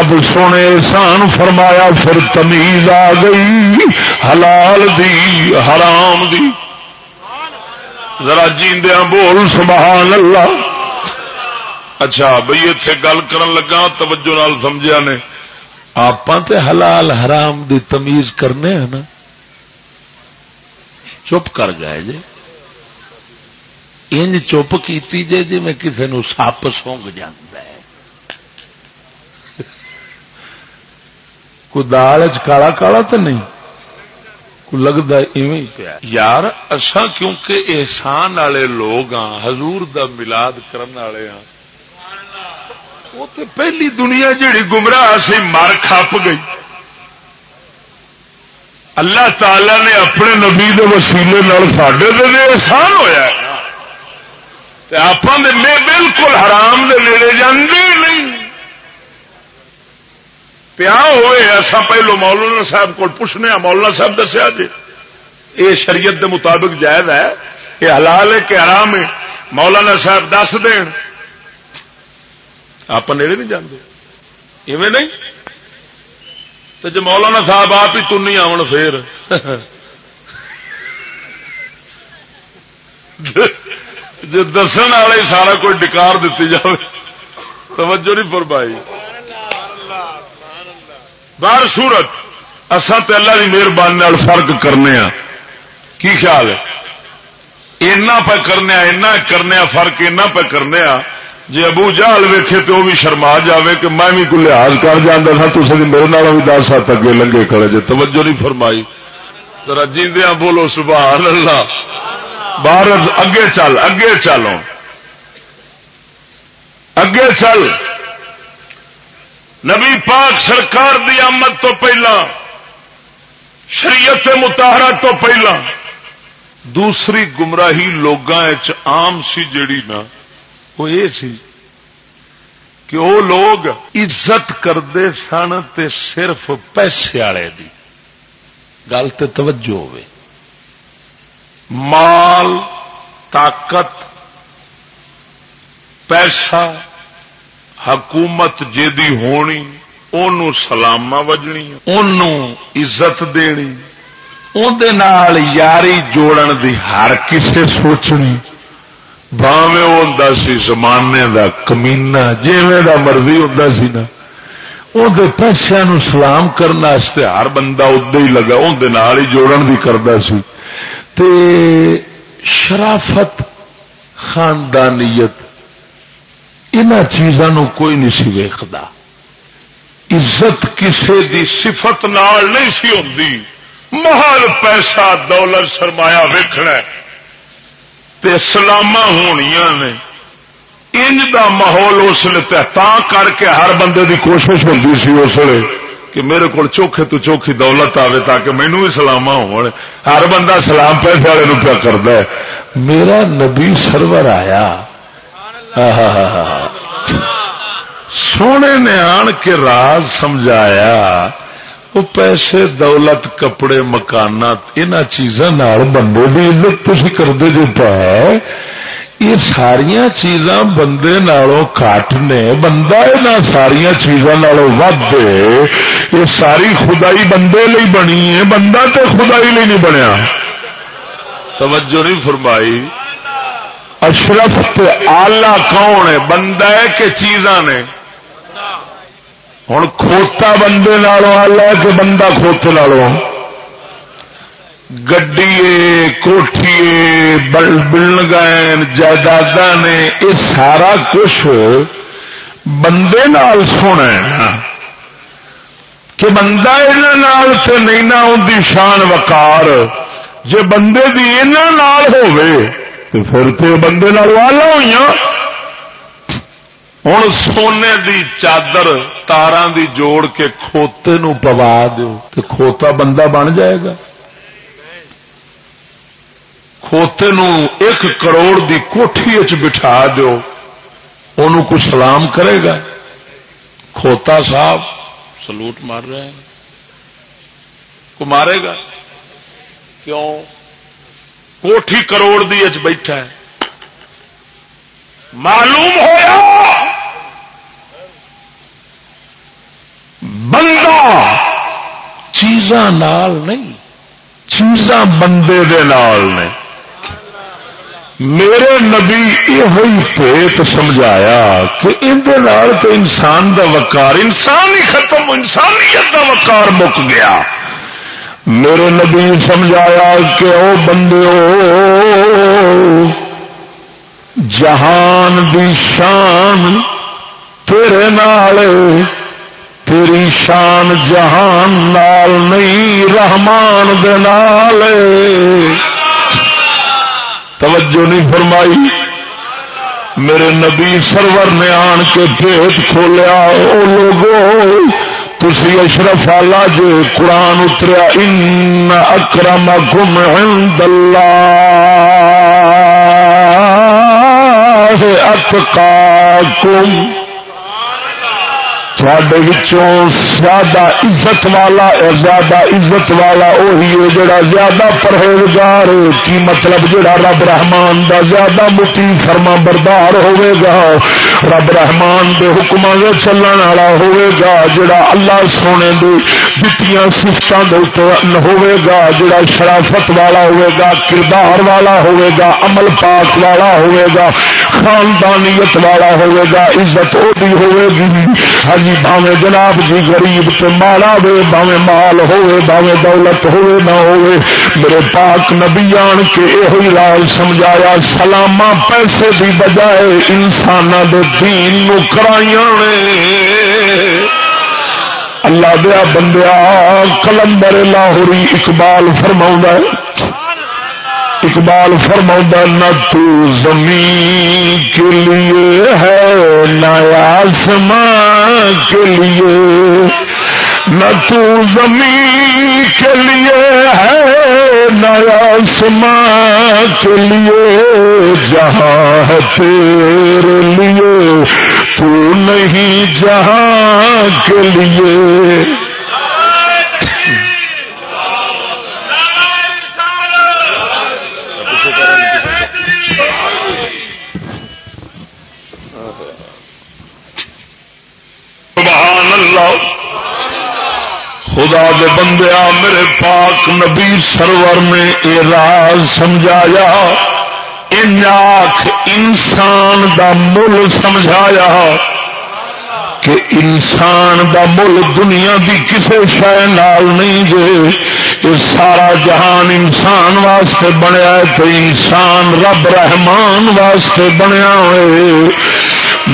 رب سونے احسان فرمایا، پھر تمیز آ گئی، حلال دی، حرام دی۔ ذرا جیندیا بول، سبحان اللہ۔ اچھا بھائی اتنے گل کرن لگا، توجہ نال سمجھا نے۔ آپ حلال، حرام دی تمیز کرنے ہیں نا۔ چپ کر جائے جی ان چپ کیتی جے جی میں کسی نو سپ سونگ جانا ہے کوئی دال کالا کالا تو نہیں؟ کوئی لگتا ایویں پیا۔ یار اصا کیونکہ احسان والے لوگ ہاں حضور دا ملاد والے ہاں وہ تو پہلی دنیا جہی گمراہ سی مر کھپ گئی۔ اللہ تعالی نے اپنے نبی دے وسیلے سڈے دے احسان ہوا آپ بالکل حرام دے نیڑے جانے نہیں۔ پیا ہوئے ایسا پہلو مولانا صاحب کو پوچھنے مولانا صاحب دسیا جی۔ یہ شریعت دے مطابق جائز ہے یہ حلال ہے کہ آرام ہے؟ مولانا صاحب دس دین۔ آپ نیڑے نہیں جانے ایویں نہیں؟ تو جی مولانا صاحب آپ ہی تنی آن پھر۔ جی دس والے سارا کوئی ڈکار دیتی جائے توجہ نہیں فرمائی۔ بار سورت اصل تو اللہ کی مہربانی فرق کرنے ہاں۔ کی خیال ہے؟ اینا پہ کرنے ہاں، اینا کرنے ہاں، فرق اینا پہ کرنے جی ابو جہل ویکھے تو وہ بھی شرما جاوے کہ میں بھی کوئی لحاظ کر جانا تھا تو میرے نال بھی دس سات اگے لنگے کھڑے جی توجہ نہیں فرمائی۔ ذرا جیندیا بولو، سبحان اللہ۔ باہر اگے چل، اگے چلو اگے چل۔ نبی پاک سرکار دی آمد تو پہلا، شریعت متحرہ تو پہلا۔ دوسری گمراہی لوگاں عام سی جیڑی نا، وہ یہ سی کہ وہ لوگ عزت کرتے سن تے صرف پیسے والے دی۔ گل تے توجہ ہوئے۔ مال، طاقت، پیسہ حکومت جی ہونی ان سلام وجنی ان عزت دینی اندر یاری جوڑن دی ہر کسے سوچنی۔ باوے ہوں سی زمانے دا کمینا جیویں دا مرضی ہوں سی نا۔ اندر پیسے نو سلام کرنے ہر بندہ ادا ہی لگا اندر ہی جوڑن دی کرتا سی۔ تے شرافت، خاندانیت ان چیزوں کوئی نہیں سی ویکتا عزت کسی دی صفت نال نہیں سی ہوتی محل پیسہ دولت سرمایا ویکنا تے سلاما ہونیا نے۔ انج دا ماحول اس لیے تا کر کے ہر بندے دی کوشش ہوتی سی اس لیے کہ میرے کو چوکھے تو چوکھی دولت آئے تاکہ مینو بھی سلاما ہو ہر بندہ سلام پیسے والے روپیہ کرتا ہے۔ میرا نبی سرور آیا۔ سونے نے آن کے راز سمجھایا، وہ پیسے، دولت، کپڑے، مکانات ان چیزوں بندے کی عزت تھی کرتے جو پائے یہ ساریا چیزاں بندے نالوں کٹ نے، بندہ یہاں ساریا چیزوں ود یہ ساری خدائی بندے لی بنی ہے، بندہ تو خدائی لی نہیں بنیا۔ توجہ نہیں فرمائی۔ اشرف آلہ کون ہے؟ بندہ ہے کہ چیزاں نے؟ ہوں کھوتا بندے نالوں آلہ ہے کہ بندہ کھوتے نالوں گڈی کوٹھی بل گئے جائیداد نے، یہ سارا کچھ بندے نال سونا کہ بندہ یہاں سے نہیں نہ، ان شان وکار جی بندے کی یہاں پھر تو بندے والا ہوئی ہوں سونے دی چادر تارا دی جوڑ کے کھوتے نو پوا تو کھوتا بندہ بن جائے گا کھوتے نو ایک کروڑ دی کوٹھی اچ بٹھا دو ان کو سلام کرے گا کھوتا صاحب سلوٹ مار رہے ہیں کو مارے گا کیوں کوٹھی کروڑ دی اچ بیٹھا ہے۔ معلوم ہوا بندہ چیزاں نال نہیں، چیزاں بندے دے نال نے میرے نبی یہ پیت سمجھایا کہ اندر تو انسان دا وقار، انسان ہی ختم، انسانیت دا وقار مک گیا۔ میرے نبی سمجھایا کہ او بندے جہان دی شان تیرے نال تیری شان جہان نال نہیں، رحمان دے نال توجہ نہیں فرمائی۔ میرے نبی سرور نے آن کے پیٹ کھولیا، او لوگو تسی اشرف آلہ جو قرآن اتریا ان اکرمکم عند اللہ اتقاکم زیادہ عزت والا اور زیادہ عزت والا وہی ہے جڑا زیادہ پرہیزگار کی مطلب جڑا رب رحمان دا زیادہ مٹی فرما بردار ہوئے گا۔ رب رحمان دے حکم دے چلن والا ہوئے گا، جڑا اللہ سونے دے دتیاں سفتوں دے ہوئے گا، جڑا شرافت والا ہوئے گا، کردار والا ہوئے گا، عمل پاک والا ہوئے گا، خاندانیت والا ہوئے گا، عزت وہ ہوئے گی۔ ہاں جی، جی باوے جناب جی غریب تے مالا دے باوے مال ہوئے باوے دولت ہوئے، نہ ہوئے۔ میرے پاک نبی آن کے یہ لال سمجھایا سلاما پیسے دی بجائے انسان دے دین نو کرائیاں اللہ دیا بندیا، کلندر لاہوری اقبال فرما اقبال فرما نہ تو زمین کے لیے ہے، نہ آسمان کے لیے۔ نہ تو زمین کے لیے ہے، نہ آسمان کے لیے۔ جہاں ہے تیرے لیے، تو نہیں جہاں کے لیے۔ خدا دے بندیا میرے پاک نبی سرور نے یہ راز سمجھایا اناخ انسان دا مل سمجھایا کہ انسان دا مل دنیا دی کسی شہ نال نہیں جے یہ سارا جہان انسان واسطے بنیا تو انسان رب رحمان واسطے بنیا ہوئے۔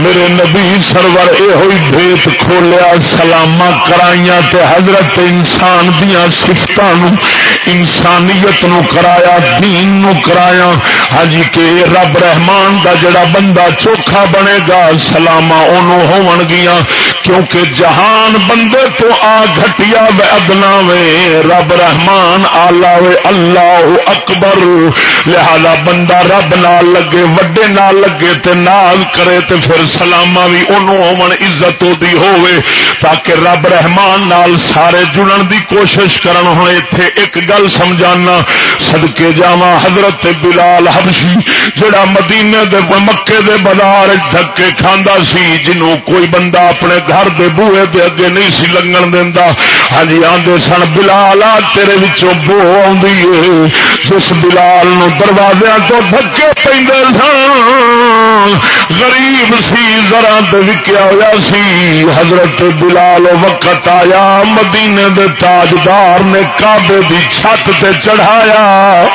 میرے نبی سرور یہ ہوئی بھیت کھولیا سلامہ کرائیاں تے حضرت انسان دیا سفت انسانیت نو کرایا، دین نو کرایا۔ ہاں کہ رب رحمان دا جڑا بندہ چوکھا بنے گا سلامہ انہوں ہون گیا کیونکہ جہان بندے تو آ گھٹیا وے ادنا وے، رب رحمان آلہ وے اللہ اکبر۔ لہذا بندہ رب نال لگے، وڈے نال لگے تے نال کرے تے پھر سلاما بھی انہوں عزت دی ہوئے تاکہ رب رحمان نال سارے جڑن دی کوشش کرن۔ ہوں ایتھے ایک گل سمجھانا، صدقے جاواں حضرت بلال حبشی، جڑا مدینے دے مکے دے بازار دھکے کھاندا سی، جنوں کوئی بندہ اپنے گھر دے بوئے دے اگے نہیں سی لنگن دیندا۔ ہاں جی آندے سن، بلال آ تیرے وچوں بو آندی ہے جس بلال نو دروازے تو دھکے پیندے سن غریب سی ذرا وکیا ہوا سی، حضرت بلال وقت آیا، مدینے دے تاجدار نے کابے دی چھت تے چڑھایا۔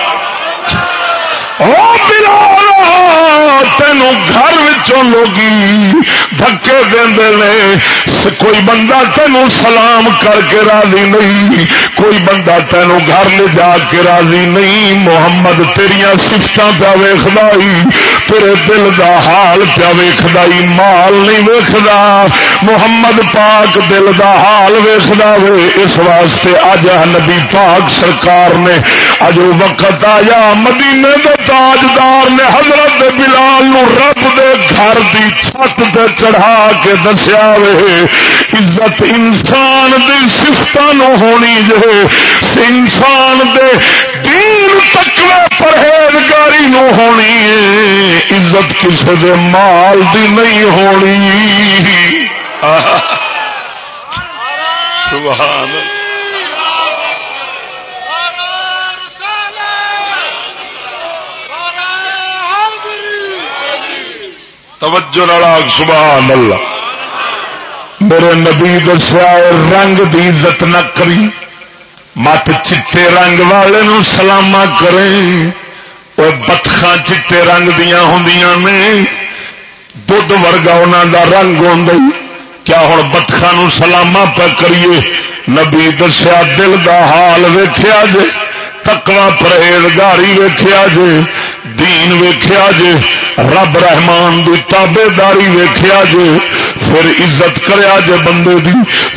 بلال، تینوں گھر لوگی دھکے دے کوئی بندہ تینوں سلام کر کے راضی نہیں، کوئی بندہ تینوں گھر لے جا کے راضی نہیں، محمد تیریا سفت پیا ویخدائی تیرے دل دا حال پیا ویخدائی مال نہیں ویخدا محمد پاک دل دا حال ویخدا وے، اس واسطے اج نبی پاک سرکار نے اج وقت آیا، مدینے دے تاجدار نے حضرت بلال نو رب دے گھر دی چھت تے چڑھا کے دسیا وے، عزت انسان دی سفت نو ہونی جو انسان دے دین تکوے پرہیزگاری نو ہونی ہے عزت کسی دے مال دی نہیں ہونی۔ سبحان اللہ۔ توجہ نالاگ سبحان اللہ۔ میرے نبی دسیا رنگ دی عزت نہ کری، مت چٹے رنگ والے نو سلاما کریں اور بتخا چٹے رنگ دیا ہوں نے دھد ورگا انہوں دا رنگ ہوں کیا ہوں بتخا نو سلاما پہ کریے؟ نبی دسیا، دل دا حال ویخیا جے تکوا پرہیزگاری ویخیا جے۔ دین ویخیا جے، رب رحمان دی تابے داری ویخیا جے، پھر عزت کریا جے بندے دی،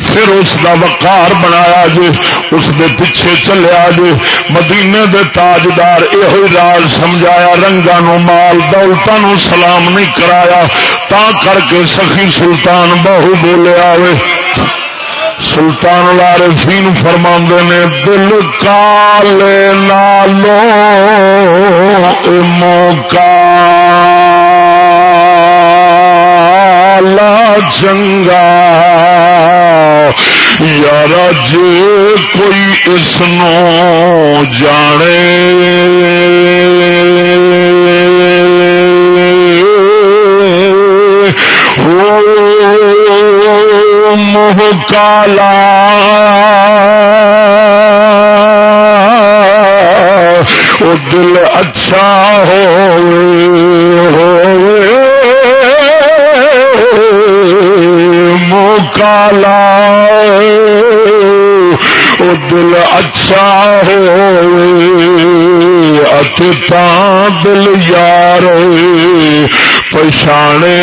پھر اس دا وقار بنایا جے، اس دے پیچھے چلیا جے۔ مدینے دے تاجدار یہ راز سمجھایا رنگا نو مال دولتا نو سلام نہیں کرایا، تا کر کے سخی سلطان بہو بولیا وے سلطان لارے فین فرما نے، دل کالے نالو موکا چنگا یار جی کوئی اس نو جانے کالا۔ وہ دل اچھا ہو کالا۔ وہ دل اچھا ہو اتا دل یار پچھانے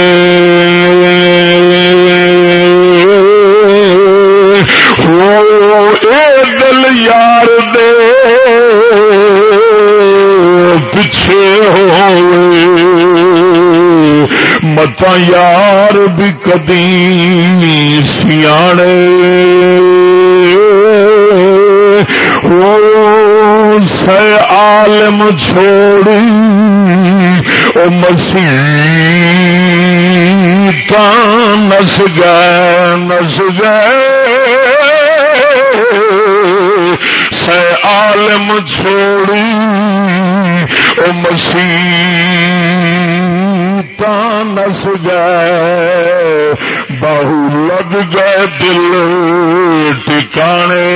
اے دل یار دے پچھے ہو متا یار بھی کدی سیاڑے ہو سے عالم چھوڑی۔ او مسیح نس گئے نس گئے۔ سے عالم چھوڑی او مسیح نس گئے بہو لگ گئے دل ٹکانے۔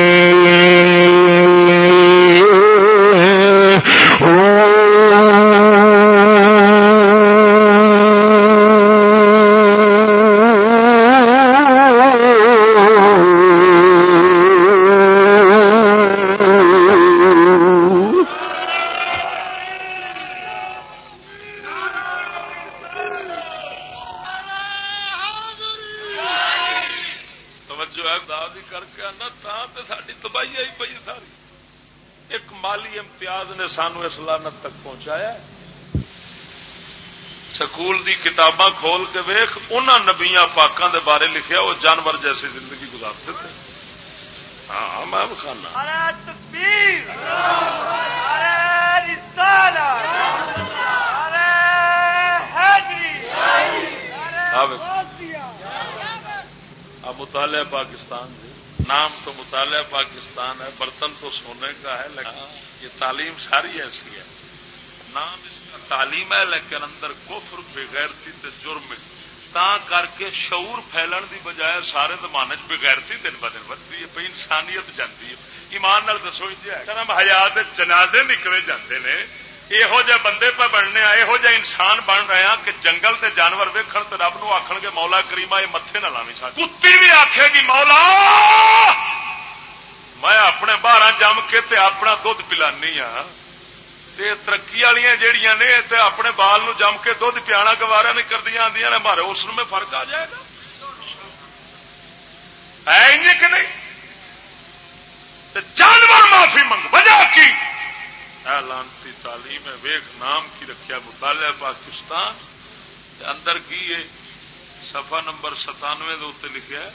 سانو اس لانت تک پہنچایا سکول دی کتاباں کھول کے ویخ ان نبیا پاکوں دے بارے لکھیا وہ جانور جیسی زندگی گزارتے تھے ہاں میں کھانا مطالعہ پاکستان نام تو مطالعہ پاکستان ہے برتن تو سونے کا ہے لیکن یہ تعلیم ساری ایسی ہے۔ نام اس کا تعلیم ہے لیکن اندر کفر بغیرتی تے جرم تا کر کے شعور پھیلن دی بجائے سارے زمانے بغیرتی دن ب دن بدتی ہے انسانیت جاتی ہے۔ ایمان نال دسو کرم حیات جنازے نکلے جاندے نے یہو جہ بندے پہ بننے یہو جہ انسان بن رہے ہیں کہ جنگل تے جانور ویکھن تے رب نو آخن گے مولا کریما یہ متے نہ لاوی سا کتی بھی آخے گی مولا میں اپنے بارہ جم کے تے اپنا دھد پلانی ہاں ترقی والی جہیا نے اپنے بال نو جم کے دھد پیانا گوارا نہیں کردیا آدی نے مارے اس میں فرق آ جائے گا ہے کہ نہیں جانور معافی منگ وجہ کی لانتی تعلیم ہے ویخ نام کی رکھیا مطالعہ پاکستان اندر کی سفا نمبر ستانوے لکھا ہے،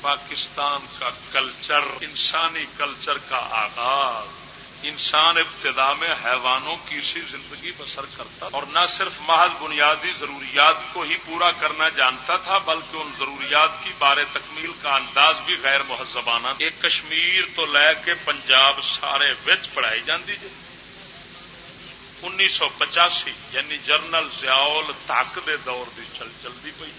پاکستان کا کلچر، انسانی کلچر کا آغاز۔ انسان ابتدا میں حیوانوں کی سی زندگی بسر کرتا اور نہ صرف محض بنیادی ضروریات کو ہی پورا کرنا جانتا تھا، بلکہ ان ضروریات کی بار تکمیل کا انداز بھی غیر مہذبانہ ایک کشمیر تو لے کے پنجاب سارے وچ پڑھائی جاتی جی انیس سو پچاسی یعنی جرنل زیاول تاک دے دور دی چل چلتی پی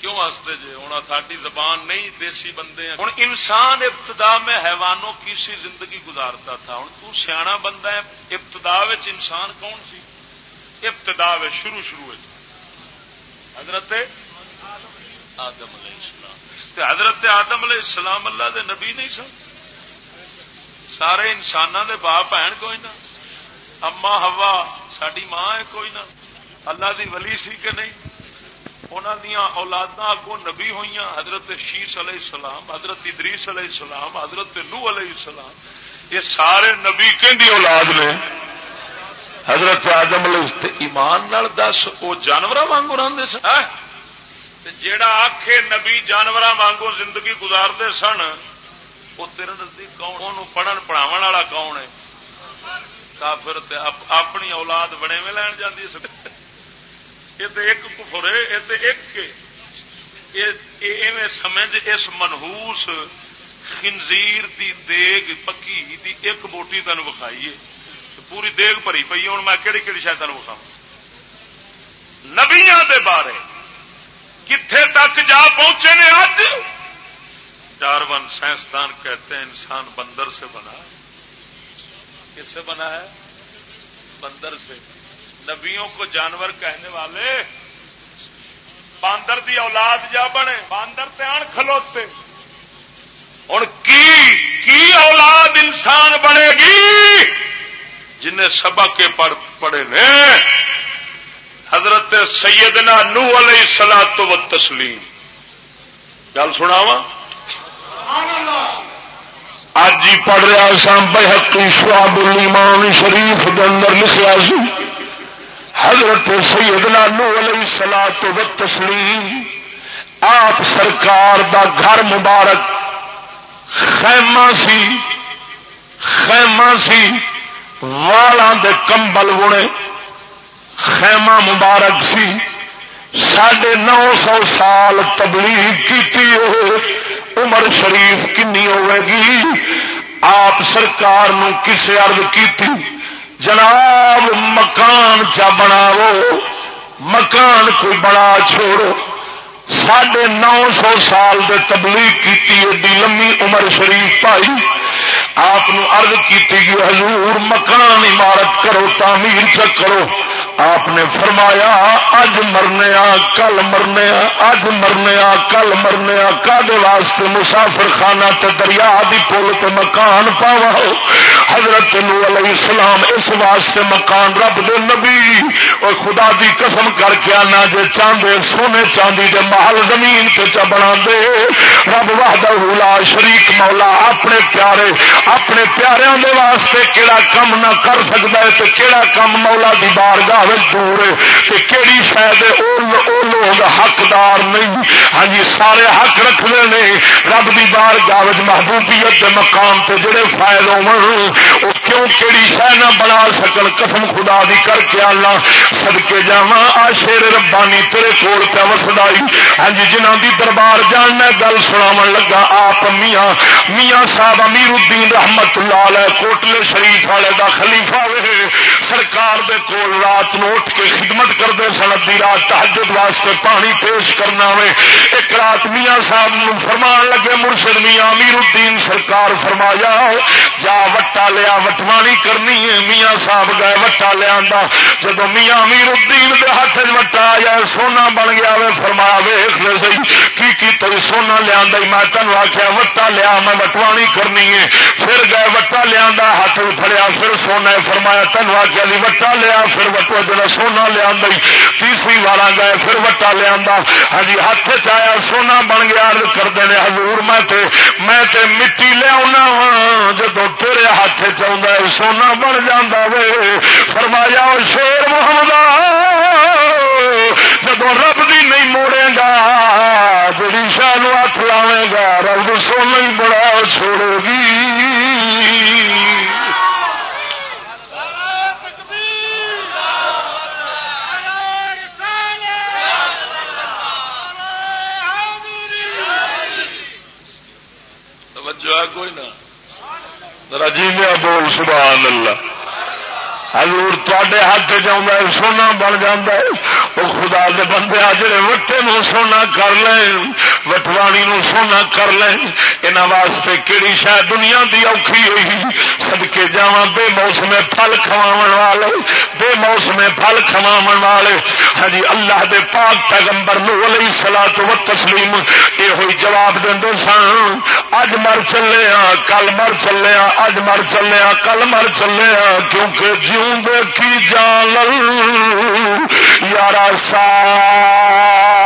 کیوں ہستے جی ہوں ساری زبان نہیں دیسی بندے ہیں۔ ہوں انسان ابتدا میں حیوانوں کی سی زندگی گزارتا تھا۔ ہوں تو سیاح بندہ ہے، ابتدا انسان کون سی؟ ابتدا شروع شروع حضرت آدم علیہ السلام۔ حضرت آدم علیہ السلام اللہ دے نبی نہیں سن۔ سارے انسانوں دے باپ بہن کوئی نہ۔ اما ہوا ساری ماں ہے کوئی نہ۔ اللہ دی ولی سی کہ نہیں؟ دیا اولادا اگوں نبی ہوئی حضرت شیش علیہ السلام، حضرت ادریس علیہ السلام، حضرت نو علیہ السلام، یہ سارے نبی کہ اولاد نے؟ حضرت آدم علیہ ایمان نال دس وہ جانور وانگو رہتے سن؟ ہاں؟ جیڑا آخے نبی جانور وانگو زندگی گزارتے سن وہ تیرے نزدیک کون؟ پڑھن پڑھاو والا کون ہے؟ کافر اپنی اولاد بڑے میں لین جاتی یہ تو ایک کفر ہے یہ تو ایک سمجھ اس منہوس خنزیر دی دیگ پکی دی ایک بوٹی تین وکھائیے پوری دیگ بھری پی ہوں میں کہڑی کہڑی شاید تین وکھاؤں نبیا دے بارے کتنے تک جا پہنچے نے اج ڈارون سائنسدان کہتے ہیں انسان بندر سے بنا کس سے بنا ہے بندر سے نبیوں کو جانور کہنے والے، باندر دی اولاد جا بنے، باندر آن کھلوتے۔ ہوں کی کی اولاد انسان بنے گی؟ جنہیں سبق کے پڑے نے۔ حضرت سیدنا نو علیہ سلا تو و تسلیم۔ گل سناوا اج ہی پڑھ رہا سا بحقی شعب الایمان شریف کے اندر لکھا سی۔ حضرت سیدنا نو علیہ سلا تو تسلیم آپ سرکار دا گھر مبارک خیمہ سی خیمہ سی والا دے کمبل بنے خیمہ مبارک سی۔ ساڑھے نو سو سال تبلیغ کی عمر شریف کنی ہوے گی؟ آپ سرکار نو کسے عرض کی جناب مکان چا بناو، مکان کوئی بنا چھوڑو۔ ساڑھے نو سو سال دے تبلیغ کی ایڈی لمبی عمر شریف پائی آپ ارد کی حضور مکان عمارت کرو، تعمیر چ کرو۔ آپ نے فرمایا اج مرنے کل مرنے اج مرنے آ، کل مرنے کدے واسطے مسافر خانہ تے دریا دی پل تے مکان پاوا حضرت نو علیہ السلام اس واسطے مکان رب دے نبی۔ اور خدا دی قسم کر کے آنا جے چاندے، سونے چاندی دے محل زمین تے چا بنا دے رب وحدہ لا شریک مولا، اپنے پیارے، اپنے پیاروں دے واسطے کیڑا کم نہ کر سکتا ہے تو کیڑا کم مولا دی بار گاہ دور ہے کہڑی شاید او لوگ حقدار نہیں ہاں جی سارے حق رکھتے ہیں رب دی بار گاہ محبوبیت کے مقام سے جڑے فائد ہو کیوں کیڑی شہ نہ بنا سکن؟ قسم خدا دی کر کے آنا سدکے جا آ شیر ربانی تیرے کول پہ وسدائی ہاں جی جنہوں دی دربار جاننا گل سنا لگا، آپ میاں میاں صاحب امیر الدین رحمت اللہ علیہ کوٹلے شریف والے دا خلیفہ وے۔ سرکار دے کول رات نو اٹھ کے خدمت کرتے سن ادی رات تحجد واسطے پانی پیش کرنا وے۔ ایک رات میاں صاحب نو فرمان لگے، مرشد میاں امیر الدین سرکار فرمایا، جا وٹا لیا وٹوانی کرنی ہے۔ میاں صاحب گئے، وٹا لیا جب میاں امیر الدین دے ہاتھ وٹا آیا، سونا بن گیا وے، فرمایا ویخ لے سی، کی کی تو سونا لیا میں تینوں آخیا وٹا لیا، میں وٹوانی کرنی ہے۔ پھر گئے، وٹا لیا ہاتھ فڑیا پھر سونا فرمایا تینوں آخیا جی وٹا لیا، پھر وٹو جا سونا لیا تیسری بار گئے پھر وٹا لیا ہاں جی، ہاتھ چیا سونا بن گیا کرتے ہیں ہزور میں تے میں تے مٹی لیا ہاں، جب تیرے ہاتھ چاہتا ہے، سونا بن جا وے۔ فرمایا شیر محمد جب رب بھی نہیں موڑے گا جی شاہ ہاتھ لاوے گا، رب سونا ہی بڑا چھوڑے گی۔ کوئی نہ۔ میں بول سبحان اللہ۔ حضور تے ہاتھ چاہتا ہے، سونا بن جا وہ خدا دے بندے جڑے وٹے نو سونا کر لین، وٹوانی نو سونا کر لین ان واسطے کہڑی شاید دنیا دی اوکھی ہوئی؟ سدکے جا بے موسم پھل کھوا والے، بے موسم پھل کھوا والے۔ ہاں جی، اللہ دے پاک پیغمبر نو علیہ سلا تو و تسلیم یہ ہوئی جواب دے سن۔ اج مر چلے ہاں کل مر چلے ہاں اج مر چلے ہاں کل مر چلے ہاں کیونکہ جی دیکھی جال یار سار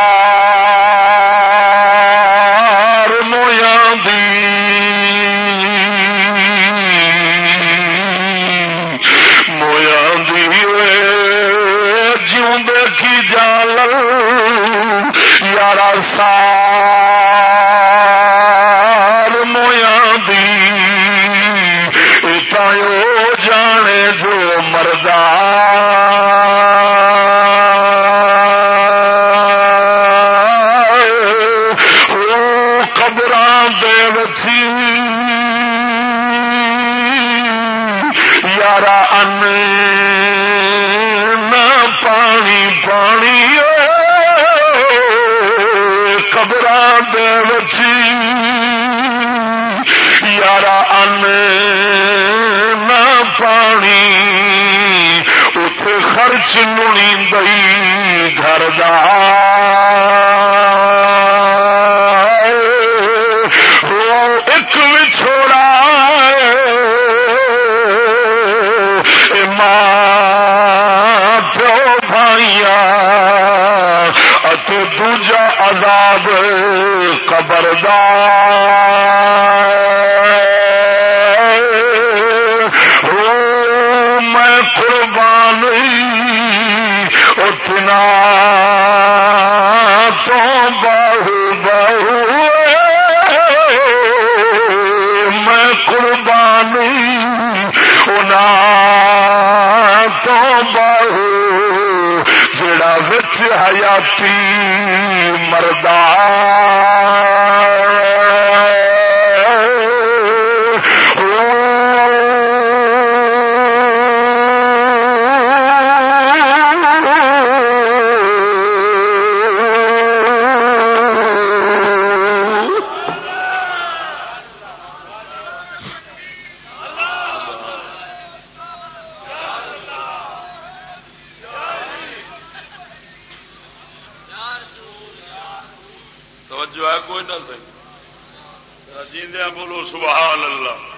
توجہ ہے، کوئی نہ صحیح جیندیا بولو، سبحان اللہ۔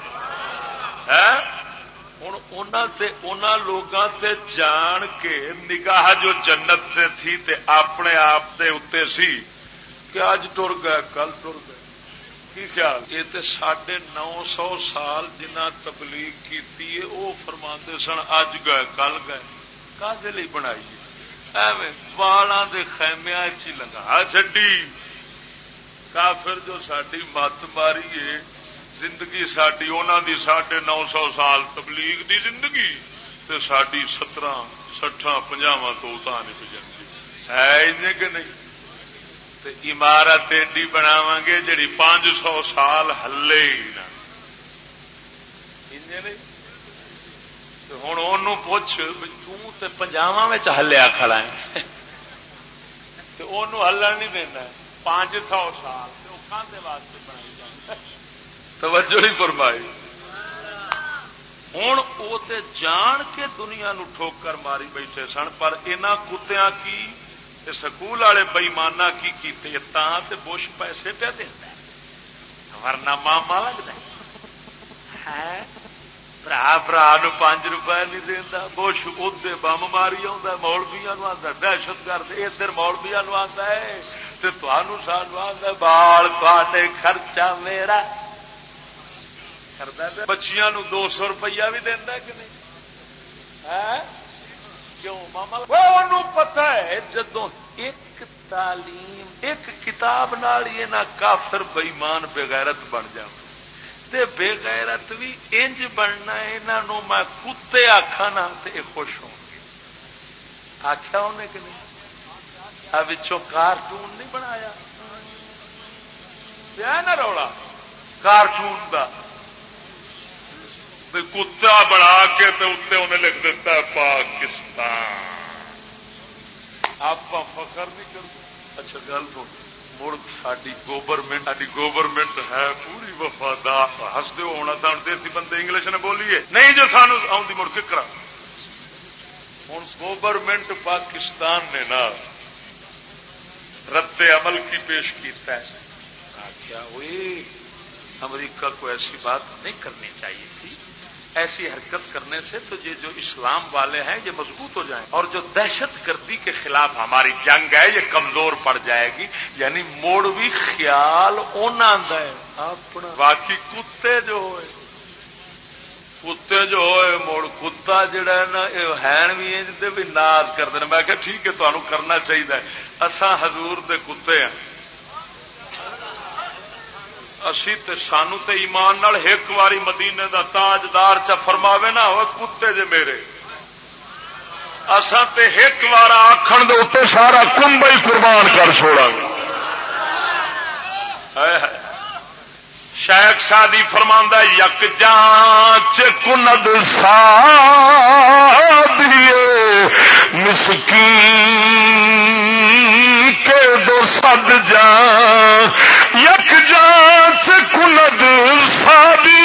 ہے؟ ہوں لوگوں تے جان کے نگاہ جو جنت سے تھی تے اپنے آپ دے اتے سی، کہ اج ٹر گئے، کل ٹر گئے۔ کی خیال؟ یہ تے ساڑھے نو سو سال جنہ تبلیغ کی وہ فرما سن، اج گئے، کل گئے۔ کدے بنائی ایویں بالا دے خیمیا چی لگا۔ ہاں، چڈی کافر جو ساری مت ماری ہے زندگی ساری انہوں دی ساڑھے نو سو سال تبلیغ دی زندگی تے ساری سترہ سٹھا پنجاواں تو اتا نہیں پہ ہے کہ نہیں؟ تے عمارت ایڈی بناو گے جی پانچ سو سال ہلے ہی نہ۔ ہوں ان پوچھ تنجاوا ہلیا کھڑا ہے؟ ہلن نہیں دینا پانچ سو سال واسطے بنائی جائے توجہ نہیں فرمائی۔ ہوں وہ جان کے دنیا نو ٹھوک کر ماری بیٹھے سن پر یہاں کتیا کی سکول والے بئیمانہ کی کیتے تے بش پیسے پہ دینا ورنہ ماما لگتا ہے۔ برا برا نو پانچ روپئے نہیں دینا بش ادے بم ماری آولبیا آتا دہشت گرد ادھر مولبیا آتا ہے۔ سانو بال تے خرچہ میرا کرتا بچیاں نو دو سو روپیہ بھی دینا کہ نہیں کیوں ماما پتا ہے جدو ایک تعلیم ایک کتاب نال یہ نہ کافر بئیمان بےغیرت بن جا تے بےغیرت بھی انج بننا یہاں میں کتے آخا نا تے خوش ہوں گے آخیا انہیں کہ نہیں کارٹون نہیں بنایا نا رولا کارٹون کا کتا بنا کے اتنے انہیں لکھ دیتا ہے پاکستان آپ فخر نہیں کرتے اچھا گل تو مڑ ساری گورنمنٹ ساری گورنمنٹ ہے پوری وفادار ہستے ہونا تھا دیسی بندے انگلش نے بولیے نہیں جو سان آؤں مڑ کے کرا ہوں گورنمنٹ پاکستان نے نا رد عمل کی پیش کیا کیا ہوئی؟ امریکہ کو ایسی بات نہیں کرنی چاہیے تھی۔ ایسی حرکت کرنے سے تو یہ جو اسلام والے ہیں یہ مضبوط ہو جائیں۔ اور جو دہشت گردی کے خلاف ہماری جنگ ہے یہ کمزور پڑ جائے گی۔ یعنی موڑ بھی خیال اونا ہے۔ اپنا باقی کتے جو ہوئے۔ کتے جو ہوئے، موڑ کتا جڑا ہے نا، یہ ہے بھی بھی ناز کر دینا میں کہ ٹھیک ہے تمہیں کرنا چاہیے اصا حضور دے کتے ہیں۔ اسی تے سانو تے ایمان نال ایک واری مدینے دا تاجدار چا فرماوے نا وہ کتے جے میرے۔ اساں تے ایک وار آخر دے اتنے سارا کمبا ہی قربان کر چھوڑا گا شیخ سادی فرماندہ یک جانچ کند سا مسکین کے دو سد جان۔ یک جانچ کند سادی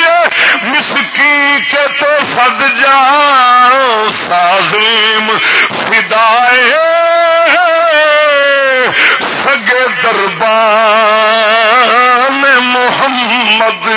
مسکی کے تو سد جان۔ سازیم فدائے سگے دربار۔ محمد.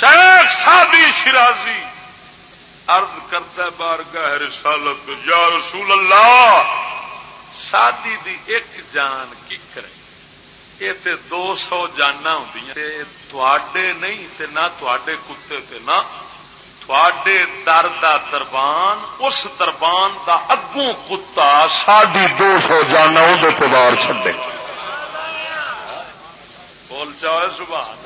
شیخ سادی شرازی عرض کرتا بار گاہ رسالت یا رسول اللہ شادی دی ایک جان کی کرے؟ یہ تے دو سو جانا ہوں نہیں، تے نہ کتے تے نہ تھوڑے در دا دربان، اس دربان دا اگوں کتا ساڑی دو سو جانا اندر بار چڈے بول چاہے سبحان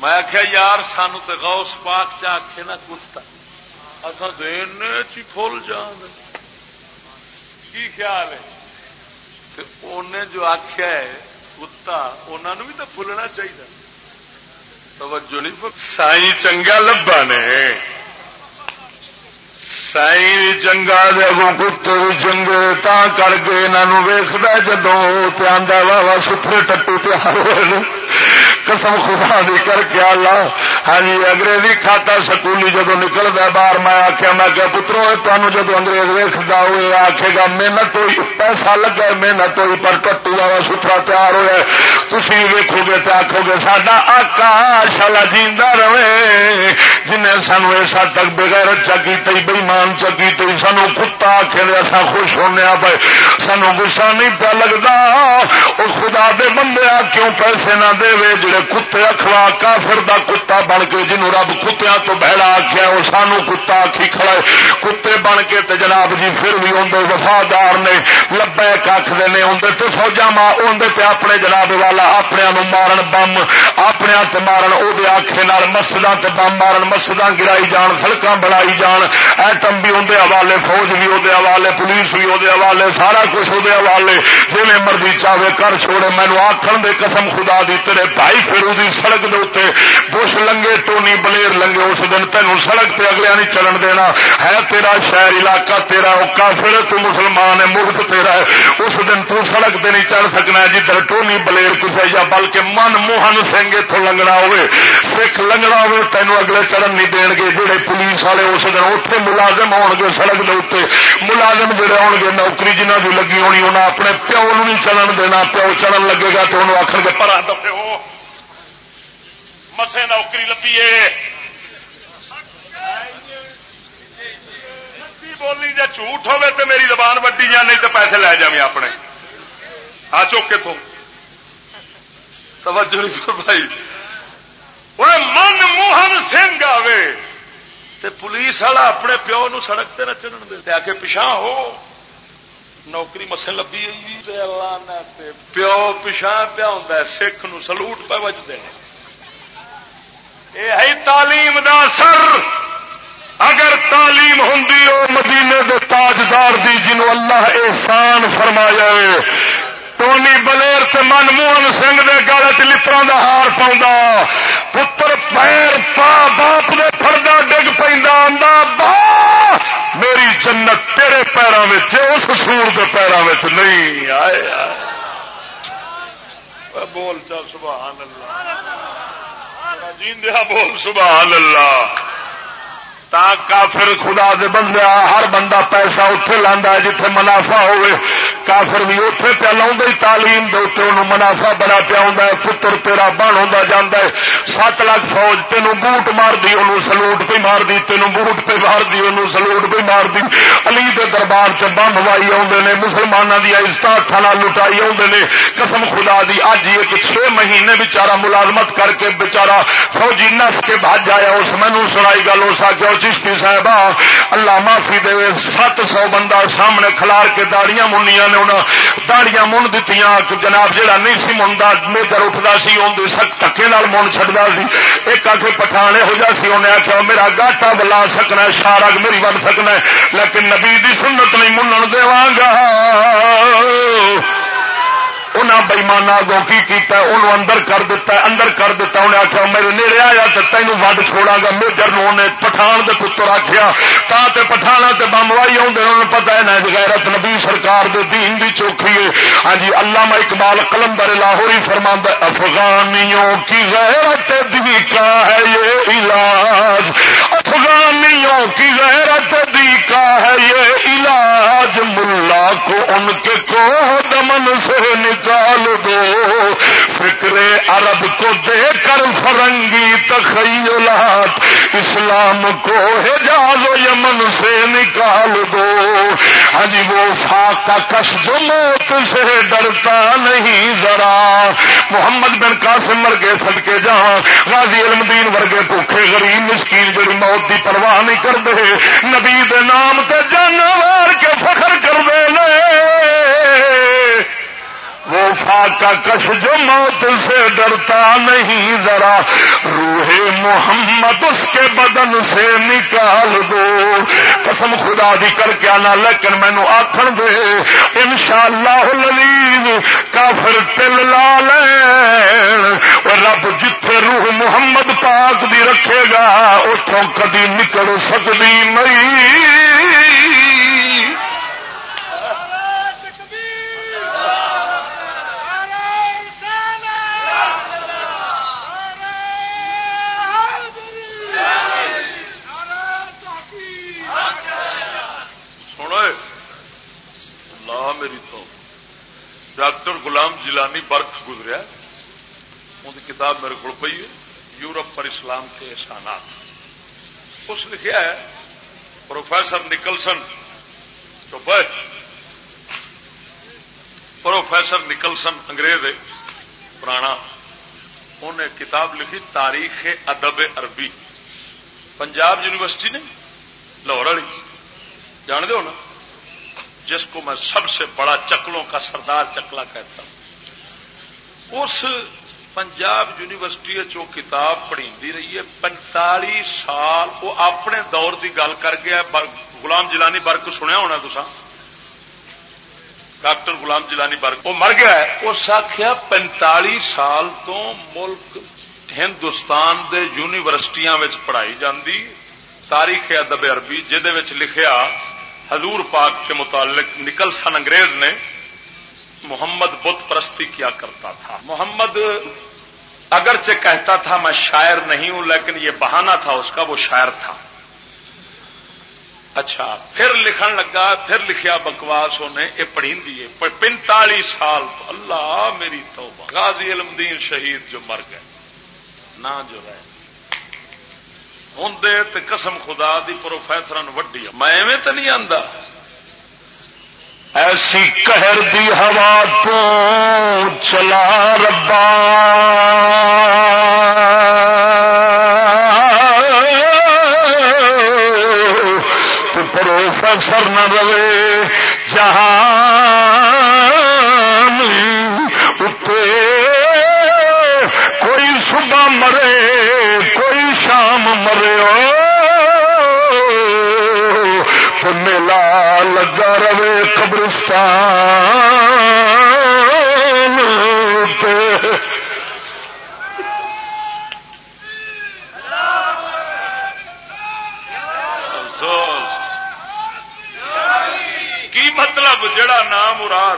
میں آخیا یار، سانو تو غوث پاک چ آخے نا، کتا۔ اصا دین چی فل جان۔ کی خیال ہے؟ انہیں جو آخیا ہے، کتا انہوں بھی تو فلنا چاہیے توجہ نہیں سائی چنگا لبا نے۔ سائی چنگا دگوں کتے بھی چنگے تا کر کے یہاں ویخد جدو آدھا واہ ستھرے ٹٹو تیار ہوئے قسم خدا دی کر کے اللہ ہاں جی انگریزی کھاتا سکولی جدو نکلتا باہر میں آخیا میں کیا پترو تمہیں جدو انگریز ویختا ہوئے آخے گا، محنت ہوئی، پیسہ لگا، محنت ہوئی، پر ٹٹو والا ستھرا تیار ہوا تھی ویکو گے تو آخو گے ساڈا آکا شالا جیتا رہے۔ جنہیں سانو اس حد تک بغیر چکی تھی بےمان چکی تھی سانو کتا آخر اصا خوش ہونے پہ سانو گسا نہیں پیا لگتا اس خدا دے بندے کیوں پیسے نہ دے جڑے کتے اخوا کافر دا کتا بن کے جنہوں رب کتیا تو بہلا آخیا وہ سانو کتا آخی کھڑے کتے بن کے تے جناب جی پھر بھی اندر وفادار نے لبے کھتے نے اندر تو فوجا اندر تے اپنے جناب والا اپنے مارن بم اپنے مارن وہ آخے مسجد تے بم مارن مسجد گرائی جان سڑک بنائی جان، ایٹم بھی اندر حوالے، فوج بھی وہ حوالے، پولیس بھی وہ حوالے، سارا کچھ وہ حوالے جی مرضی چاہے کر چھوڑے۔ مینو آخر دے قسم خدا دی تیرے بھائی پھر وہ سڑک دے بش لنگے، ٹونی، بلیر لنگے، اس دن تینوں سڑک تے اگلے نہیں چلن دینا۔ ہے تیرا شہر، علاقہ تیرا وہ کافر تو مسلمان ہے مفت تیرا ہے۔ اس دن تو سڑک تے نہیں چل سکنا جدھر ٹونی، بلیر کسے یا بلکہ من موہن سنگ اتوں لنگنا ہوے سکھ لنگنا ہوے تینوں اگلے چڑھن نہیں دین گے۔ جہے پولیس والے اس دن اتنے ملازم ہو گے سڑک کے اتنے ملازم جڑے ہو گے، نوکری جنہ کی لگی ہونی انہیں اپنے پیو نہیں چلن دینا، پیو چلن لگے گا تو انہوں آخر گے پر مسے نوکری لبھی بولی جا جھوٹ ہوے تو میری زبان وڈی جا نہیں تو پیسے لے جا اپنے۔ آ چوک کتوں توجہ بھائی وہ من موہن سنگھ آوے۔ تے پولیس والا اپنے پیو نو سڑک تے نہ چڑھن دے۔ آ کے پچھا ہو۔ نوکری مسے لبھی پیو پچھا پیا ہوں سکھ نو سلوٹ پہ بجتے ہیں۔ یہ ہے تعلیم دا سر۔ اگر تعلیم ہوں مدینے دے تاجدار دی جنو اللہ احسان فرمایا ٹونی بلیر سے من موہن سنگھ دے گل چ دا ہار پاؤں پتر پیر پا باپ دے فردا ڈگ پہ با میری جنت تیرے پیروں میں اس سور کے پیروں میں نہیں۔ آئے بول چال سبحان اللہ۔ جیندیا بول، سبحان اللہ۔ تا کافر خدا دے بندہ ہر بندہ پیسہ اتے لانا جتھے منافع ہوئے۔ کافر بھی اتے پیا لا تعلیم دے انہوں منافع بڑا پیا ہوں پتر تیرا بن ہوتا جانا ہے۔ سات لاکھ فوج تینوں بوٹ مار دی انہوں سلوٹ پہ مار دی تینوں بوٹ پہ مار دی انہوں سلوٹ پہ مار دی علی دے دربار سے بم وائی آدھے نے مسلمانوں کی عزت تھانا لٹائی آدھے نے۔ قسم خدا دی اج ایک چھ مہینے بچارا ملازمت کر کے بچارا فوجی نس کے بھج آیا۔ اس مینو سنائی گل اس آ چشتی صاحب اللہ معافی دے، سات سو بندہ سامنے کھلار کے داڑیاں منیا نے انہیں داڑیاں من دیتی جناب جہاں نہیں سی منتا میجر اٹھتا سی اندر سک ٹکے من چڑھتا سی۔ ایک آ کے پٹھان ہو جا سی انہیں آخیا میرا گاٹا بلا سکنا شارگ میری بن سکنا لیکن نبی دی سنت نہیں منن دے گا۔ انہیں بئیمان آگوں کی کیتا ہے؟ انہوں اندر کر دیتا ہے، اندر کر دیتا انہیں آخیا میرے نیڑے آیا تو تینوں وڈ چھوڑا گا۔ میجر نو نے پٹھان دے پتر آخیا تا تے پٹھانا تے بم وائی آدھے انہوں پتا ہے نا غیرت نبی سرکار دے دین دی چوکھی ہے۔ ہاں جی علامہ اقبال کلندر لاہوری فرما افغانیوں کی غیرت دی کا ہے یہ علاج؟ افغانیوں کی غیرت دی کا ہے یہ علاج ملا کو ان کے کو دمن سے نکال دو۔ فکر عرب کو دے کر فرنگی تخیلات، اسلام کو حجاز و یمن سے نکال دو۔ ہاں جی وہ فاقہ کش جو موت سے ڈرتا نہیں ذرا۔ محمد بن قاسم ورگے سڑکے جا غازی علمدین ورگے بھوکھے غریب مسکین جڑی موت دی پرواہ نہیں کرتے نبی دے نام تے جانور کے فخر کرتے وہ فاقہ کش جو موت سے ڈرتا نہیں، ذرا روح محمد اس کے بدن سے نکال دو۔ قسم خدا دی کر کے آنا، لیکن مینو آخر دے ان شاء اللہ کافر تل لا لین۔ رب جتھے روح محمد پاک دی رکھے گا اتوں کدی نکل سکتی نہیں۔ ڈاکٹر غلام جیلانی برق گزریا ان کی کتاب میرے کو پی ہے، یورپ پر اسلام کے احسانات۔ اس لکھا ہے، پروفیسر نکلسن چپ پروفیسر نکلسن انگریز پرانا۔ انہیں کتاب لکھی تاریخ ادب عربی۔ پنجاب یونیورسٹی نے لاہور والی۔ جان دو نا؟ جس کو میں سب سے بڑا چکلوں کا سردار چکلا کہتا ہوں۔ اس پنجاب یونیورسٹی جو کتاب پڑھی رہی ہے پینتالی سال وہ اپنے دور کی گل کر گیا۔ غلام جلانی برق سنیا ہونا تسا ڈاکٹر غلام جلانی برق وہ مر گیا ہے۔ اس آخیا پینتالی سال تو ملک ہندوستان دے یونیورسٹیاں پڑھائی جاندی۔ تاریخ ادب عربی جہد لکھیا حضور پاک کے متعلق نکل سن انگریز نے محمد بت پرستی کیا کرتا تھا۔ محمد اگرچہ کہتا تھا میں شاعر نہیں ہوں، لیکن یہ بہانہ تھا، اس کا وہ شاعر تھا۔ اچھا پھر لکھن لگا، پھر لکھیا بکواس، انہیں یہ پڑھی دیے پینتالیس سال اللہ میری تو غازی علم دین شہید جو مر گئے، نہ جو رہے۔ ہوں قسم خدا دی پروفیسر وڈی میں ایویں تو نہیں آتا ایسی کہر دی ہوا تو چلا ربا۔ مطلب جڑا نام مراد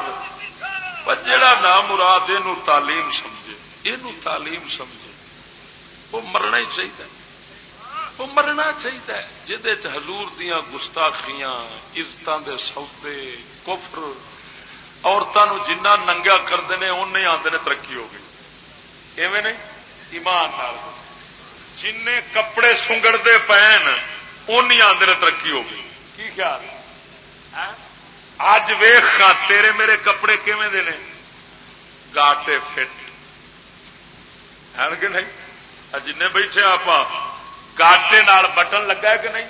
جڑا نام مراد یہ تعلیم سمجھے۔ یہ تعلیم سمجھے۔ وہ مرنا ہی چاہیے وہ مرنا چاہیے جہد حضور دیا گستاخیاں عزت دے سودے، کفر عورتوں جنہ ننگا کرتے ہیں ان آتے نے ترقی ہو گئی۔ ایویں نہیں؟ ایمان جن کپڑے سنگڑتے پین ان آتے نے ترقی ہو گئی۔ کی خیال؟ ہے اج ویخ تیرے میرے کپڑے کیویں دے گاٹے فٹ۔ ہے کہ نہیں؟ جن بیٹھے آپ گاٹے بٹن لگا ہے کہ نہیں؟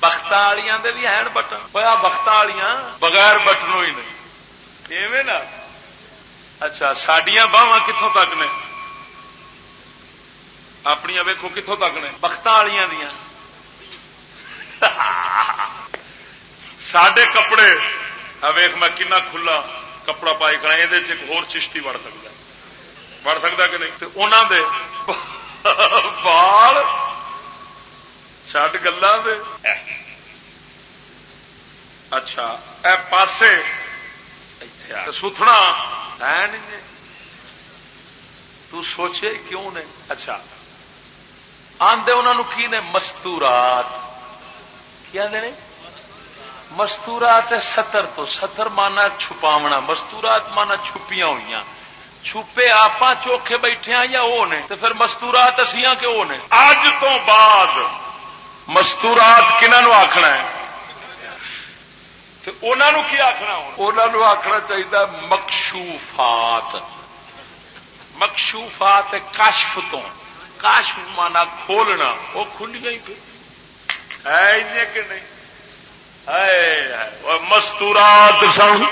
بخت والیا بھی ہیں بٹن۔ پیا بخت والیا بغیر بٹنوں ہی نہیں۔ ایویں نا؟ اچھا سڈیا باہواں کتوں تک نے؟ اپنی ویکو کتوں تک نے؟ بخت والیا دیا سڈے کپڑے ویخ میں کنا کھلا کپڑا پائی کرا یہ ہو چشتی بڑھ سکتا بڑھ سکتا کہ نہیں انہوں دے بال چڈ گلا اچھا اے پاسے ستنا ہے نہیں تو سوچے کیوں نے اچھا آدھے انہوں کی نے مستورات کیا نے مستورات ستر تو ستر مانا چھپاونا مستورات مانا چھپیاں ہوئی چھپے آپ چوکھے بیٹھے یا وہ نے؟ تو پھر مستورات اسیاں کہ وہ نے؟ اج تو بعد مستورات کنہوں آخنا ہے؟ انہوں کی آخنا انہوں آخنا چاہیے مکشوفات۔ مکشوفات کاشف تو۔ کاشف مانا کھولنا وہ کھل گئی پھر۔ ہے کہ نہیں؟ مستورات سن۔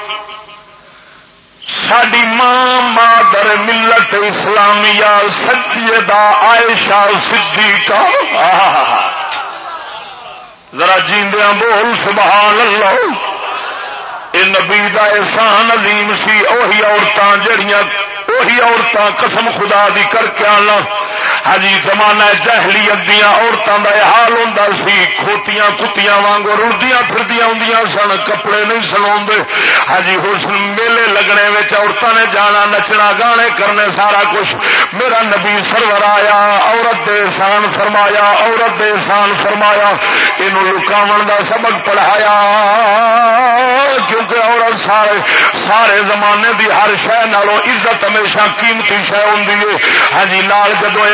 ساری ماں مادر ملت اسلامیہ سچا عائشہ صدیقہ۔ ذرا جیندیا بول، سبحان اللہ۔ یہ نبی دا احسان عظیم سی، اوہی عورتیں جڑیاں وہی عورتیں قسم خدا دی کر کے آنا۔ ہجی ہاں جی، زمانہ جہلیت دیا عورتوں کا یہ حال ہوں سی۔ کھوتیاں کتیاں وانگو رڑدیاں پھردیاں ہوں سن، کپڑے نہیں سنا ہجی ہاں حسن میلے لگنے عورتوں نے جانا، نچنا، گانے کرنے، سارا کچھ۔ میرا نبی سرور آیا، عورت دے سان فرمایا، عورت دے سان فرمایا۔ یہ لکاو کا سبق پڑھایا۔ کیونکہ عورت سارے سارے زمانے دی ہر شہ نالوں عزت ہمیشہ ہمیشہ قیمتی شہ ہوں ہاں جی لال جدو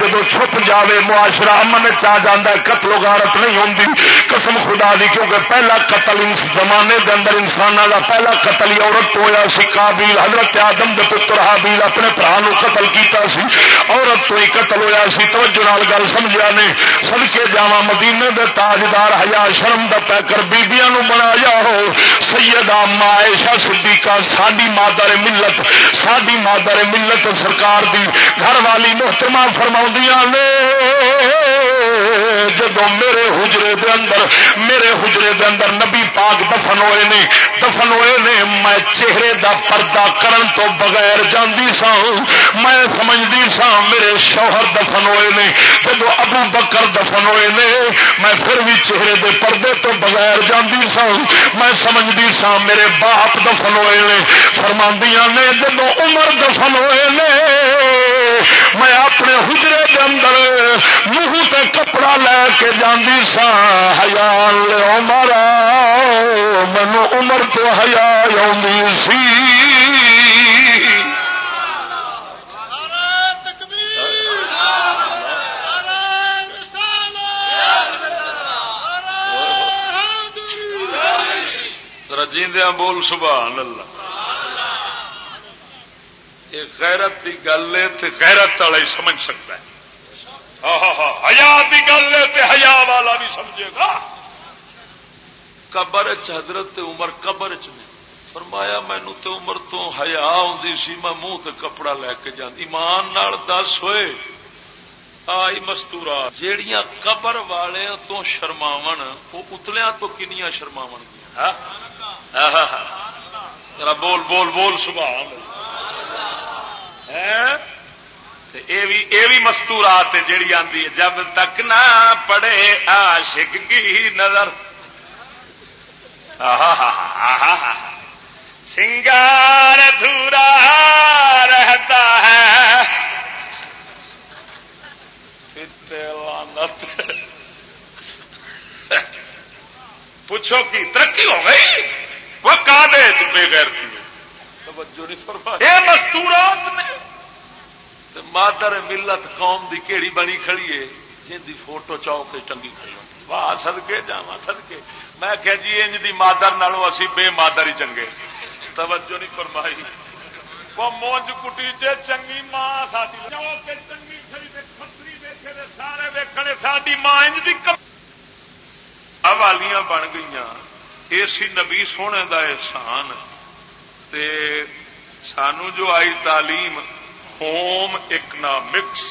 جدو چھپ جاوے، معاشرہ امن چاہ جانا قتل غارت نہیں ہوں قسم خدا دی، کیونکہ پہلا قتل زمانے دے اندر انسانوں کا پہلا قتل ہی عورت تو ہوا سی قابل حضرت آدم دے پتر حابیل اپنے برا نو قتل کیتا سی۔ عورت تو ہی قتل ہوا سی، توجہ نال گل سمجھا نے۔ سد کے جا مدینے دے تاجدار ہیا شرم دا پیکر بیبیاں نو بنایا ہو۔ سیدہ مائشہ صدیقہ، ساڈی مادر ملت، ساڈی مادر ملت سرکار دی گھر والی محترمہ فرما نے۔ جب میرے حجرے دے اندر میرے حجرے دے اندر نبی پاک دفن ہوئے نے دفن ہوئے نے، میں چہرے دا پردہ کرن تو بغیر جاندی سا میں سمجھتی سا میرے شوہر دفن ہوئے نے جب ابو بکر دفن ہوئے نے، میں پھر بھی چہرے دے پردے تو بغیر جاندی سا میں سمجھتی سا میرے باپ دفن ہوئے نے۔ فرماندیاں نے جب عمر دفن ہوئے نے میں اپنے حجرے کے اندر منہ تے کپڑا لے کے جاندی سا۔ ہزار لو مارا مینو عمر تو ہزار سی۔ رجیندیا بول، سبحان اللہ۔ یہ غیرت کی گل ہے تو غیرت والا ہی سمجھ سکتا ہے۔ ہزار کی گل ہے تو ہزار والا بھی سمجھے گا۔ قبر چ حضرت عمر، قبر چ فرمایا مینو تو عمر تو ہیا آتی سی، میں منہ تے کپڑا لے کے جان ایمان نال دس ہوئے۔ آئی مستورا، جیڑیاں قبر والے تو شرماو وہ اتلیا تو کنیا شرماو بول بول بول، سبحان اللہ۔ بھی مستورات جیڑی آتی ہے۔ جب تک نہ پڑے عاشق کی نظر۔ سنگار دھورا رہتا ہے۔ پوچھو کی، ترقی ہو گئی؟ وہ کادے بے گیر تھی مستورات نے! مادر ملت قوم دی کیڑی بنی کھڑی ہے جن دی فوٹو چوک ٹنگی کھڑی واہ سدکے جا سدکے میں کہ جی انج دی مادر نالوں اسی بے مادر ہی چنگے۔ توجہ نہیں فرمائی۔ وہ مونج کٹی چ چنگی ماں چنگی سارے ویکھنے ساری ماں انج دی حوالیاں بن گئی اسی نبی سونے دا احسان۔ تے سانو جو آئی تعلیم ہوم اکنامکس،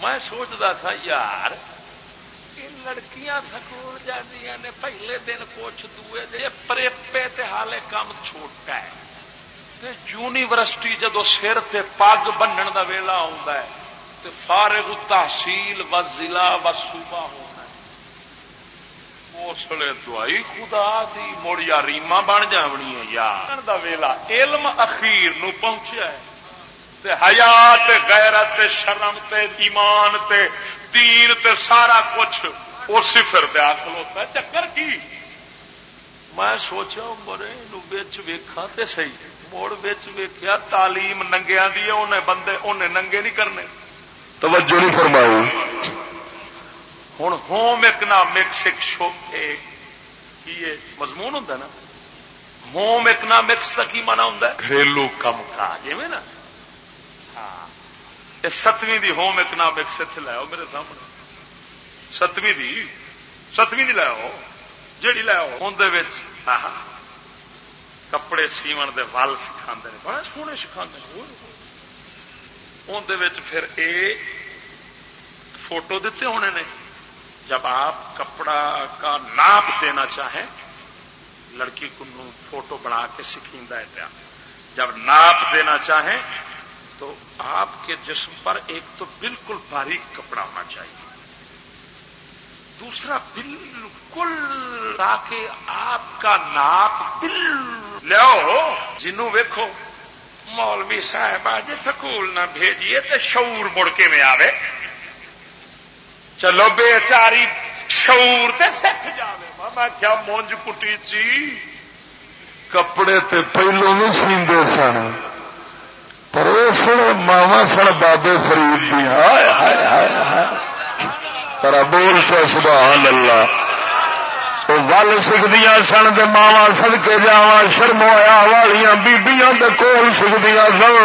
میں سوچتا تھا یار لڑکیاں سکول جاندیاں نے پہلے دن کچھ دوے دے پریپے تے حالے کام چھوٹا ہے۔ یونیورسٹی جدو سر تے پگ بنن دا ویلا آتا ہے، تے فارغ تحصیل و ضلع و صوبہ ہو اسلے دوائی خدا دی مڑیا ریما بن جانی ہے یار دا ویلا علم اخیر نو پہنچیا ہے تے حیات غیرت شرم تے ایمان تے دین تے سارا کچھ وہ صفر پہ آخل ہوتا ہے چکر کی میں سوچا مرے بچ ویخا تو سی مڑ بچ ویخیا تعلیم ننگیا دی انہیں بندے انہیں ننگے نہیں کرنے توجہ نہیں فرمائی ہوں ہوم اکنامکس ایک شو کی مضمون ہوں نا؟ ہوم اکنامکس کا کی مانا ہوں گھریلو کم کا جی نا؟ ہاں۔ ستویں دی ہوم اکنامکس اتنے لاؤ میرے سامنے۔ ستویں دی ستویں دی لاؤ جیڑی لاؤ اندر کپڑے سیون دے ول سکھا بڑے سونے سکھا اندر پھر اے فوٹو دیتے ہونے نے۔ جب آپ کپڑا کا ناپ دینا چاہیں، لڑکی کو فوٹو بنا کے سکھیندا ہے پیا جب ناپ دینا چاہیں، تو آپ کے جسم پر ایک تو بالکل باریک کپڑا ہونا چاہیے۔ دوسرا، بالکل کے آپ کا ناپ بل لو جنوں ویکو مولوی صاحب آج سکول نہ بھیجیے تو شعور مڑ کے میں آوے۔ چلو بےچاری شعور تے سکھ جائے میں کیا مونج کٹی چی۔ کپڑے تے پہلو نہیں سیندے سن۔ پر سن ماوا سن، بابے فرید ہائے پر بول سے سبحان اللہ۔ ول سکھدیا سن دے ماوا سد کے جا شرمایا والیاں بیبیاں دے کول سکھدیا سن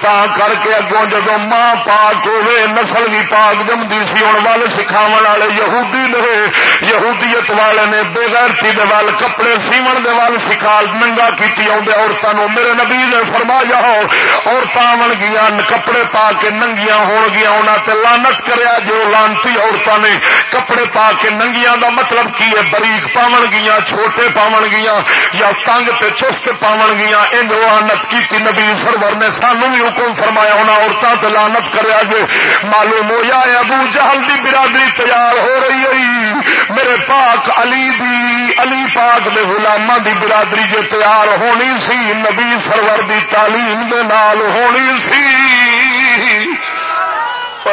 تا کر کے اگوں جدو ماں پاک ہوے نسل بھی پاک جمدی سی ہوں ول سکھاو والے یہودی نے یہودیت والے نے بےغیرتی دے ول کپڑے سیون دے ول سکھا ننگا کی عورتوں میرے نبی نے فرمایا ہو عورتیں آن گیا کپڑے پا کے ننگیاں ہو گیا انہوں تے لانت کریا جو لانتی عورتوں نے کپڑے پا کے ننگیاں دا مطلب کی ہے بریک پاون گیا، چھوٹے پاون گیا، یا تنگ تے چست پاون گیا ان لانت کی نبی سرور نے سانو بھی حکم فرمایا، ہونا عورتوں سے لانت کریا جے۔ معلوم ہو جائے ابو جہل دی برادری تیار ہو رہی ہے۔ میرے پاک علی دی، علی پاک دے غلامہ دی برادری جو تیار ہونی سی، نبی سرور دی تعلیم دے نال ہونی سی۔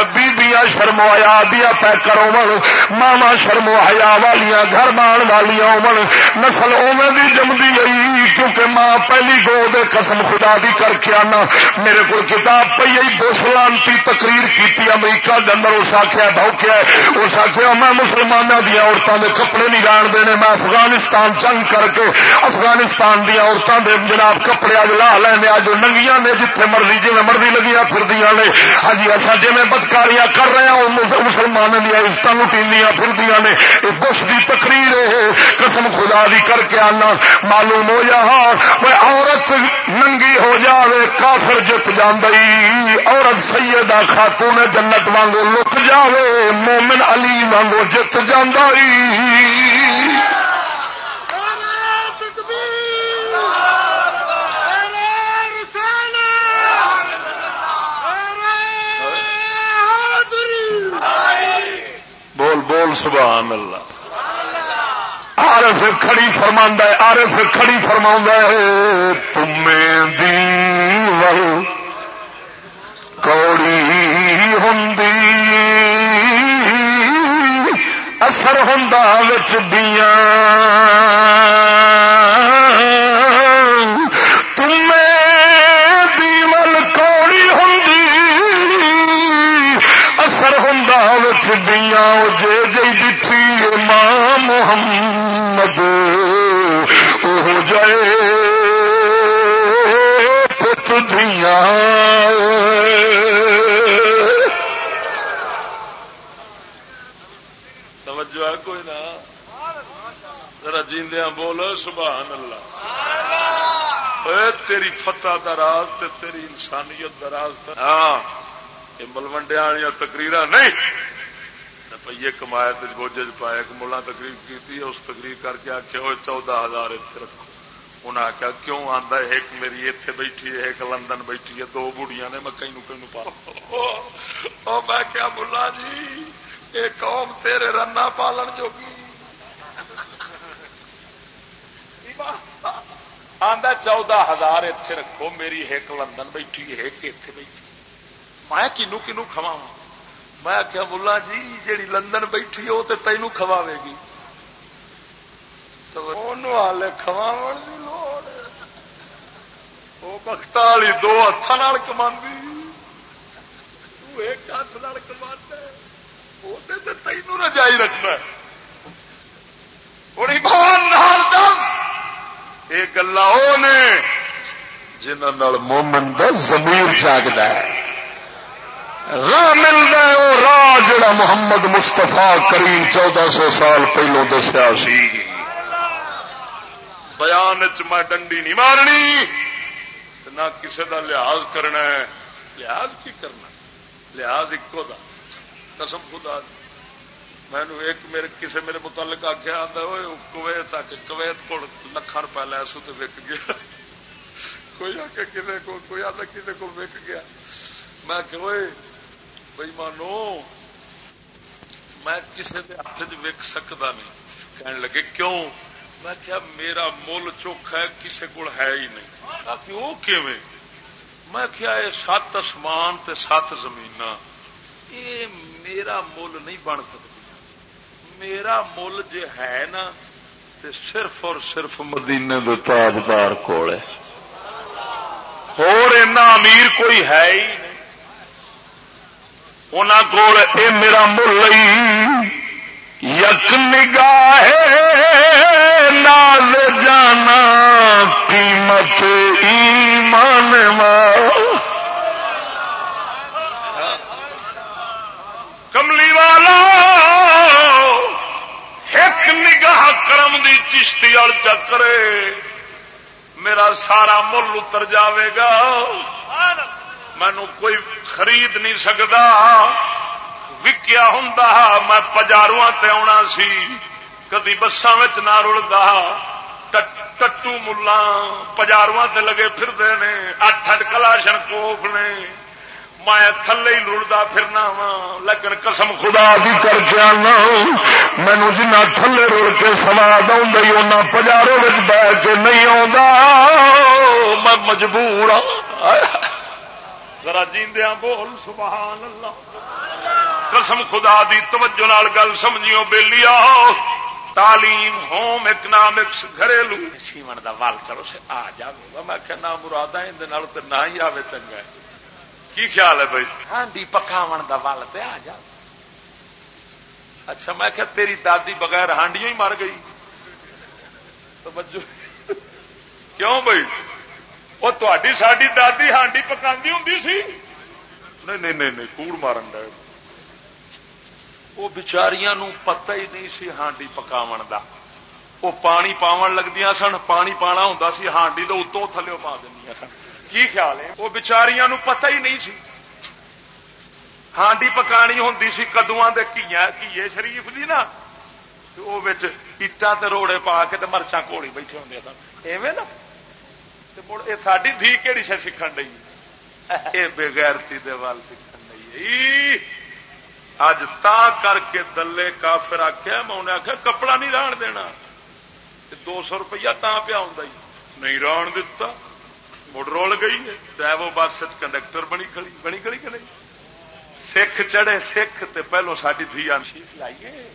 بیبیاں شرم آیا دیا پیکر ہو ماوا شرم حیا والیا گھر بان والیا ہو نسل اوے بھی جمدی آئی کیونکہ ماں پہلی گو دے قسم خدا دی کر کے آنا۔ میرے کو کتاب پی آئی بوسلانتی تقریر کی امریکہ کے اندر اس آخیا بہوکیا اس آخیا میں مسلمانوں دیا عورتوں کے کپڑے نہیں جان دینے، میں افغانستان جنگ کر کے افغانستان دیا عورتوں کے جناب کپڑے اج لا لینے، اج ننگیاں نے جتنے مرضی ہاں جی مرضی لگیا پھر نے۔ ہجی اصا جی میں بدکاریاں کر رہے ہیں مسلمانوں دیا عزت لٹیندیاں پھر نے۔ یہ بش کی تقریر ہے، قسم خدا دی کر کے آنا، معلوم ہو جا وہ عورت ننگی ہو جاوے، کافر جت جی عورت سیدہ خاتون جنت وانگو لک جاوے، مومن علی وانگو جت جانا بول بول سبحان اللہ۔ عارف کھڑی فرما ہے، عارف کھڑی فرما ہے، تمہیں دی کوڑی ہوں اثر ہوں دیا محمد ذرا بول سبحان اللہ۔ اے تیری فتح دراز تے تیری انسانیت دراز ہاں یہ ملوڈیا والی تقریر نہیں۔ روپیے کمایا تو بوجھے چ پایا، ایک ملا تقریب کی اس تقریب کر کے آخیا وہ چودہ ہزار اتنے رکھو۔ انہیں آخیا کیوں آتا ایک میری اتے بیٹھی ہے، ایک لندن بیٹھی ہے، دو بڑیاں نے، میں کئی کئی پا میں کیا ملا جی یہ قوم تیرے رنا پالن جوگی۔ آدھا چودہ ہزار اتے رکھو، میری ایک لندن بیٹھی ہے ایک اتے بیٹھی میں کنو کنو کھواں میں آخیا ملا جی جیڑی لندن بیٹھی وہ تو تینوں کھواوے گی۔ تو ہالے کھوا لوڑ۔ وہ بخت والی دو ہاتھ کما ایک ہاتھ کما وہ تینوں رجائی رکھنا بڑی بان دس۔ یہ گلا وہ نے جنہوں مومن کا زمیر جاگتا ہے۔ راہ ملتا ہے، وہ راہ جڑا محمد مستفا کریم چودہ سو سال پہلو دسیا سی۔ بیان میں ڈنڈی نہیں مارنی نہ کسی کا لحاظ کرنا ہے۔ لحاظ کی کرنا؟ لحاظ ایکو دا۔ قسم خدا میں ایک میرے کسی میرے متعلق آخیا آتا ہوئے کویت آ کے کویت کو لکھان روپئے لیا سو تو وک گیا۔ کوئی آ کے کسی کو کوئی آتا کسی کو وک گیا۔ میں کہ بھائی مانو، میں کسی کے ہاتھ چ سکتا نہیں۔ کہنے لگے، کیوں؟ میں کیا میرا مل چوکھا ہے کسی کو ہے ہی نہیں۔ وہ کیویں؟ میں کیا یہ سات آسمان تے سات زمین یہ میرا مل نہیں بن سکتی میرا مل جی ہے نا، تے صرف اور صرف مدینے دے تاجدار کول ہے۔ اور اینا امیر کوئی ہے ہی نہیں۔ ان کول اے میرا مل یک نگاہ ناز جانا قیمت ایمان کملی والا ایک نگاہ کرم دی چشتی اور چکرے میرا سارا مل اتر جاوے گا۔ مینو کوئی خرید نہیں سکتا۔ وکیا ہوں میں پجارو آنا سی۔ کدی بسان نہ رلتا ٹٹو ملا پجارو لگے پھرتے نے۔ اٹھ اٹھ کلاشن کوف نے۔ میں تھلے ہی لڑتا پھرنا وا لیکن قسم خدا بھی کر کے آنا۔ مینو جنا تھلے رڑ کے سواد آئی آ پجاروں میں بہ کے نہیں آ میں مجبور ہوں ذرا جیندیا بول سبحان اللہ قسم خدا دی توجہ نال گل سمجھیو بے لیا تعلیم، ہوم، اکنامکس، گھریلو۔ سیون دا وال چلو، سے آ جائے میں کہ نہ مراد تو نہ ہی آوے چنگا ہے۔ کی خیال ہے بھائی؟ ہاں پکاو دا وال تے آ جا۔ اچھا میں کہ تیری دادی بغیر ہانڈیوں ہی مر گئی۔ توجہ۔ کیوں بھائی؟ وہ تاری ساری دادی ہانڈی پکا ہوں سی۔ نہیں نہیں نہیں کوڑ مارن ڈے وہ بچاریاں پتہ ہی نہیں سی ہانڈی پکاو دا۔ وہ پانی پاون لگدیا سن پانی پانا ہوں سی ہانڈی تو اتوں تھلے پا دیا سن۔ کی خیال ہے وہ بچاریاں پتہ ہی نہیں سی ہانڈی پکانی ہوں سی کدو کیے شریف دی نا وہ اٹان روڑے پا کے مرچا کوڑی بیٹھے ہوں سن ایویں نا ساری دھی کہڑی شا سیکھن ڈی یہ بےغیرتی وال سیکھن ڈی اج تا کر کے دلے کافر آخیا میں انہیں آخیا کپڑا نہیں ران دینا دو سو روپیہ تا پیا ہوں نہیں ران دتا مڑ رول گئی ہے ڈرائیو بس کنڈکٹر بنی کھڑی بنی کھڑی کہ نہیں؟ سکھ چڑھے، سکھ تے پہلو ساری دھی شیف لائیے۔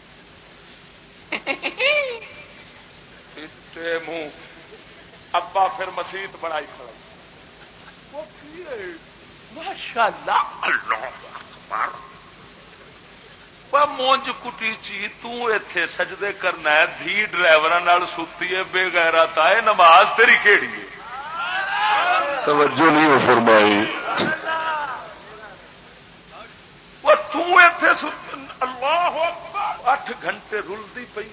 منہ۔ ابا پھر مسیت بنائی کھڑا ماشاء اللہ مونج کٹی چی تے سجدے کرنا ہے، دھی ڈرائیور ستی ہے، بے گہرا تا نماز تیری کہڑی ہے؟ توجہ نہیں فرمائی۔ اللہ اٹھ گھنٹے رلتی پی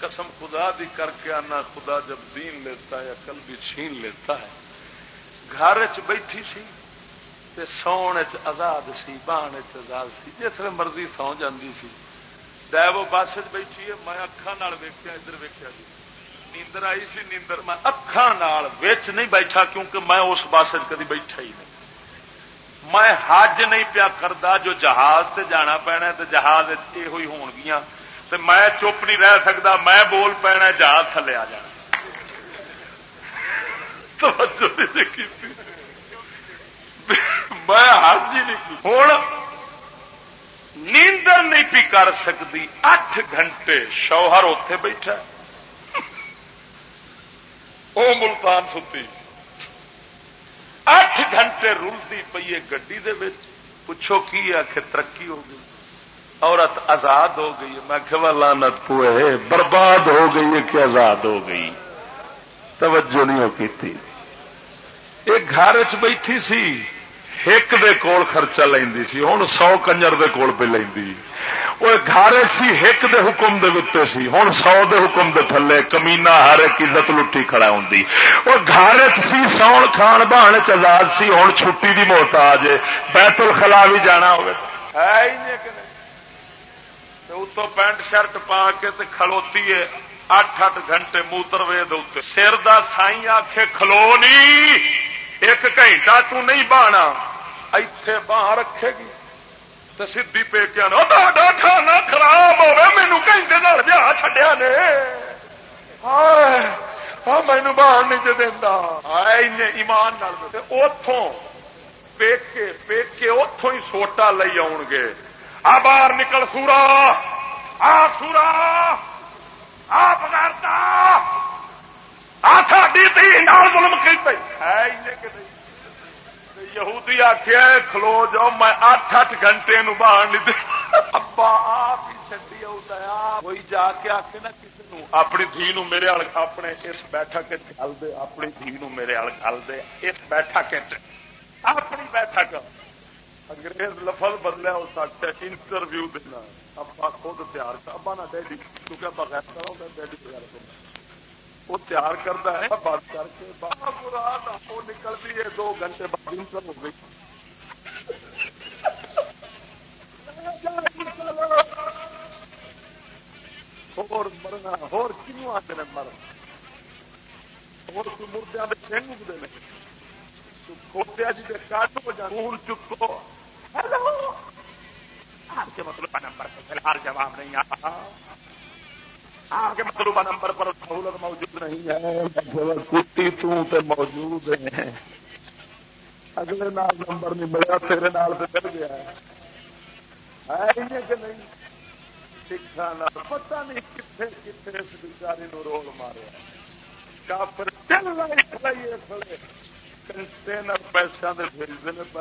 قسم خدا دی کر کے آنا، خدا جب دین لیتا ہے کل بھی چھین لیتا ہے۔ گھر چ بیٹھی سی تے سون آزاد سی بان آزاد سی، جس مرضی سو جاندی سی۔ ڈیو بس بیٹھی ہے، میں اکھان ویکیا ادھر ویکیا جی۔ نیندر آئی سی، نیندر میں اکھان نہیں بیٹھا کیونکہ میں اس بس کدی بیٹھا ہی نہیں۔ میں حج نہیں پیا کرتا جو جہاز سے جانا پینا تو جہاز یہ ہوئی ہون گیاں تو میں چپ نہیں رہ سکتا میں بول پینا جہاز تھلے آ جانا۔ میں حج ہی نہیں ہوں نیندر نہیں پی کر سکتی اٹھ گھنٹے شوہر اتے بیٹھا وہ ملتان ستی اٹھ گھنٹے رلتی پی ہے گی پوچھو کی آخ ترقی ہو گئی۔ عورت آزاد ہو گئی میں کہ لانت پوئے برباد ہو گئی ہے کہ آزاد ہو گئی۔ توجہ نہیں کی گھر چ بیٹھی سی۔ ایک دے کول خرچہ لیندی سی ہوں سو کنجر دے کول پہ لیندی۔ وہ گھر سی ایک دے حکم دے وتے سی ہوں سو دے حکم دے تھلے کمینا ہر ایک عزت لٹی کھڑا ہوں وہ گھر سی سون کھان بہان چزاد سی ہوں چھٹی دی محتاج بیت الخلا بھی جانا ہوگا۔ ہے ہی نہیں اتو پینٹ شرٹ پا کے تے کھلوتی ہے۔ اٹھ اٹھ گھنٹے موتر وے دے سر دا سائی آخ کھلو نہیں ایک گھنٹہ تو نہیں بہنا ایتھے باہ رکھے گی تو سی پیکیا کھانا خراب ہوگا مینو گھنٹے جا چڈیا نے۔ ہاں مینو باہر نہیں دینا ایمان اتوں پیکے پیکے اتوں ہی سوٹا لے آؤ گے۔ آ باہر نکل سورا، آ سورا، آ بغیرتا آ ساڈی تھی نال ظلم کی پی یہودی آخیا کھلو جاؤ، میں اٹھ اٹھ گھنٹے نو باہر نہیں دے ابا، آپ ہی چڈی وہی جا کے آخ نا کسی نو، اپنی دھی نو میرے اپنے اس بیٹھک گل دے، اپنی دھی نو میرے گل دے، اس بیٹھک اپنی بیٹھک انگریز لفظ بدلیا ہو سکتا ہے انٹرویو دینا۔ ابا خود تیار، ابا نہ ڈیڈی، کیونکہ ابا غیر کرو میں ڈیڈی تیار کروں وہ تیار کرتا ہے۔ بند کر کے مراد وہ نکلتی ہے۔ دو گھنٹے بعد انٹر ہو گئی۔ ہور مرنا ہور کنو آتے ہیں مر ہور مردے میں سنگ اگتے ہیں۔ کھوتیا جی کے کٹ ہو جائے خون چکو۔ ہیلو آپ کے مطلوبہ نمبر پر فی الحال جواب نہیں آتا آپ کے مطلوبہ نمبر پر سہولت موجود نہیں ہے کتی تے موجود ہے اگلے نال نمبر نہیں ملا تیرے نال سے چل گیا۔ ہے کہ نہیں؟ سکھا پتا نہیں کتنے کتنے اس بیچاری نو رول مارے۔ کافر چل رہے کنٹینر پیسہ دے بھیجنے پہ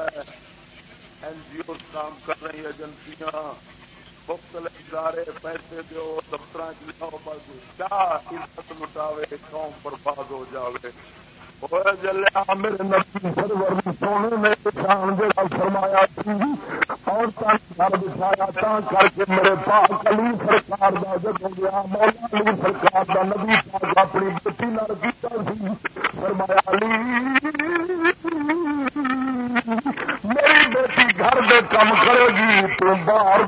این جی او کام کر رہی ایجنسیاں۔ مختلف ادارے پیسے دو دفتر کیا عزت لٹاوے قوم برباد ہو جاوے۔ جلیا میرے نبی سرور سونے نے شان جڑا فرمایا اور گھر بچھایا تا کر کے میرے پاک علی سرکار کا جب گیا مولا علی سرکار کا نبی پاک اپنی بیٹی نال سی، فرمایا علی، میری بیٹی گھر دے کم کرے گی، تو باہر